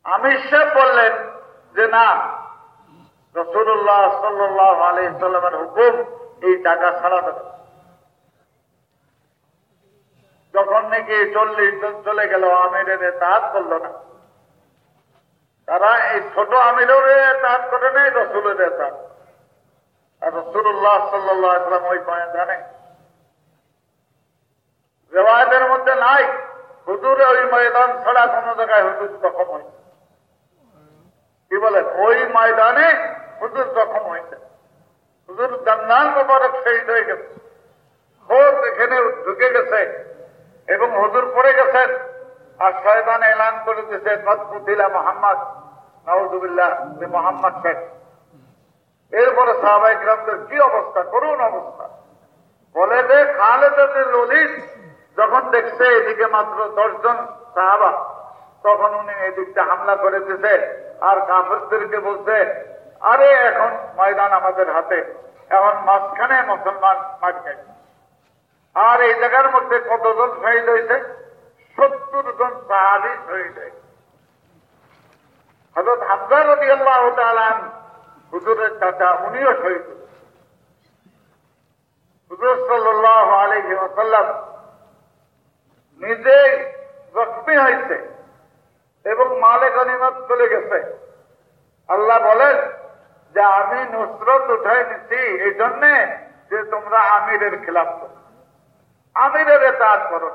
S1: আমির সাহেব বললেন যে, না রসুল্লাহ সাল্লাহ আলী সাল্লামের হুকুম এই টাকা ছাড়া দেবে যখন নাকি চল্লিশ জন চলে গেল আমিরের তাহাত করল না। তারা এই ছোট আমিরের তাহাত করে নেই রসুলের তাহাত আর রসুল্লাহ সাল্লাহ আসলাম ওই জানে। রেওয়ায়তের মধ্যে নাই। হুজুরে ওই ময়দান ছাড়া কোন জায়গায় হুজুর তখন হয়েছে কি বলেন ওই ময়দানে হুজুর জখম হয়েছে। হুজুর জান্নাল মোবারক শহীদ হয়ে গেছে। খোঁজ এখানে ঢুকে গেছে এবং হুজুর পড়ে গেছেন। আর শয়তান এলান করে দিয়েছে মদপুতিলা মোহাম্মদ নওয়াজুবিল্লাহ মোহাম্মদ শেখ। এরপরে সাহাবাই গ্রামদের কি অবস্থা? করুন অবস্থা। বলে যে ললিত যখন দেখছে, এদিকে মাত্র দশজন সাহাবা তখন উনি এদিকটা হামলা করে দিছে আর কাফেরদেরকে বলছে, আরে, এখন ময়দান আমাদের হাতে। এখন মাঝখানে মুসলমান খাইছে আর এই জায়গার মধ্যে কতজন শহীদ হয়েছে? সত্তর জন সাহাবি শহীদ হয়েছে। চাচা, উনিও শহীদ হুজুর সাল্লাহ আলহি ওসাল্লাম নিজে জখমি হয়েছে। এবং মালে গনিমত চলে গেছে। আল্লাহ বলেন যে আমি নুসরত উঠাই নিচ্ছি এই জন্যে যে তোমরা আমিরের খেলাফ করো। আমিরের এতাত করো।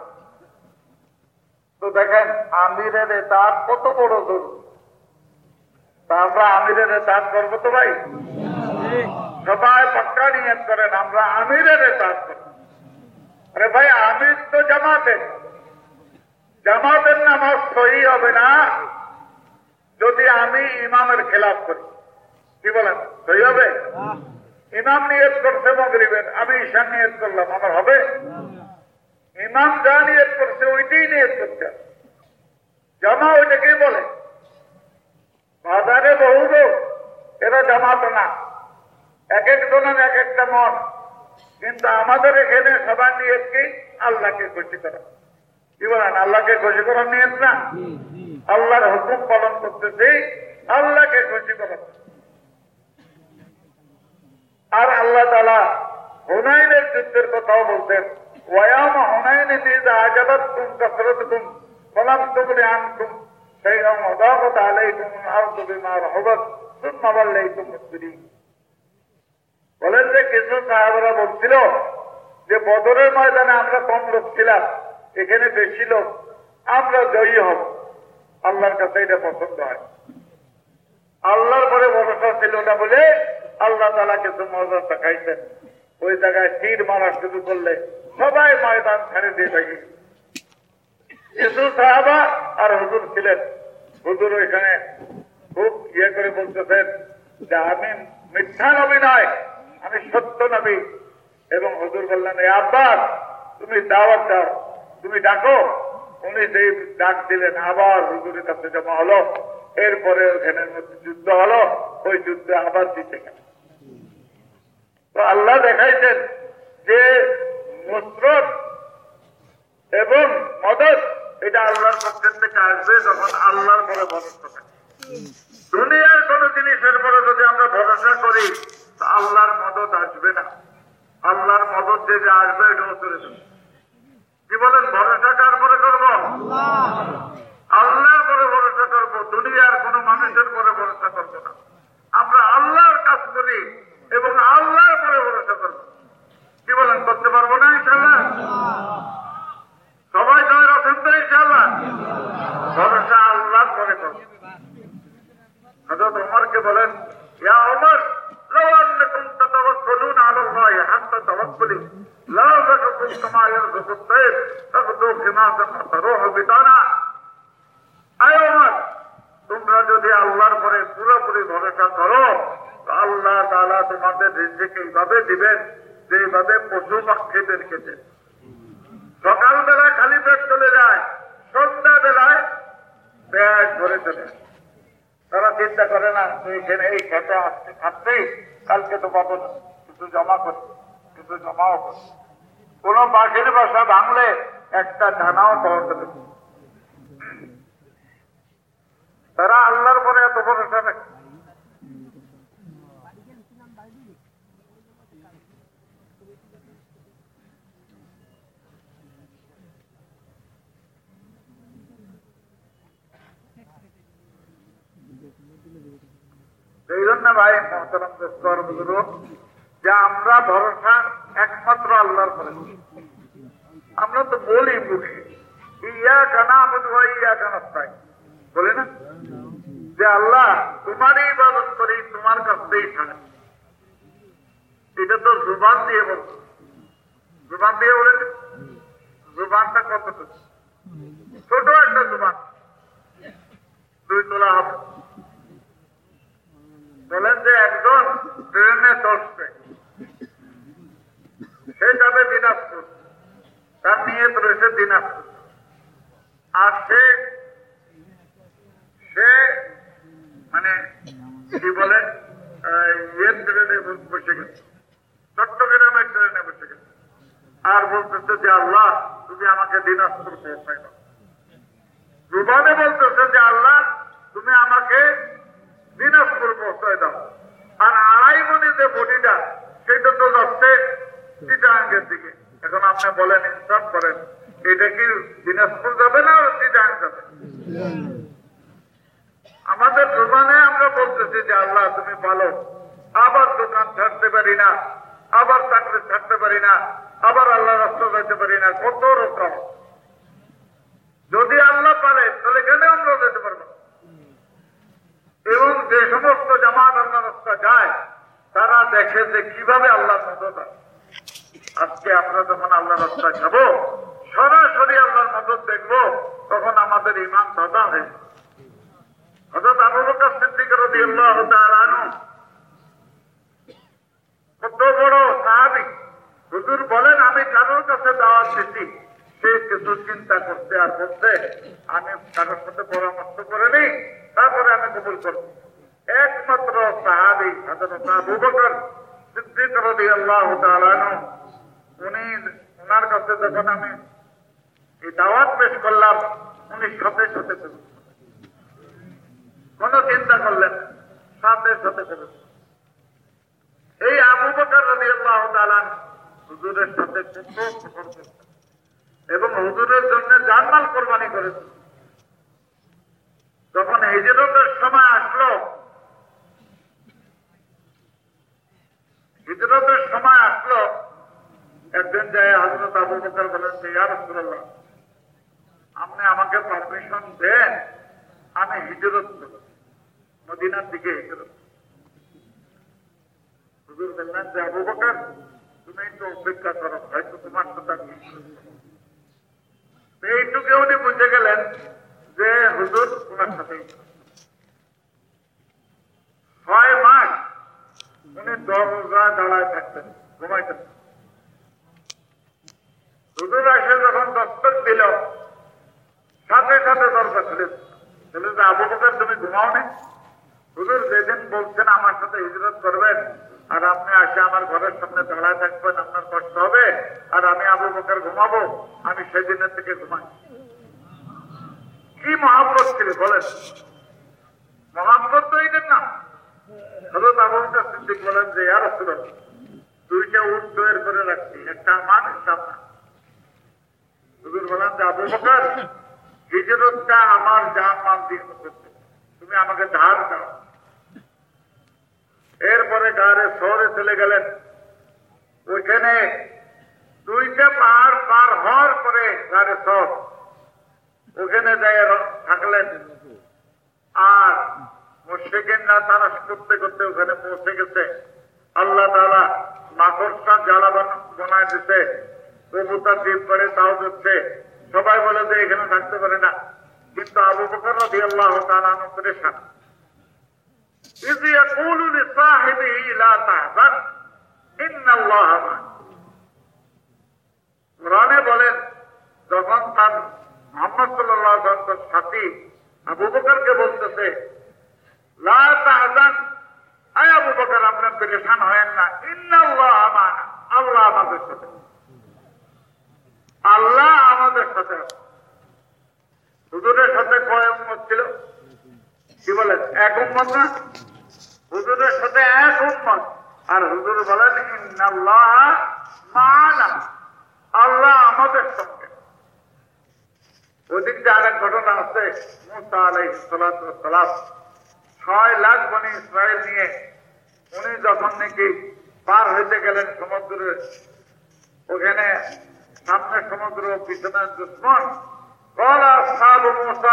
S1: তো দেখেন, আমিরের এতাত কত বড় জরুরি তা আমরা আমিরের এতাত করব তো ভাই? সবাই পাক্কা নিয়ত করেন, আমরা আমিরের এতাত করব। আরে ভাই, আমির তো জামাতের জামাতের নামাজ সহি হবে না যদি আমি ইমামের খেলাফ করি। কি বলেন? সহি হবে? ইমাম নিয়ত করছে মগরিবের, আমি ঈশান নিয়ত করলাম, আমার হবে? ইমাম যা নিয়ত করছে, ওইটাই নিয়ত হবে। জামা ওইটাকেই বলে। বাজারে বহু লোক, এরা জামাত না। এক এক জনের এক একটা মন। কিন্তু আমাদের এখানে সবার নিয়ত কি? আল্লাহকে খুশি করা। কি বলেন আল্লাহকে খুশি করার নিয়ত না। আল্লাহর হুকুম পালন করতেছি আল্লাহকে খুশি করা আর আল্লাহ তালা হুনাইনের যুদ্ধের কথাও বলতেন ওয়াম হুনাইন আজাবাত তুম কসরত তুম ফলাম তুমরে আন তুম সেই রং অদাবত আলাই তুম আর বিমার হবত তুম মাবাল্লাই তুম মুসরি বলেন যে কিছু সাহাবারা বলছিল যে বদরের ময়দানে আমরা কম লোক ছিলাম। এখানে বেশি লোক, আমরা জয়ী হব। আল্লাহর কাছে এটা পছন্দ হয়। আল্লাহর পরে ভরসা ছিল না বলে আল্লাহ তালা কিছু মজা দেখাইছেন। ওই জায়গায় তীর মারা শুরু করলে সবাই ময়দান ছেড়ে দিয়ে থাকি কিছু সাহাবা আর হুজুর ছিলেন। হুজুর ওইখানে খুব ইয়ে করে বলতেছেন যে, আমি মিথ্যা নবী নয়, আমি সত্য নবী। এবং হুজুর বললেন আব্বাস, তুমি দাওয়াত দাও। তুমি ডাকো। উনি সেই ডাক দিলেন, আবার হুজুরের কাছে জমা হলো। এরপরে ওখানে যুদ্ধ হলো। ওই যুদ্ধে আবার জিতে গেল। তো আল্লাহ দেখাইছেন যে নুসরত এবং মদত, এটা আল্লাহর পক্ষের থেকে আসবে যখন আল্লাহর পরে ভরসা থাকে। দুনিয়ার কোন জিনিসের পরে যদি আমরা ভরসা করি আল্লাহর মদত আসবে না। আল্লাহর মদত যে আসবে এটাও চলে বলেন ভরসা কার পরে করব? আল্লাহর পরে ভরসা করব, দুনিয়ার কোন মানুষের পরে ভরসা করব না। আমরা আল্লাহর কাজ করি এবং আল্লাহর পরে ভরসা করব। কি বলেন, করতে পারব না ইনশাল্লাহ সবাই সবাই আছেন তো ইনশাল্লাহ ভরসা আল্লাহর পরে করব। হজরত ওমরকে বলেন, ইয়া ওমর لو أنكم تتوكلون على الله حق توكله لا رزقكم كما يرزق الطير تغدو خماسا وتروح بطانا আয় ওমর তোমরা যদি আল্লাহর পরে পুরোপুরি ভরসা করো তো আল্লাহ তাআলা তোমাদের রিজিক এইভাবে দিবেন যেভাবে পশু পাখিদেরকে দেন সকালবেলা খালি পেট চলে যায় সন্ধ্যা বেলায় পেট ভরে চলে আসে। তারা চিন্তা করে না, তুই সে এই খেতে আসতে খাচ্ছেই কালকে তো পাবো না কিছু জমা করছে কিছু জমাও করছে কোন পাখির বাসা ভাঙলে একটা ধানাও যাবে তারা আল্লাহর পরে এত ভরসা রাখে। সেই জন্য ভাই, মহতরম দোস্তর বুজুর্গ যে আমরা ভরসা একমাত্র আল্লাহর করে আমরা তো বলি মুখে, ইয়া কানা আবুদ ভাই ইয়া কানা পাই বলে না? যে আল্লাহ তোমারই ইবাদত করি, তোমার কাছেই থাকি এটা তো জুবান দিয়ে বলতো জুবান দিয়ে বলে জুবানটা কতটুকু? ছোট একটা জুবান। দুই তোলা হবে। বলেন যে একজন ট্রেনে চলছে। সে যাবে দিনাজপুর। তার নিয়ে রয়েছে দিনাজপুর। আর সে মানে কি বলে আহ, ট্রেনে বসে গেছে। চট্টগ্রামের ট্রেনে বসে গেছে। আর বলতেছে যে আল্লাহ তুমি আমাকে দিনাজপুর পৌঁছাই দাও। জুবানে বলতেছে যে আল্লাহ তুমি আমাকে দিনাজপুর পৌঁছায় দাও। আর আড়াই মনে যে বডিটা সেটা তো যাচ্ছে চিটাঙ্গের দিকে। এখন আপনি বলেন, ইনসাফ করেন, এটা কি দিনাজপুর যাবে না চিটাং যাবে? আমাদের দোকানে আমরা বলতেছি যে, আল্লাহ তুমি ভালো। আবার দোকান ছাড়তে পারি না, আবার চাকরি ছাড়তে পারি না, আবার আল্লাহ রাস্তা যেতে পারি না, কত রকম। যদি আল্লাহ পারে, তাহলে কেন আমরা যেতে পারব? না? এবং যে সমস্ত জামাত আল্লাহ রাস্তা যায়, তারা দেখে যে কীভাবে আল্লাহ মদত আজকে আমরা যখন আল্লাহ রাস্তা যাব, সরাসরি আল্লাহর মদত দেখব, তখন আমাদের ইমান দাদা হয়ে যাবে। হযরত আবু বকর সিদ্দিক আনহু, কত বড় হুজুর বলেন, আমি কারোর কাছে দাওয়াত দিচ্ছি সে কিছু চিন্তা করতে আর বলতে আমি কারোর সাথে পরামর্শ করে নিই তারপরে আমি কবুল করব। একমাত্র সাহাবী হযরত আবু বকর আনহু, উনি ওনার কাছে যখন আমি এই দাওয়াত পেশ করলাম, উনি সাথে সাথে কোন চিন্তা করলেন সাথে সাথে এই আবু বকর রাদিয়াল্লাহু তাআলা হুজুরের সাথে এবং হুজুরের জন্য জানমাল কোরবানি করেছেন যখন হিজরতের সময় আসলো হিজরতের সময় আসলো, একদিন যায় হজরত আবু বকর বলেন, যে ইয়া রাসূলুল্লাহ, আপনি আমাকে পারমিশন দেন, আমি হিজরত করব। মদিনার দিকে হিজরত হুজুর বললেন, যে আবু বকর, তুমি একটু অপেক্ষা করো, হয়তো তোমার সাথে এইটুকু উনি বুঝে গেলেন যে হুজুর ওনার সাথে ছয় মাস উনি দরজা দাঁড়ায় থাকতেন ঘুমাইতেন হুজুর এসে যখন দস্তক দিল, সাথে সাথে দরজা খুলে বলে যে, আবু তুমি ঘুমাও নি হুজুর যেদিন বলছেন আমার সাথে হিজরত করবেন। আর আপনি আসে আমার ঘরের সামনে দাঁড়ায় থাকবেন, আপনার কষ্ট হবে, আর আমি আবু বকর ঘুমাবো, আমি সেদিনের থেকে ঘুমাই। কি মহাব্বত ছিল, বলেন। মহাব্বত তো এইটার নাম আবু বকর সিদ্দিক বলেন যে আর দুইটা উঠ তৈরি করে রাখছি, একটা আমার, একটা আপনার। বলেন যে, আবু বকর, হিজরতটা আমার যা মান দিয়ে তুমি আমাকে ধার দাও। এরপরে গাড়ে শহরে চলে গেলেন। ওইখানে দুইটা পাহাড় পার হওয়ার পরে গাড়ে শহর। ওখানে যাই থাকলেন। আর মুর্শিকেনরা তারা করতে করতে ওখানে পৌঁছে গেছে। আল্লাহ তালা মাকড়সা জ্বালা বানায় দিতে কবুতার দ্বীপ করে তাও দিচ্ছে। সবাই বলে যে এখানে থাকতে পারে না। কিন্তু আবু বকর রাদি আল্লাহ তালা পরেশান إذ يقول لصاحبه لا تحزن إن الله معنا কোরআনে বলেন যখন তার মোহাম্মদ সাল্লাহ সাথী আবু বকরকে বলতেছে লা তাহজান আয় আবু বকর আপনার পেরেশান হয়েন না ইন্নাল্লাহ আমানা আল্লাহ আমাদের সাথে আল্লাহ আমাদের সাথে আছে। হুজুরের সাথে কয় উম্মত ছিল কি বলেন এক উম্মত না? হুজুরের সাথে এক উম্মত। আর হুজুর বলেন মানা। আল্লাহ আমাদের সঙ্গে। ওদিক যে আরেক ঘটনা আছে, মুসা আলাই সালাম। ছয় লাখ বনি ইসরায়েল নিয়ে উনি যখন নাকি পার হইতে গেলেন সমুদ্রে, ওখানে সামনে সমুদ্র, পিছনে দুশ্মন। কলা সাবু মুসা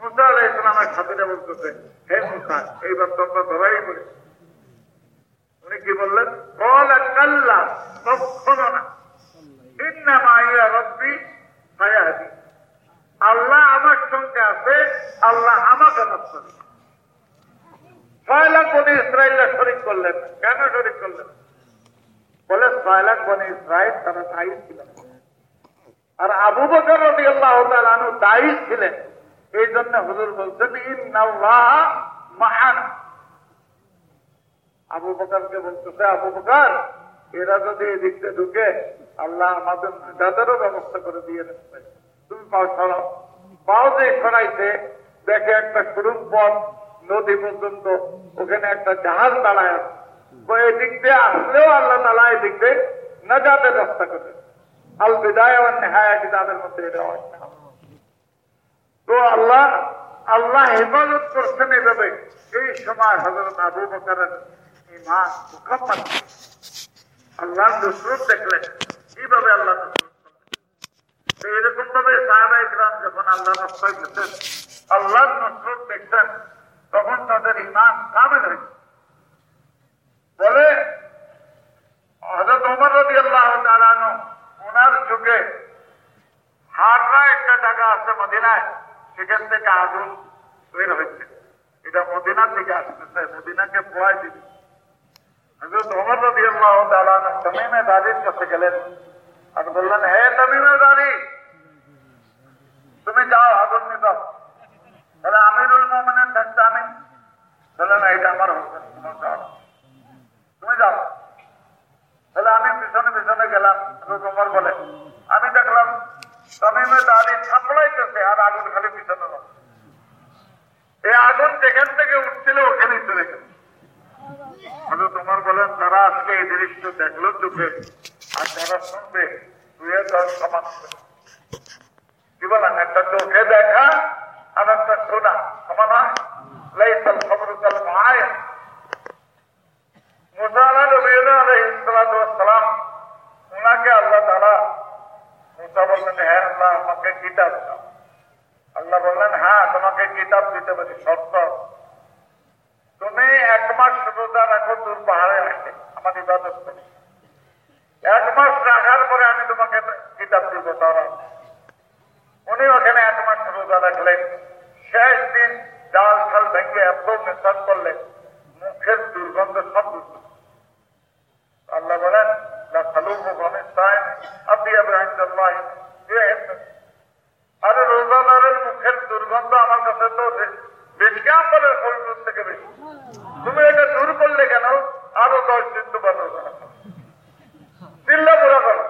S1: মুসা আলাই ইসলামের সাথীরা বলতেছে, হে মুসা, এইবার তোমরা ধরাই করি উনি কি বললেন? কলা কাল্লা কখনো না। ইন্না মাইয়া রব্বি সায়াহাদি আল্লাহ আমার সঙ্গে আছে, আল্লাহ আমাকে নষ্ট ছয় লাখ বনি ইসরায়েলরা শরিক করলেন। কেন শরিক করলেন? বলে ছয় বনি ইসরায়েল তারা দায়ী ছিলেন। আর আবু বকর রবি আল্লাহ দায়ী ছিলেন। এই জন্য হুজুর বলছেন আবু বকরকে বলতেছে, আবু বকর, এরা যদি এদিকতে ঢুকে, আল্লাহ আমাদের নাজাদেরও ব্যবস্থা করে দিয়ে দিচ্ছে। তুমি পাও ছড়াও পাও যে ছড়াইছে দেখে একটা সুরুপ পথ, নদী পর্যন্ত, ওখানে একটা জাহাজ দাঁড়ায় আছে। তো এদিক দিয়ে আসলেও আল্লাহ তালা এদিক দিয়ে নাজাদের রাস্তা করে আল বিদায় নেহায় তাদের মধ্যে এটা না। তো আল্লাহ আল্লাহ হেফাজত করছেন এভাবে। এই সময় হজরত আবু বকরের ইমান মুখাম্মদ আল্লাহ নসরত দেখলেন, কীভাবে আল্লাহ? এরকম ভাবে সাহাবা ইকরাম যখন আল্লাহ রাস্তায় গেছেন আল্লাহ নসরত দেখছেন তখন তাদের ইমান কামেল হয়েছে বলে হজরত উমর রবি আল্লাহ তালানো ওনার যুগে হাররা একটা জায়গা আছে মদিনায়। সেখান থেকে আগুন বের হয়েছে। এটা মদিনা থেকে আসতেছে মদিনাকে পোয়াই দিবে হজরত ওমর রবি আল্লাহ কাছে গেলেন। আর বললেন, হে তুমি যাও, আগুন নিতাম তাহলে আমিরুল মোমেনের থাকতে আমি বললেন এটা আমার হোসেন তুমি যাও। তাহলে আমি পিছনে পিছনে গেলাম। তোমার বলে, আমি দেখলাম তমিমে দাঁড়ি ছাপড়াইতেছে আর আগুন খালি পিছনে এই আগুন যেখান থেকে উঠছিল, ওখানেই চলে গেল। তোমার বলেন, তারা আজকে এই দৃশ্য দেখল চোখে, আর যারা শুনবে কি বলেন, একটা চোখে দেখা আর একটা শোনা, সমান খবর আলহিসাম ওনাকে আল্লাহ তারা মুসা বললেন হ্যাঁ আল্লাহ, আমাকে কিতাব দাও। আল্লাহ বললেন হ্যাঁ তোমাকে কিতাব দিতে পারি, শর্ত তুমি এক মাস রোজা রাখো তোর পাহাড়ে আসে আমার ইবাদত করি। এক মাস রাখার পরে আমি তোমাকে কিতাব দিব তারা উনি ওখানে এক মাস রোজা রাখলেন। শেষ দিন ডাল ঠাল ভেঙে এত মেসান করলেন, মুখের দুর্গন্ধ সব আল্লাহ বলেন, লা খালুকু বনে আপনি আব্রাহিম আরে রোজাদারের মুখের দুর্গন্ধ আমার কাছে তো বেশকাম্বরের ফলদূর থেকে বেশি। তুমি এটা দূর করলে কেন? আরও দশ দিন তোমার রোজা চিল্লা পুরা করো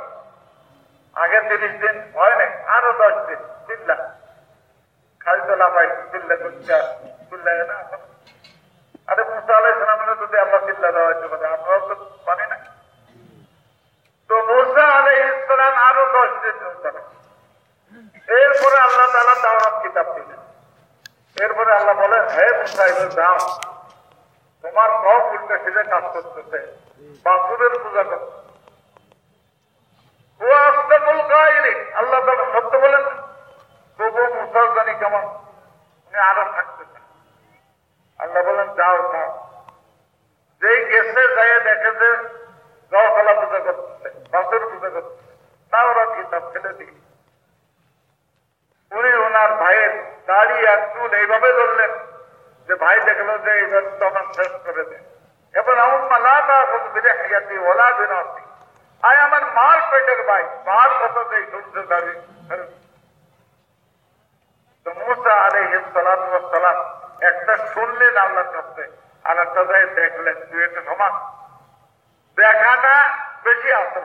S1: আগে তিরিশ দিন, হয় নাই? আরও দশ দিন, চিল্লা। খালি তো লাফাই, চিল্লা করছে চিল্লা, না। আরে মুসা আলাই সালামের যদি আল্লাহ চিল্লা দেওয়া হয়েছে বলে ইসলাম আরও দশ দিন রাখে। এরপরে আল্লাহ তালা দাওয়াত কিতাব দিলেন। এরপরে আল্লাহ বলেন, হে মুসা এবার যাও তোমার সব উল্টে সিধে কাজ করতেছে। বাসুরের পূজা করতে আল্লাহ যেই গেছে যাই দেখে যে গহলা পূজা করতেছে, বাসুর পূজা করতেছে। তা ওরা কিতাব ফেলে দিই। উনি ওনার ভাইয়ের দাড়ি চুল এইভাবে ধরলেন যে ভাই দেখল যে শেষ করে আমার হাইয়াতি ওলা আমার মার পেটের ভাই, মার দেই শুনতে দাবি তো মুসা সালাম একটা শুনলেন আর একটা দেখলেন দুই একটা দেখাটা বেশি আসল।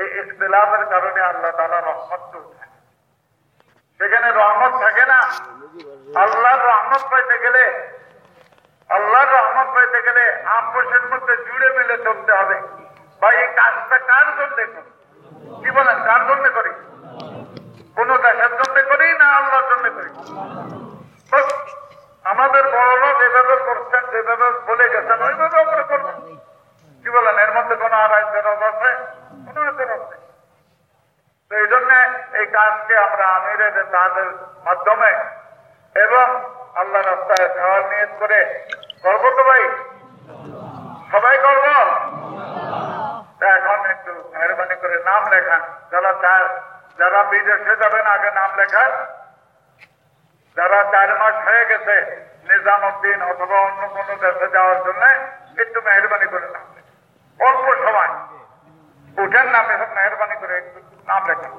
S1: এই ইখতলাফের কারণে আল্লাহ তালা রহমত সেখানে রহমত থাকে না। আল্লাহর রহমত পাইতে গেলে, আল্লাহর রহমত পাইতে গেলে আপোষের মধ্যে জুড়ে মিলে চলতে হবে। বা এই কাজটা কার জন্য কি বলেন, কার জন্য করি? কোন দেশের জন্য করি না আল্লাহর জন্য করি? আমাদের বড়রা যেভাবে করছেন, যেভাবে বলে গেছেন, ওইভাবে আমরা করব। কি বলেন, এর মধ্যে কোনো এতরফ আছে? এই জন্য এই কাজকে আমরা আমিরের তাদের মাধ্যমে এবং আল্লাহ রাস্তায় খাওয়ার নিয়ত করে করব তো ভাই? সবাই করব? এখন একটু মেহরবানি করে নাম লেখান। যারা চার যারা বিদেশে যাবেন, আগে নাম লেখান। যারা চার মাস হয়ে গেছে নিজামুদ্দিন অথবা অন্য কোনো দেশে যাওয়ার জন্য একটু মেহরবানি করে নাম। অল্প সময়। উঠেন নামে মেহরবানি করে একটু নাম লেখান